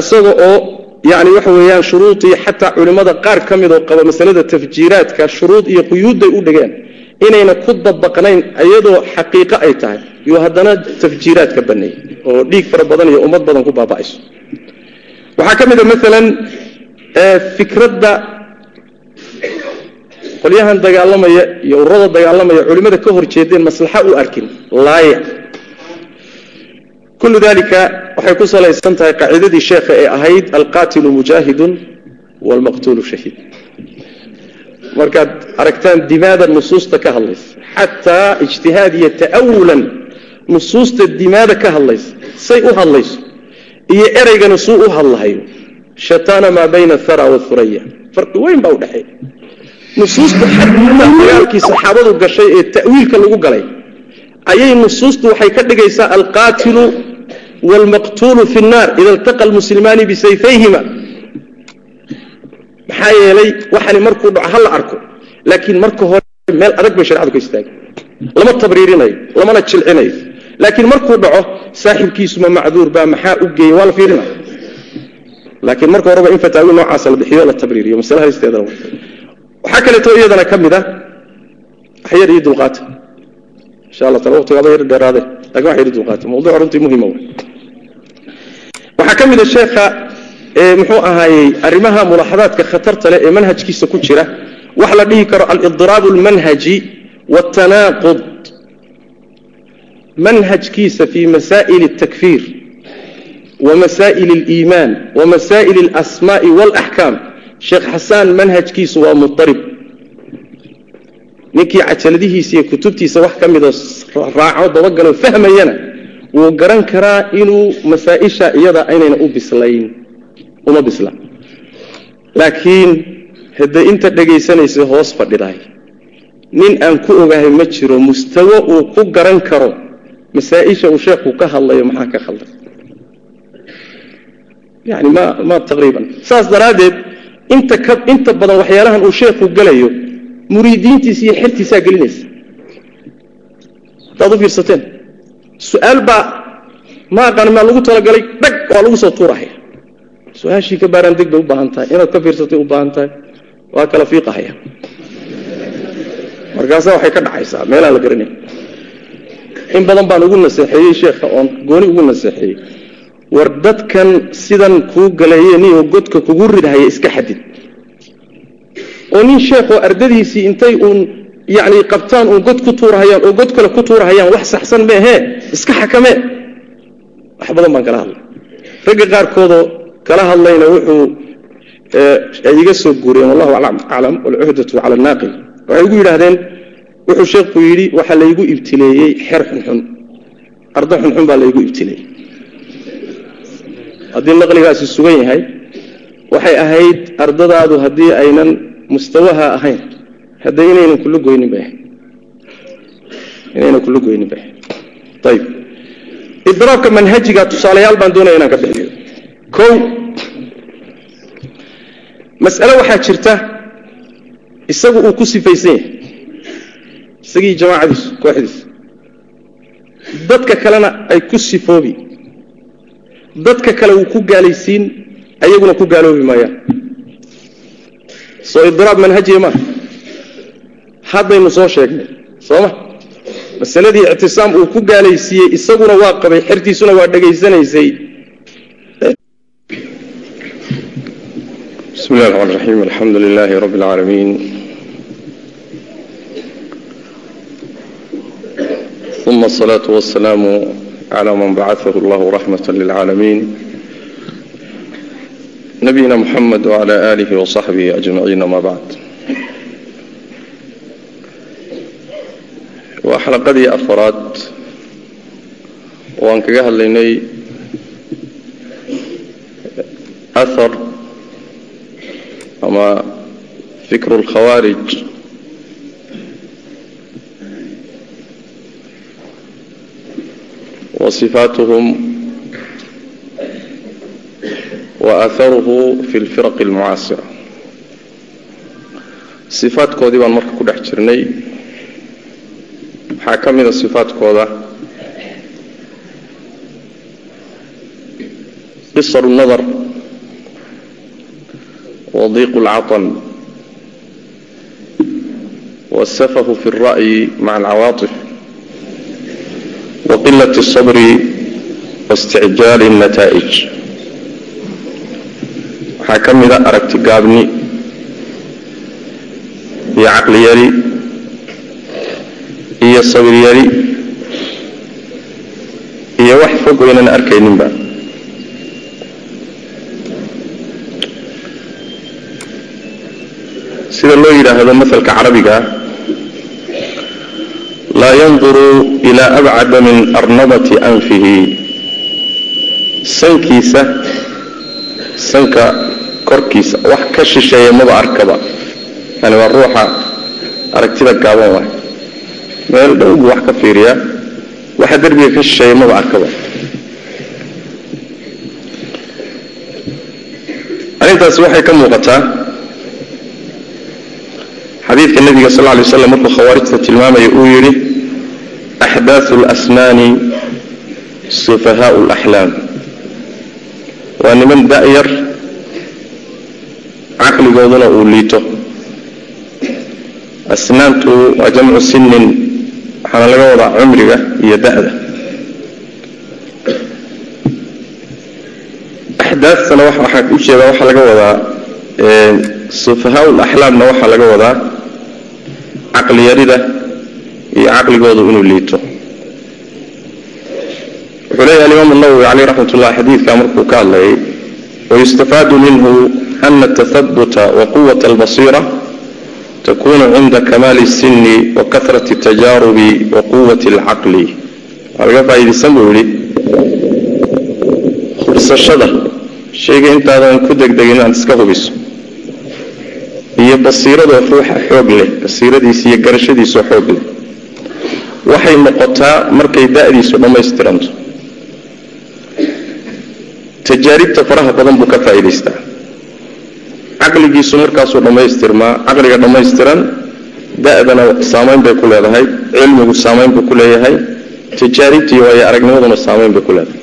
isaga oo yani waxa weeyaan shuruudii xataa culimmada qaar ka mid oo qaba masalada tafjiiraadka shuruud iyo quyuudday u dhigeen inayna ku dabaqnayn iyadoo xaqiiqo ay tahay. Yuu haddana tafjiiraadka baneeyey oo dhiig fara badan iyo ummad badan ku baaba'ayso. Waxaa ka mid a maalan fikradda qolyahan dagaalamaya iyo ururada dagaalamaya culimmada ka hor jeedeen maslaxa u arkin. Laaya. Kullu dalika waxay ku salaysan tahay qaacidadii sheekha ee ahayd alqaatilu mujaahidun waalmaqtuulu shahiid. Markaad aragtaan dimaada nusuusta ka hadlaysa xataa ijtihaad ta'awulan nusuusta dimaada ka hadlaysa say u hadlayso iyo ereygana suu u hadlahayo shataana maa bayna athara wathuraya farqi weyn baa udhexeeya nusuusta dagaalkii saxaabadu gashay ee ta'wiilka lagu galay. Ayay nusuustu waxay ka dhigaysaa alqaatilu waalmaqtuulu fi nnaar ida iltaqa almuslimaani bisayfayhima. Maxaa yeelay waxani markuu dhaco ha la arko laakiin marka hore meel adag bay sharcadu ka istaagay lama tabriirinayo lamana jilcinayo laakiin markuu dhaco saaxibkiisuma macduur baa maxaa u geeyey? Waa la fiirinaya laakiin marka horeba in fataawi noocaasa la bixiyo la tabriiriyo. Masale halisteedana waxaa kaleeto iyadana ka mid ah waxyar iyo dulqaata insha allah taala waqtigaaba yar dheeraade lakin wax yar dulqaata mawduuc runtii muhima waxaa ka mid a sheekha muxuu ahaayey arrimaha mulaaxadaadka khatarta leh ee manhajkiisa ku jira waxa la dhihi karo alidiraab almanhaji wاtanaaqud manhajkiisa fi masaa'il الtakfiir wamasaa'il اliimaan wamasaa'il اlasmaaءi wاlaxkaam sheekh xasaan manhajkiisu waa mudarib ninkii cajaladihiisa iyo kutubtiisa wax ka midoo raaco dabagalo fahmayana wuu garan karaa inuu masaa-isha iyada aynayna u bislayn uma bisla. Laakiin hadday inta dhegaysanaysa hoos fadhidahay nin aan ku ogahay ma jiro mustawo uu ku garan karo masaa-isha uu sheekhu ka hadlayo maxaa ka khaldan? Yani ma ma taqriiban. Saas daraaddeed inta badan waxyaalahan uu sheekhu gelayo muriidiintiisa iyo xertiisaa gelinaysa. Haddaad u fiirsateen su'aal baa ma aqaan maa lagu talagalay dhag waa lagu soo tuurahaya su'aashii ka baaraan deg bay u baahan tahay inaad ka fiirsatay u baahan tahay waa kala fiiqahaya. Markaasa waxay ka dhacaysaa meelaan la garanay in badan baan ugu naseexeeyey sheekha oon gooni ugu naseexeeyey war dadkan sidan kuu galeeye niyo godka kugu ridhaya iska xadid. Oo nin sheekhoo ardadiisii intay uun yacni qabtaan uun god ku tuurahayaan oo god kale ku tuurahayaan wax saxsan meehee iska xakamee wax badan baan kala hadlay. Ragga qaarkoodoo kala hadlayna wuxuu ay iga soo guuriyeen wallahu aclam walcuhdatu cala annaaqil waxay igu yidhaahdeen wuxuu sheekhu yidhi waxaa laygu ibtileeyey xer xunxun ardo xunxun baa laygu ibtileeyey haddii naqligaasi sugan yahay waxay ahayd ardadaadu haddii aynan mustawaha ahayn hadda inaynan kula goynin bay ahayd inaynan kula goynin bay ahayd ayib idraabka manhajiga tusaalayaal baan doonaya inaan ka bixiyo. Kow mas'ale waxaa jirta isagu uu ku sifaysan yahay. Isagii jamaacadiisu kooxdiisa dadka kalena ay ku sifoobi dadka kale wuu ku gaalaysiin ayaguna ku gaaloobi maayaan. Soo idiraab manhajiya maaha haddaynu soo sheegnay sooma masaladii ictisaam uu ku gaalaysiiyey isaguna waa qabay xertiisuna waa dhegaysanaysay. Bismi llahi raxmaan raxiim alxamdu lilaahi rabbi alcaalamiin uma asalaatu wasalaamu على من بعثه الله رحمة للعالمين نبينا محمد وعلى آله وصحبه أجمعين ما بعد وحلقدي أفراد وأنك قهل لني أثر ama fikru اlkhawaarij wa sifaatuhum wa aharuhu fi اlfiraq اlmucaasira sifaadkoodii baan marka ku dhex jirnay waxaa ka mida sifaadkooda qisar الnadar وضيق العطن والسفه في الرأي مع العواطف وقلة waqila sabri waisticjaal nataa'ij waxaa ka mida aragti gaabni iyo caqliyari iyo sabiryari iyo wax fog waynan arkayninba. sida loo yidhaahdo masalka carabigaa laa yanduru ilaa abcada min arnabati anfihi. Sankiisa sanka korkiisa wax ka shisheeya maba arkaba. Yani waa ruuxa aragtida gaaban waay. Meel dhow buu wax ka fiiriyaa waxa derbiga ka shisheeya maba arkaba. Arrintaasi waxay ka muuqataa xadiidka nabiga sal lay slam markuu khawaarijta tilmaamaya uu yidhi axdaaثu اlasnaani sufahaau اlaxlaam waa niman da'yar caqligooduna uu liito asnaantu waa jamcu sinin waxaana laga wadaa cumriga iyo da'da axdaastana waxaa ujeeda waxaa laga wadaa sufahaau laxlaamna waxaa laga wadaa caqli yarida iyo caqligoodu inuu liito wuxuu leeyahay alimaam nawowi caleyh raxmat ullah xadiidka markuu ka hadlayay wayustafaadu minhu ana atahabuta waquwat albasiira takunu cinda kamaali الsini wakahrat اtajaarubi waquwat اlcaqli waa laga faaidaysan buu yihi hubsashada shayga intaadan ku degdegin inaad iska hubiso iyo basiiradoo ruuxa xoog leh basiiradiisa iyo garashadiisoo xoog leh waxay noqotaa markay da'diisu dhammaystiranto tajaaribta faraha badan buu ka faa'idaystaa caqligiisu markaasuu dhammaystirmaa caqliga dhammaystiran da'dana saamayn bay ku leedahay cilmigu saamayn buu ku leeyahay tajaaribta iyo waayo aragnimaduna saamayn bay ku leedahay.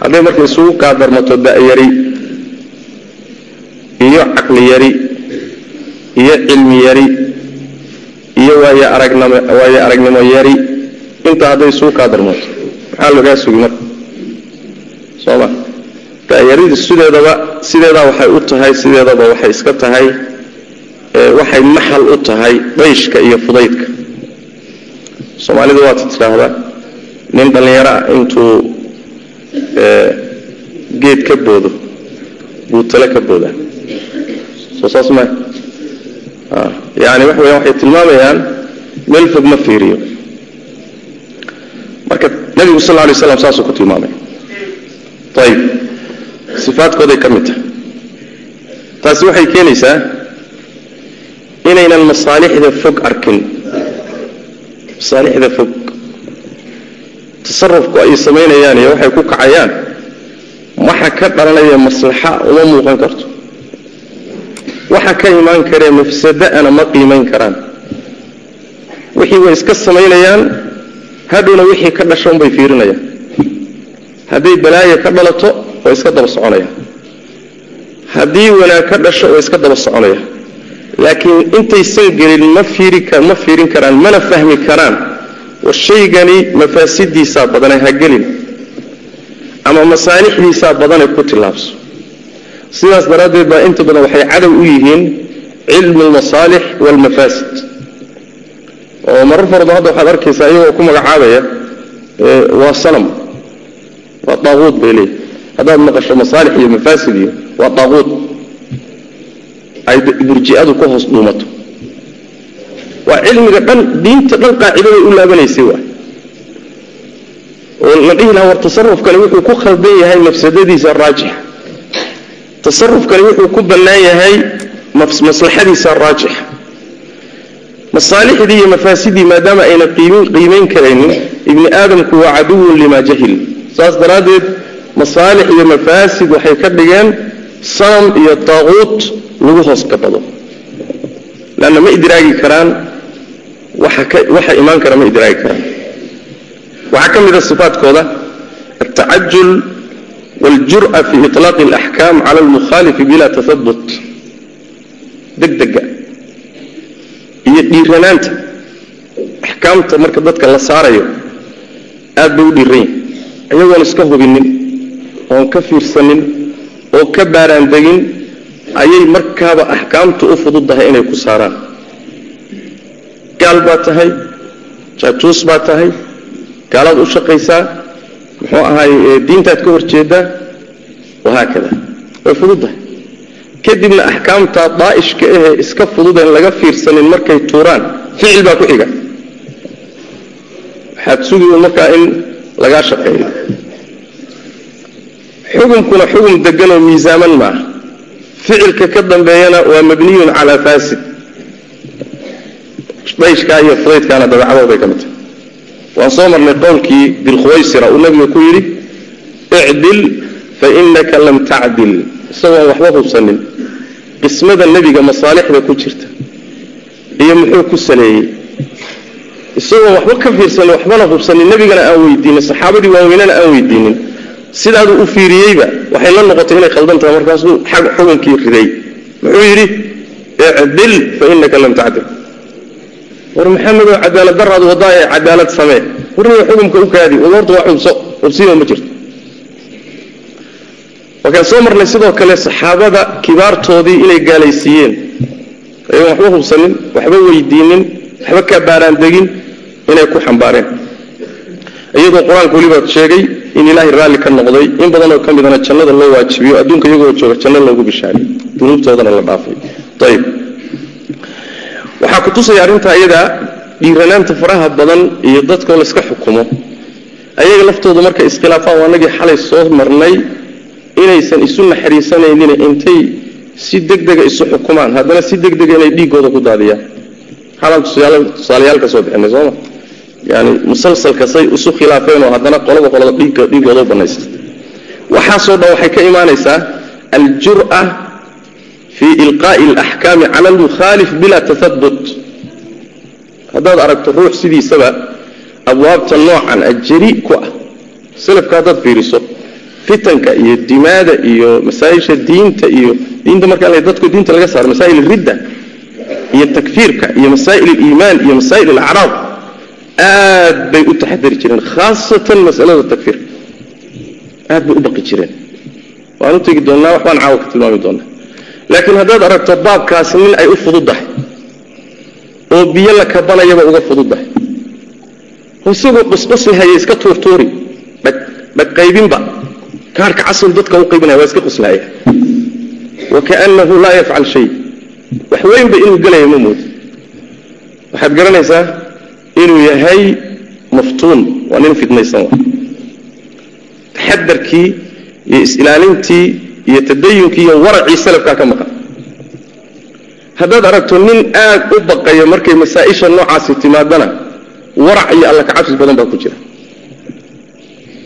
Hadday marka isugu kaadarmato da'yari iyo caqli yari iyo cilmi yari iyo waayo aragnimo yari intaa hadday isugu kaadarmato maxaa lagaa sugi marka? Soo ma da'yarida sideedaba sideedaa waxay u tahay sideedaba waxay iska tahay waxay maxal u tahay dayshka iyo fudaydka. Soomaalidu waata tidhaahdaa nin dhallinyaro ah intuu geed ka boodo buu tale ka boodaa. Soo saas ma yani waxa weya waxay tilmaamayaan meel fog ma fiiriyo. Marka nebigu sal lay slam saasuu ku tilmaamay. Ayib sifaadkooday ka mid tahay. Taasi waxay keenaysaa inaynan masaalixda fog arkin. Masaalixda fog. Tasarufku ay samaynayaan iyo waxay ku kacayaan. Waxa ka dhalanaya maslaxa uma muuqan karto. Waxa ka imaan karee mafsada'ana ma qiimayn karaan. Wixii way iska samaynayaan hadhowna wixii ka dhasho unbay fiirinayaan. Hadday balaayo ka dhalato way iska daba soconayaan haddii wanaag ka dhasho way iska daba soconayaan laakiin intaysan gelin ma ma fiirin karaan mana fahmi karaan. War shaygani mafaasidiisaa badane ha gelin. Ama masaalixdiisaa badane ku tillaabso. Sidaas daraaddeed baa inta badan waxay cadow u yihiin cilmu almasaalix waalmafaasid oo marar farado hadda waxaad arkaysaa iyagoo ku magacaabaya waa sanam waa daaquud bay leeyihi haddaad maqasho masaalix iyo mafaasid iyo waa daaquud ay burji'adu ku hoos dhuumato. Waa cilmiga dhan diinta dhan qaacidaday u laabanaysay waay oo la dhihi lahaa war tasarufkani wuxuu ku khaldan yahay mafsadadiisa raajixa tasarufkani wuxuu ku bannaan yahay maslaxadiisa raajix. Masaalixdii iyo mafaasidii maadaama ayna qiimayn karaynin ibni aadamku waa caduwun limaa jahil. Saas daraaddeed masaalix iyo mafaasid waxay ka dhigeen sanam iyo taaquut lagu hoos gabado. Lanna ma idraagi karaan waxa imaan kara ma idraagi karaan. Waxaa ka mida ah sifaatkooda altacajul waljur'a fi iطlaaqi alaxkaam cala almukhaalifi bilaa tahabut degdega iyo dhiiranaanta. Axkaamta marka dadka la saarayo aad bay u dhiiran yahay ayagoon iska hubinin oon ka fiirsanin oo ka baaraandegin ayay markaaba axkaamtu u fududdahay inay ku saaraan. Gaal baa tahay jaajuus baa tahay gaalaad u shaqaysaa muxuu ahaay diintaad ka horjeedaa wahaakada way fududdahay kadibna axkaamta daa'ishka ahee iska fududeen laga fiirsanin markay tuuraan ficil baa ku xiga. Waxaad sugi markaa in lagaa shaqeeyo xukumkuna xukum deganoo miisaaman maaha ficilka ka dambeeyana waa mabniyun calaa faasid dayshkaa iyo fudaydkaana dabeecadooday ka mid tahay. Waan soo marnay qowlkii dilkhuwaysira uu nabiga ku yidhi icdil fa inaka lam tacdil. Isagoon waxba hubsanin qismada nebiga masaalixda ku jirta iyo muxuu ku saleeyey isagoon waxba ka fiirsanin waxbana hubsanin nebigana aan weydiinin saxaabadii waaweynana aan weydiinin sidaaduu u fiiriyeyba waxay la noqotay inay khaldan tahay markaasuu xag xukunkii riday. Muxuu yidhi icdil fa lam tacdil. War maxamedoo cadaalad daraad wadaa ee cadaalad samee. Warniga xukumka u kaadi horta waa xubso hubsiima ma jirto. Wakaan soo marnay sidoo kale saxaabada kibaartoodii inay gaalaysiiyeen. Ayagoon waxba hubsanin waxba weydiinin waxba ka baaraandegin inay ku xambaareen. Iyadoo qur'aanku weliba sheegay in ilaahay raalli ka noqday in badanoo ka midana jannada loo waajibiyo adduunka iyagoo jooga janno loogu bishaariyo dunuubtoodana la dhaafay. Ayib waxaa ku tusaya arrintaa iyadaa dhiiranaanta faraha badan iyo dadkoo layska xukumo. Ayaga laftoodu markay iskhilaafaan waanagii xalay soo marnay inaysan isu naxariisanaynin intay si degdega isu xukumaan. Haddana si degdega inay dhiigooda ku daadiyaan xalaan tusaalayaal ka soo bixinay sooma yani musalsalka say isu khilaafeenoo haddana qolaba qolada dhiigooda u banaysata waxaasoo dhan waxay ka imaanaysaa aljur'a fii ilqaa'i alaxkaami cala almukhaalif bila tahabut haddaad aragto ruux sidiisaba abwaabta noocan a jari ku ah. Salafka haddaad fiiriso fitanka iyo dimaada iyo masaa-isha diinta iyo diinta markaa dadku diinta laga saaro masaa'il ridda iyo takfiirka iyo masaa'il aliimaan iyo masaa'il alacraab aad bay u taxadari jireen khaasatan masalada takfiirka aad bay u baqi jireen. Waan u tegi doonnaa waxbaan caawa ka tilmaami doonnaa. Laakiin haddaad aragto baabkaasi nin ay u fududdahay oo biyo la kabanayaba uga fududdahay oo isagoo qusquslihaya iska tuurtuuri dhaqaybinba kaarka casal dadka u qaybinaya waa iska quslahaya wakaannahu laa yafcal shay. Wax weynba inuu gelaya ma moodo waxaad garanaysaa inuu yahay maftuun waa nin fidnaysan taxadarkii iyo is-ilaalintii iyo tadayunkii iyo waracii salafkaa ka maqan. Haddaad aragto nin aad u baqaya markay masaa-isha noocaasi timaadana warac iyo alla kacabsis badan baa ku jira.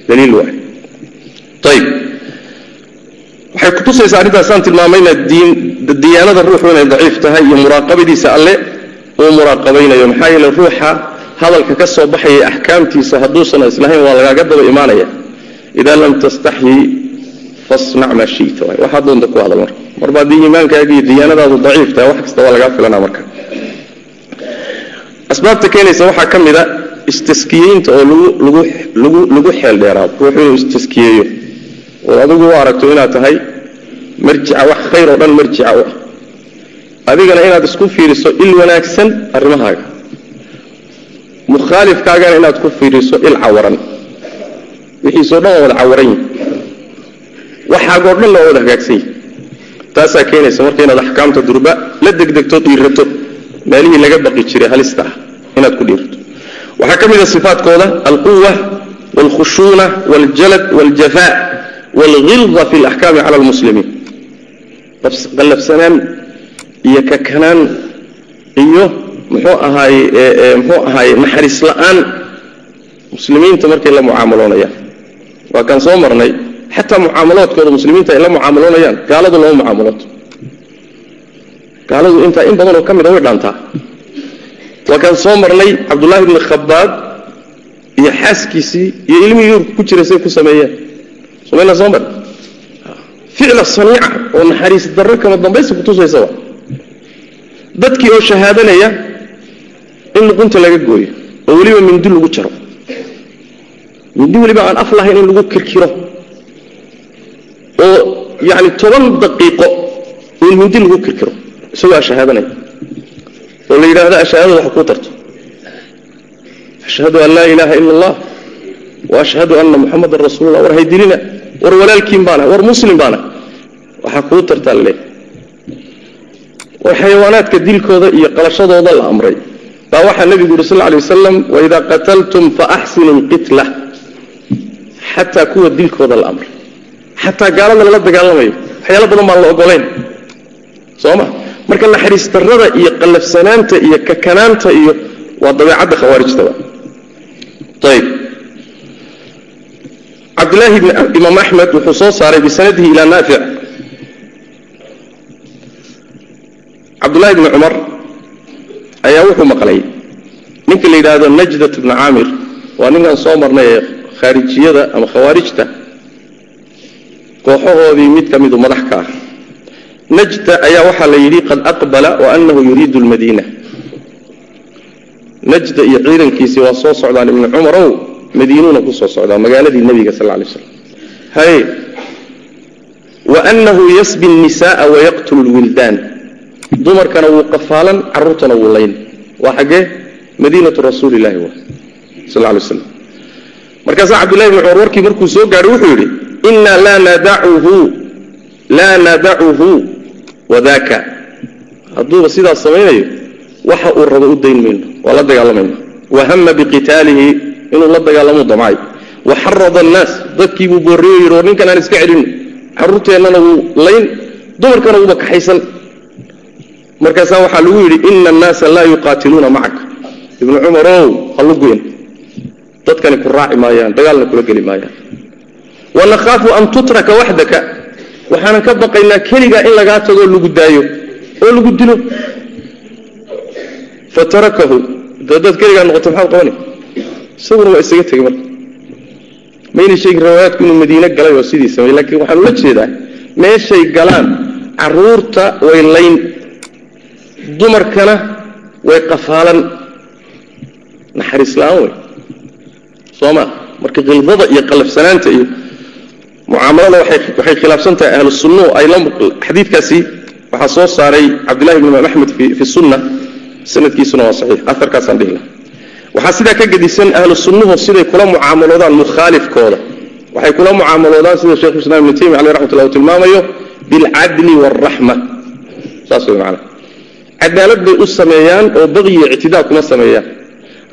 Daliil waay. Ayib waxay kutusaysaa arrintaasaan tilmaamayna diyaanada ruuxu inay daciif tahay iyo muraaqabadiisa alle uu muraaqabaynayo. Maxaa yeele ruuxa hadalka ka soo baxaya axkaamtiisa hadduusan islahayn waa lagaaga daba imaanaya. Idaa lam tastaxyi fasnac maa shita. Waxaa doonta ku hadal marka. Marba haddii iimaankaaga iyo diyaanadaadu daciif tahay wax kasta waa lagaa filanaa marka. Asbaabta keenaysa waxaa ka mid a istaskiyeynta oo lagu lagu lagu xeel dheeraado. Ruuxu inuu istaskiyeeyo oo adigu u aragto inaad tahay marjica wax khayr oo dhan marjica u ah. Adigana inaad isku fiiriso il wanaagsan arrimahaaga mukhaalifkaagana inaad ku fiiriso il cawaran. Wixiisoo dhan waa wada cawaran yihi waxaagoo dhan waa wada hagaagsan yihi taasaa keenaysa marka inaad axkaamta durba la degdegto dhiirato. Meelihii laga baqi jiray halista ah inaad ku dhiirato. Waxaa ka mid a sifaatkooda alquwa waalkhushuuna waaljalad waaljafaa waalghilda fi alaxkaami cala almuslimiin. Qallafsanaan iyo kakanaan iyo muxuu ahaay muxuu ahaaye naxariis la'aan. Muslimiinta markay la mucaamaloonayaan. Waa kaan soo marnay. Xataa mucaamaloodkooda muslimiinta ay la mucaamaloonayaan gaaladu lama mucaamalooto gaaladu intaa in badanoo ka mid a way dhaantaa. Waa kaan soo marnay cabdullaahi bni khabaab iyo xaaskiisii iyo ilmihii yuurka ku jiray say ku sameeyeen. Somayna soo mar ficla saniica oo naxariis darro kama dambaysa kutusaysa wa? Dadkii oo shahaadanaya in luqunta laga gooyo oo weliba mindi lagu jaro. Mindi weliba aan af lahayn in lagu kirkiro. Oo yani toban daqiiqo in mindi lagu kirkiro. Isagoo ashahaadanaya oo la yidhaahdo ashahaadada wax kuu tarto. Ashhadu an laa ilaaha ila allah wa ashhadu anna muxamadan rasuulullah. War haydilina war walaalkiin baana war muslim baana. Waxaa kuu tartaa laleeyahy war xayawaanaadka dilkooda iyo qalashadooda la amray baa waxaa nebigu yuri sal alay wasalam waidaa qataltum faaxsinu lqitla xataa kuwa dilkooda la amray xataa gaalada lala dagaalamayo. Waxyaala badan baan la ogolayn soo ma? Marka naxariis darrada iyo qallafsanaanta iyo kakanaanta iyo waa dabeecadda khawaarijtaba ayb cabdillaahi imaam axmed wuxuu soo saaray bisanadihi ilaa naafic cabdullahi bni cumar ayaa wuxuu maqlay. Ninka la yidhaahdo najdat bni caamir waa ninkan soo marnay ee khaarijiyada ama khawaarijta kooxahoodii mid ka midu madax ka ah. Najda ayaa waxaa la yidhi qad aqbala wa anahu yuriidu lmadiina najda iyo ciidankiisii waa soo socdaan ibni cumarow madiinuuna ku soo socdaa magaaladii nebiga sal lay slam hay wa anahu yasbi nnisaaa wayaqtulu lwildaan dumarkana wuu qafaalan caruurtana wuu layn. Waa xaggee madiinatu rasuuli illahi wa sal lay slam markaasaa cabdullahi bni cumar warkii markuu soo gaadhay wuxuu yidhi inaa laa nadacuhu wadaka hadduuba sidaas samaynayo waxa uu rabo u dayn mayno waa la dagaalamayna wahama biqitaalihi inuu la dagaalamo damcay. Waxarada annaas dadkiibuu boorriyo yidhi war ninkan aan iska celino caruurteennana wuu layn dumarkana wuuba kaxaysan markaasaa waxaa lagu yidhi ina annaasa laa yuqaatiluuna macaka ibnu cumarow hallugoyn dadkani ku raaci maayaan dagaalna kula geli maayaan. Wanakhaafu an tutraka waxdaka waxaanan ka baqaynaa keligaa in lagaa tagoo lagu daayo oo lagu dilo. Fatarakahu dadaad keligaa noqoto maxaad qabani? Isaguna waa isaga tegey marka. Mayna sheegin riwaayaadku inuu madiine galay oo sidii laakiin waxaan ula jeedaa meeshay galaan carruurta way layn dumarkana way qafaalan. Naxariis la'aan wey soo ma? Marka khildada iyo qalafsanaanta iyo mucaamalada waxay khilaafsan tahay ahlu sunnuhu ay xadiidkaasi waxaa soo saaray cabdillahi bn axmed fi sunna. Sanadkiisuna waa saxiix. Aarkaasaan dhihi laha waxaa sidaa ka gedisan ahlu sunnuhu siday kula mucaamaloodaan mukhaalifkooda. Waxay kula mucaamaloodaan sida shekhu islam ibnu taymiya aleh raxmat uu tilmaamayo bilcadli waalraxma saas way macana cadaalad bay u sameeyaan oo baqiyo ictidaa kuma sameeyaan.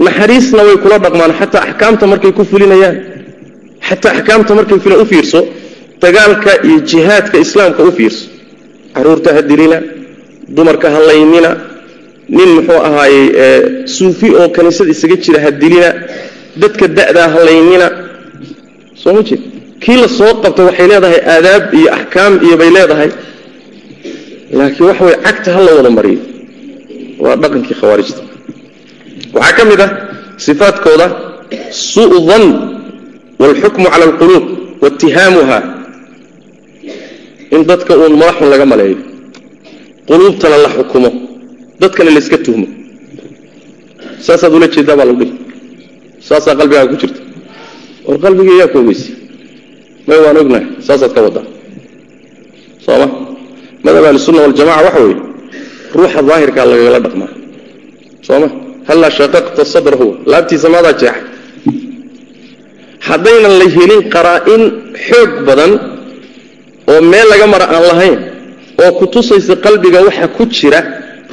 Naxariisna way kula dhaqmaan xataa axkaamta markay ku fulinayaan. Xataa axkaamta markay u fiirso dagaalka iyo jihaadka islaamka u fiirso. Caruurta ha dilina dumarka ha laynina nin muxuu ahaayey suufi oo kaniisad isaga jira ha dilina dadka da'daa ha laynina. Soo ma jeed? Kii la soo qabta waxay leedahay aadaab iyo axkaam iyo bay leedahay. Laakiin waxa way cagta ha la wada mariyo waa dhaqankii khawaarijta. Waxaa ka mid ah sifaadkooda suu dan waalxukmu cala alquluub waitihaamuha in dadka uun madaxun laga maleeyo. Quluubtana la xukumo. Dadkana layska tuhmo. Saasaad ula jeedaa baa lagu dhihi. Saasaa qalbigaaga ku jirta. War qalbiga yaa ku ogeysi may waan ognahay. Saasaad ka wadaa sooma. Madhab ahlisunna waljamaca waxa weeye ruuxa daahirkaa lagagala dhaqmaa sooma? Hallaa shaqaqta sadrahu laabtiisa maadaa jeexay haddaynan la helin qaraa-in xoog badan oo meel laga mara aan lahayn oo ku tusaysa qalbiga waxa ku jira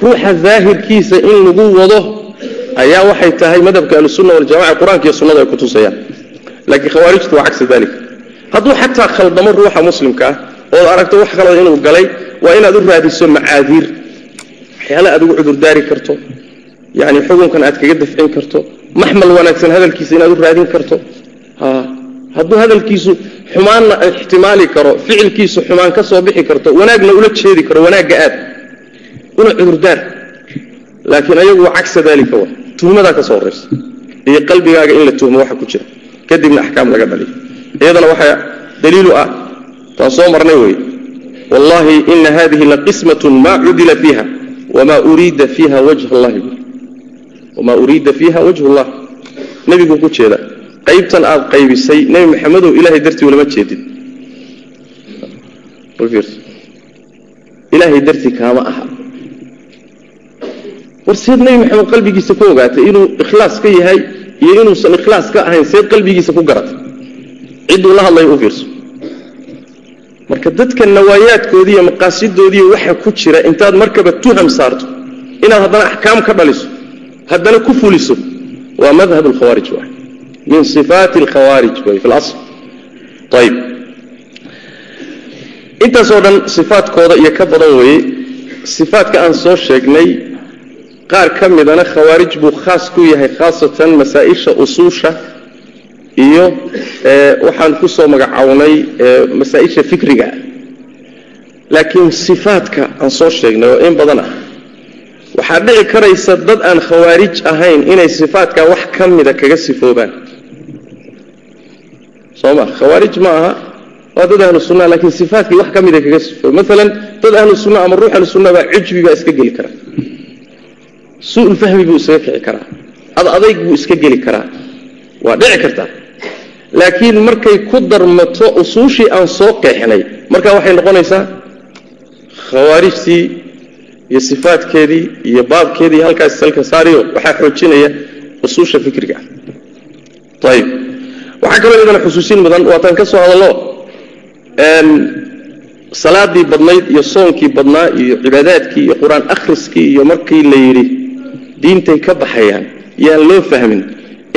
ruuxa daahirkiisa in lagu wado ayaa waxay tahay madhabka ahlusunna waljamaca qur'aanka iyo sunnadu ay ku tusayaan. Laakiin khawaarijtu waa cagsa dalik hadduu xataa khaldamo ruuxa muslimka ah ood aragto wax kaloo inuu galay waa inaad u raadiso macaadiir waxyaala aad ugu cudurdaari karto yani xukunkan aad kaga dafcin karto maxmal wanaagsan hadalkiisa inaad u raadin karto. Hadduu hadalkiisu xumaanna ixtimaali karo ficilkiisu xumaan ka soo bixi karto wanaagna ula jeedi karo wanaagga aad una cudurdaar. Laakiin ayagu cagsa daalika wa tuhmadaa ka soo horaysa iyo qalbigaaga in la tuhmo waxa ku jira. Kadibna axkaam laga dhaliyo iyadana waxaa daliilu ah taan soo marnay wey wallahi ina hadihi laqismatun maa cudila fiiha wamaa uriida fiiha wajh allahi wamaa uriida fiiha wajh llah nebiguu ku jeeda qaybtan aad qaybisay nebi maxamedow ilahay dartii ulama jeedid ilaahay dartii kaama aha war seed nebi maxamed qalbigiisa ku ogaatay inuu ikhlaas ka yahay iyo inuusan ikhlaas ka ahayn seed qalbigiisa ku garatay cidduu la hadlaya u fiirso marka dadka nawaayaadkoodiiyo maqaasidoodiiyo waxa ku jira intaad markaba tuham saarto inaad haddana axkaam ka dhaliso haddana ku fuliso waa madhab alkhawaarij waay. Min sifaati alkhawaarij way fi intaasoo dhan sifaatkooda iyo ka badan weeye sifaatka aan soo sheegnay qaar ka midana khawaarij buu khaas ku yahay khaasatan masaa-isha usuusha iyo waxaan ku soo magacownay masaa-isha fikriga. Laakiin sifaatka aan soo sheegnay oo in badan ah waxaa dhici karaysa dad aan khawaarij ahayn inay sifaatkaa wax ka mida kaga sifoobaan soo ma khawaarij ma aha waa dad ahlu sunna laakiin sifaatkii wax ka mida kaga sifooba maalan dad ahlu sunna ama ruux ahlu sunna baa cujbi baa iska geli kara su'ul fahmi buu iskaga kici karaa. Ad adayg buu iska geli karaa. Waa dhici kartaa laakiin markay ku darmato usuushii aan soo qeexnay markaa waxay noqonaysaa khawaarijtii iyo sifaadkeedii iyo baabkeedii halkaas salka saariyo waxaa xoojinaya usuusha fikriga ayib waxaa kaloo iyadana xusuusin mudan waataan ka soo hadallo. Salaadii badnayd iyo soonkii badnaa iyo cibaadaadkii iyo qur'aan akhriskii iyo markii la yidhi diintay ka baxayaan yaan loo fahmin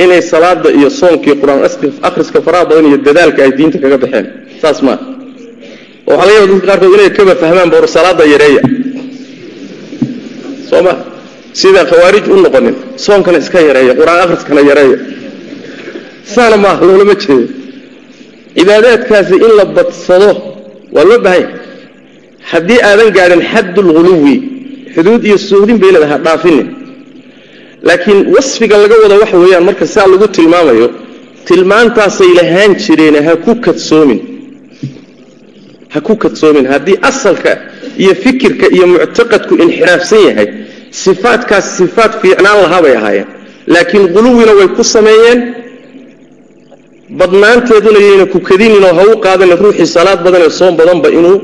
inay salaada iyo soonkii qur'aan akhriska faraha badan iyo dadaalka ay diinta kaga baxeen. Saas maa oo waxaa laga yaba dadka qaarkood inay kaba fahmaan bor salaada yareeya. Soo ma. Sida khawaarij u noqonin soonkana iska yareeya qur'aan akhriskana yareeya. Saana maaha loolama jeedo. Cibaadaadkaasi in la badsado waa loo baahanya haddii aadan gaadhin xaddulghuluwi xuduud iyo suhdin bay leedaha dhaafinin laakiin wasfiga laga wado waxa weeyaan marka saa lagu tilmaamayo tilmaantaasay lahaan jireen ha ku kadsoomin. Ha ku kadsoomin. Haddii asalka iyo fikirka iyo muctaqadku inxiraafsan yahay sifaadkaas sifaad fiicnaan lahaa bay ahaayeen. Laakiin quluwina way ku sameeyeen. Badnaanteeduna yayna ku kadininoo ha u qaadana ruuxii salaad badan ee soom badanba inuu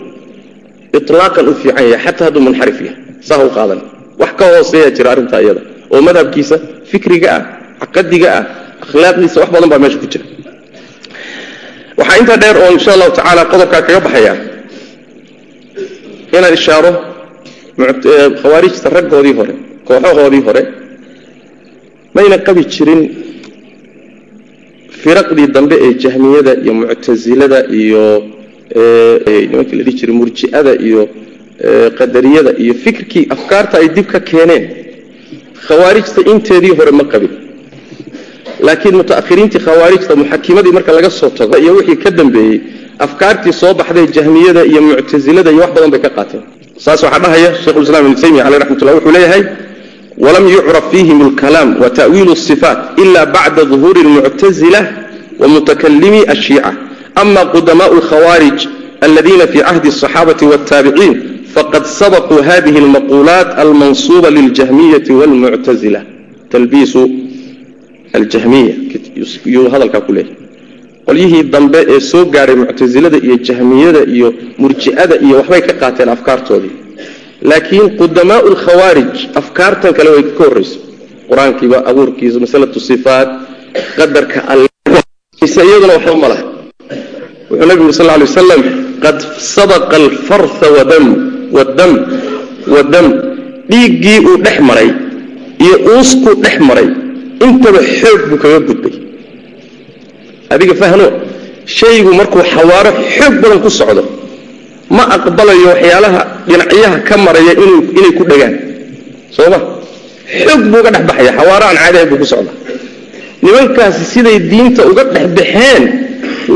ilaaqan u fiican yahay xataa hadduu munxarif yahay. Saa u qaadan. Wax ka hooseeya jira arrintaa iyada oo madhabkiisa fikriga ah caqadiga ah akhlaaqdiisa wax badan baa meesha ku jira. Waxaa intaa dheer oo insha allahu tacaala qodobkaa kaga baxaya inaan ishaaro khawaarijta raggoodii hore kooxahoodii hore mayna qabi jirin firaqdii dambe ee jahmiyada iyo muctasilada iyo nimankii la dhihi jiray murji'ada iyo qadariyada iyo fikirkii afkaarta ay dib ka keeneen khawaarijta inteedii hore ma qabin. Laakiin mutaakhiriintii khawaarijta muxakimadii marka laga soo tago iyo wixii ka dambeeyey afkaartii soo baxday jahmiyada iyo muctasilada iyo wax badan bay ka qaateen. Saas waxaa dhahaya shekhulislam ibnu taymiya caleyh raxmatullah wuxuu leeyahay walam yucraf fiihim alkalaam wa ta'wiilu asifaat ila bacda duhuuri almuctasila wa mutakalimi ashiica ama qudamaau alkhawaarij aladiina fi cahdi asaxaabati waltaabiciin faqad sabaquu hadihi almaquulaat almansuuba liljahmiyati walmuctasila talbiisu aljahmiya yuu hadalkaa ku leeyahay qolyihii dambe ee soo gaadhay muctasilada iyo jahmiyada iyo murji'ada iyo waxbay ka qaateen afkaartoodii laakiin qudamaau lkhawaarij afkaartan kale way ka horrayso qur'aankiiba abuurkiisa masalatu sifaat qadarka allse iyaduna waxba ma laha wuxuu nabigu sal ly wasalam qad sabaqa alfarha wadam wadam dhiiggii uu dhex maray iyo uuskuu dhex maray intaba xoog buu kaga gudbay. Adiga fahno shaygu markuu xawaaro xoog badan ku socdo ma aqbalayo waxyaalaha dhinacyaha ka maraya inay ku dhegaan. Soo ma xoog buu uga dhex baxaya xawaaro aan caadi ahayn buu ku socdaa nimankaasi siday diinta uga dhex baxeen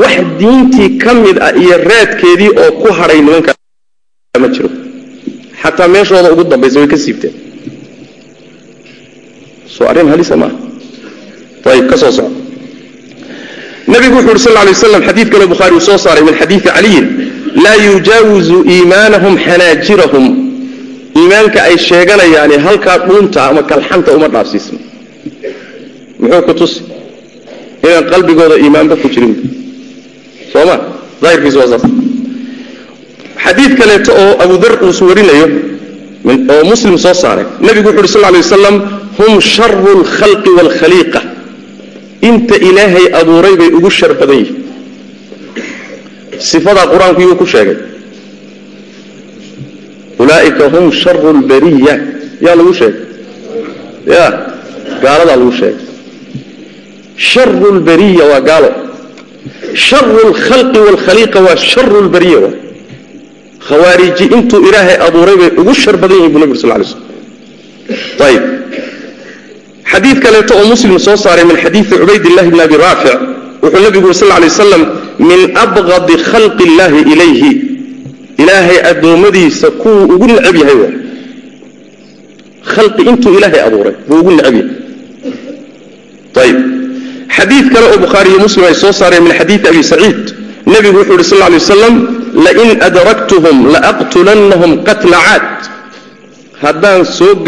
wax diintii ka mid ah iyo raadkeedii oo ku hadhay nimankaa xataa meeshooda ugu dambaysa way ka siibteen. Soo arrin halisa maaha ayib ka soo soco nabigu wuxu uhi sal lay waslam xadiid kale bukhaari uu soo saaray min xadiidi caliyin laa yujaawizu iimaanahum xanaajirahum iimaanka ay sheeganayaani halkaa dhuunta ama kalxanta uma dhaafsiisna muxuu ku tusi? Inaan qalbigooda iimaanba ku jirin. Soo ma? Daahirkiisu waa saas xadiid kaleeto oo abu dar uus warinayo oo muslim soo saaray. Nebigu wuxu uhi sal lay wasalam hum sharu lkhalqi waalkhaliiqa inta ilaahay abuuray bay ugu shar badan yihiin sifadaa qur'aanku yuu ku sheegay. Ulaa'ika hum sharu lbariya yaa lagu sheegay? Ya gaaladaa lagu sheegay. Sharu lbariya waa gaalo. Sharu lkhalqi waalkhaliiqa waa sharu lbariya khawaariji intuu ilaahay abuuray bay ugu shar badan yihiin bu nabig sal lay slm ayib xadiid kaleeto oo muslim soo saaray min xadiidi cubaydillahi bni abi raafic wuxuu nabigu uri sal lay waslam min abqadi khalqi illaahi ilayhi. Ilaahay addoommadiisa kuwuu ugu necab yahay waa khalqi intuu ilaahay abuuray buu ugu necab yahay. Ayib xadiid kale oo bukhaari iyo muslim ay soo saareen min xadiidi abi saciid nebigu wuxuu yidhi sal lla lay wasalam lain adraktuhum laaqtulannahum qatla caad haddaan soo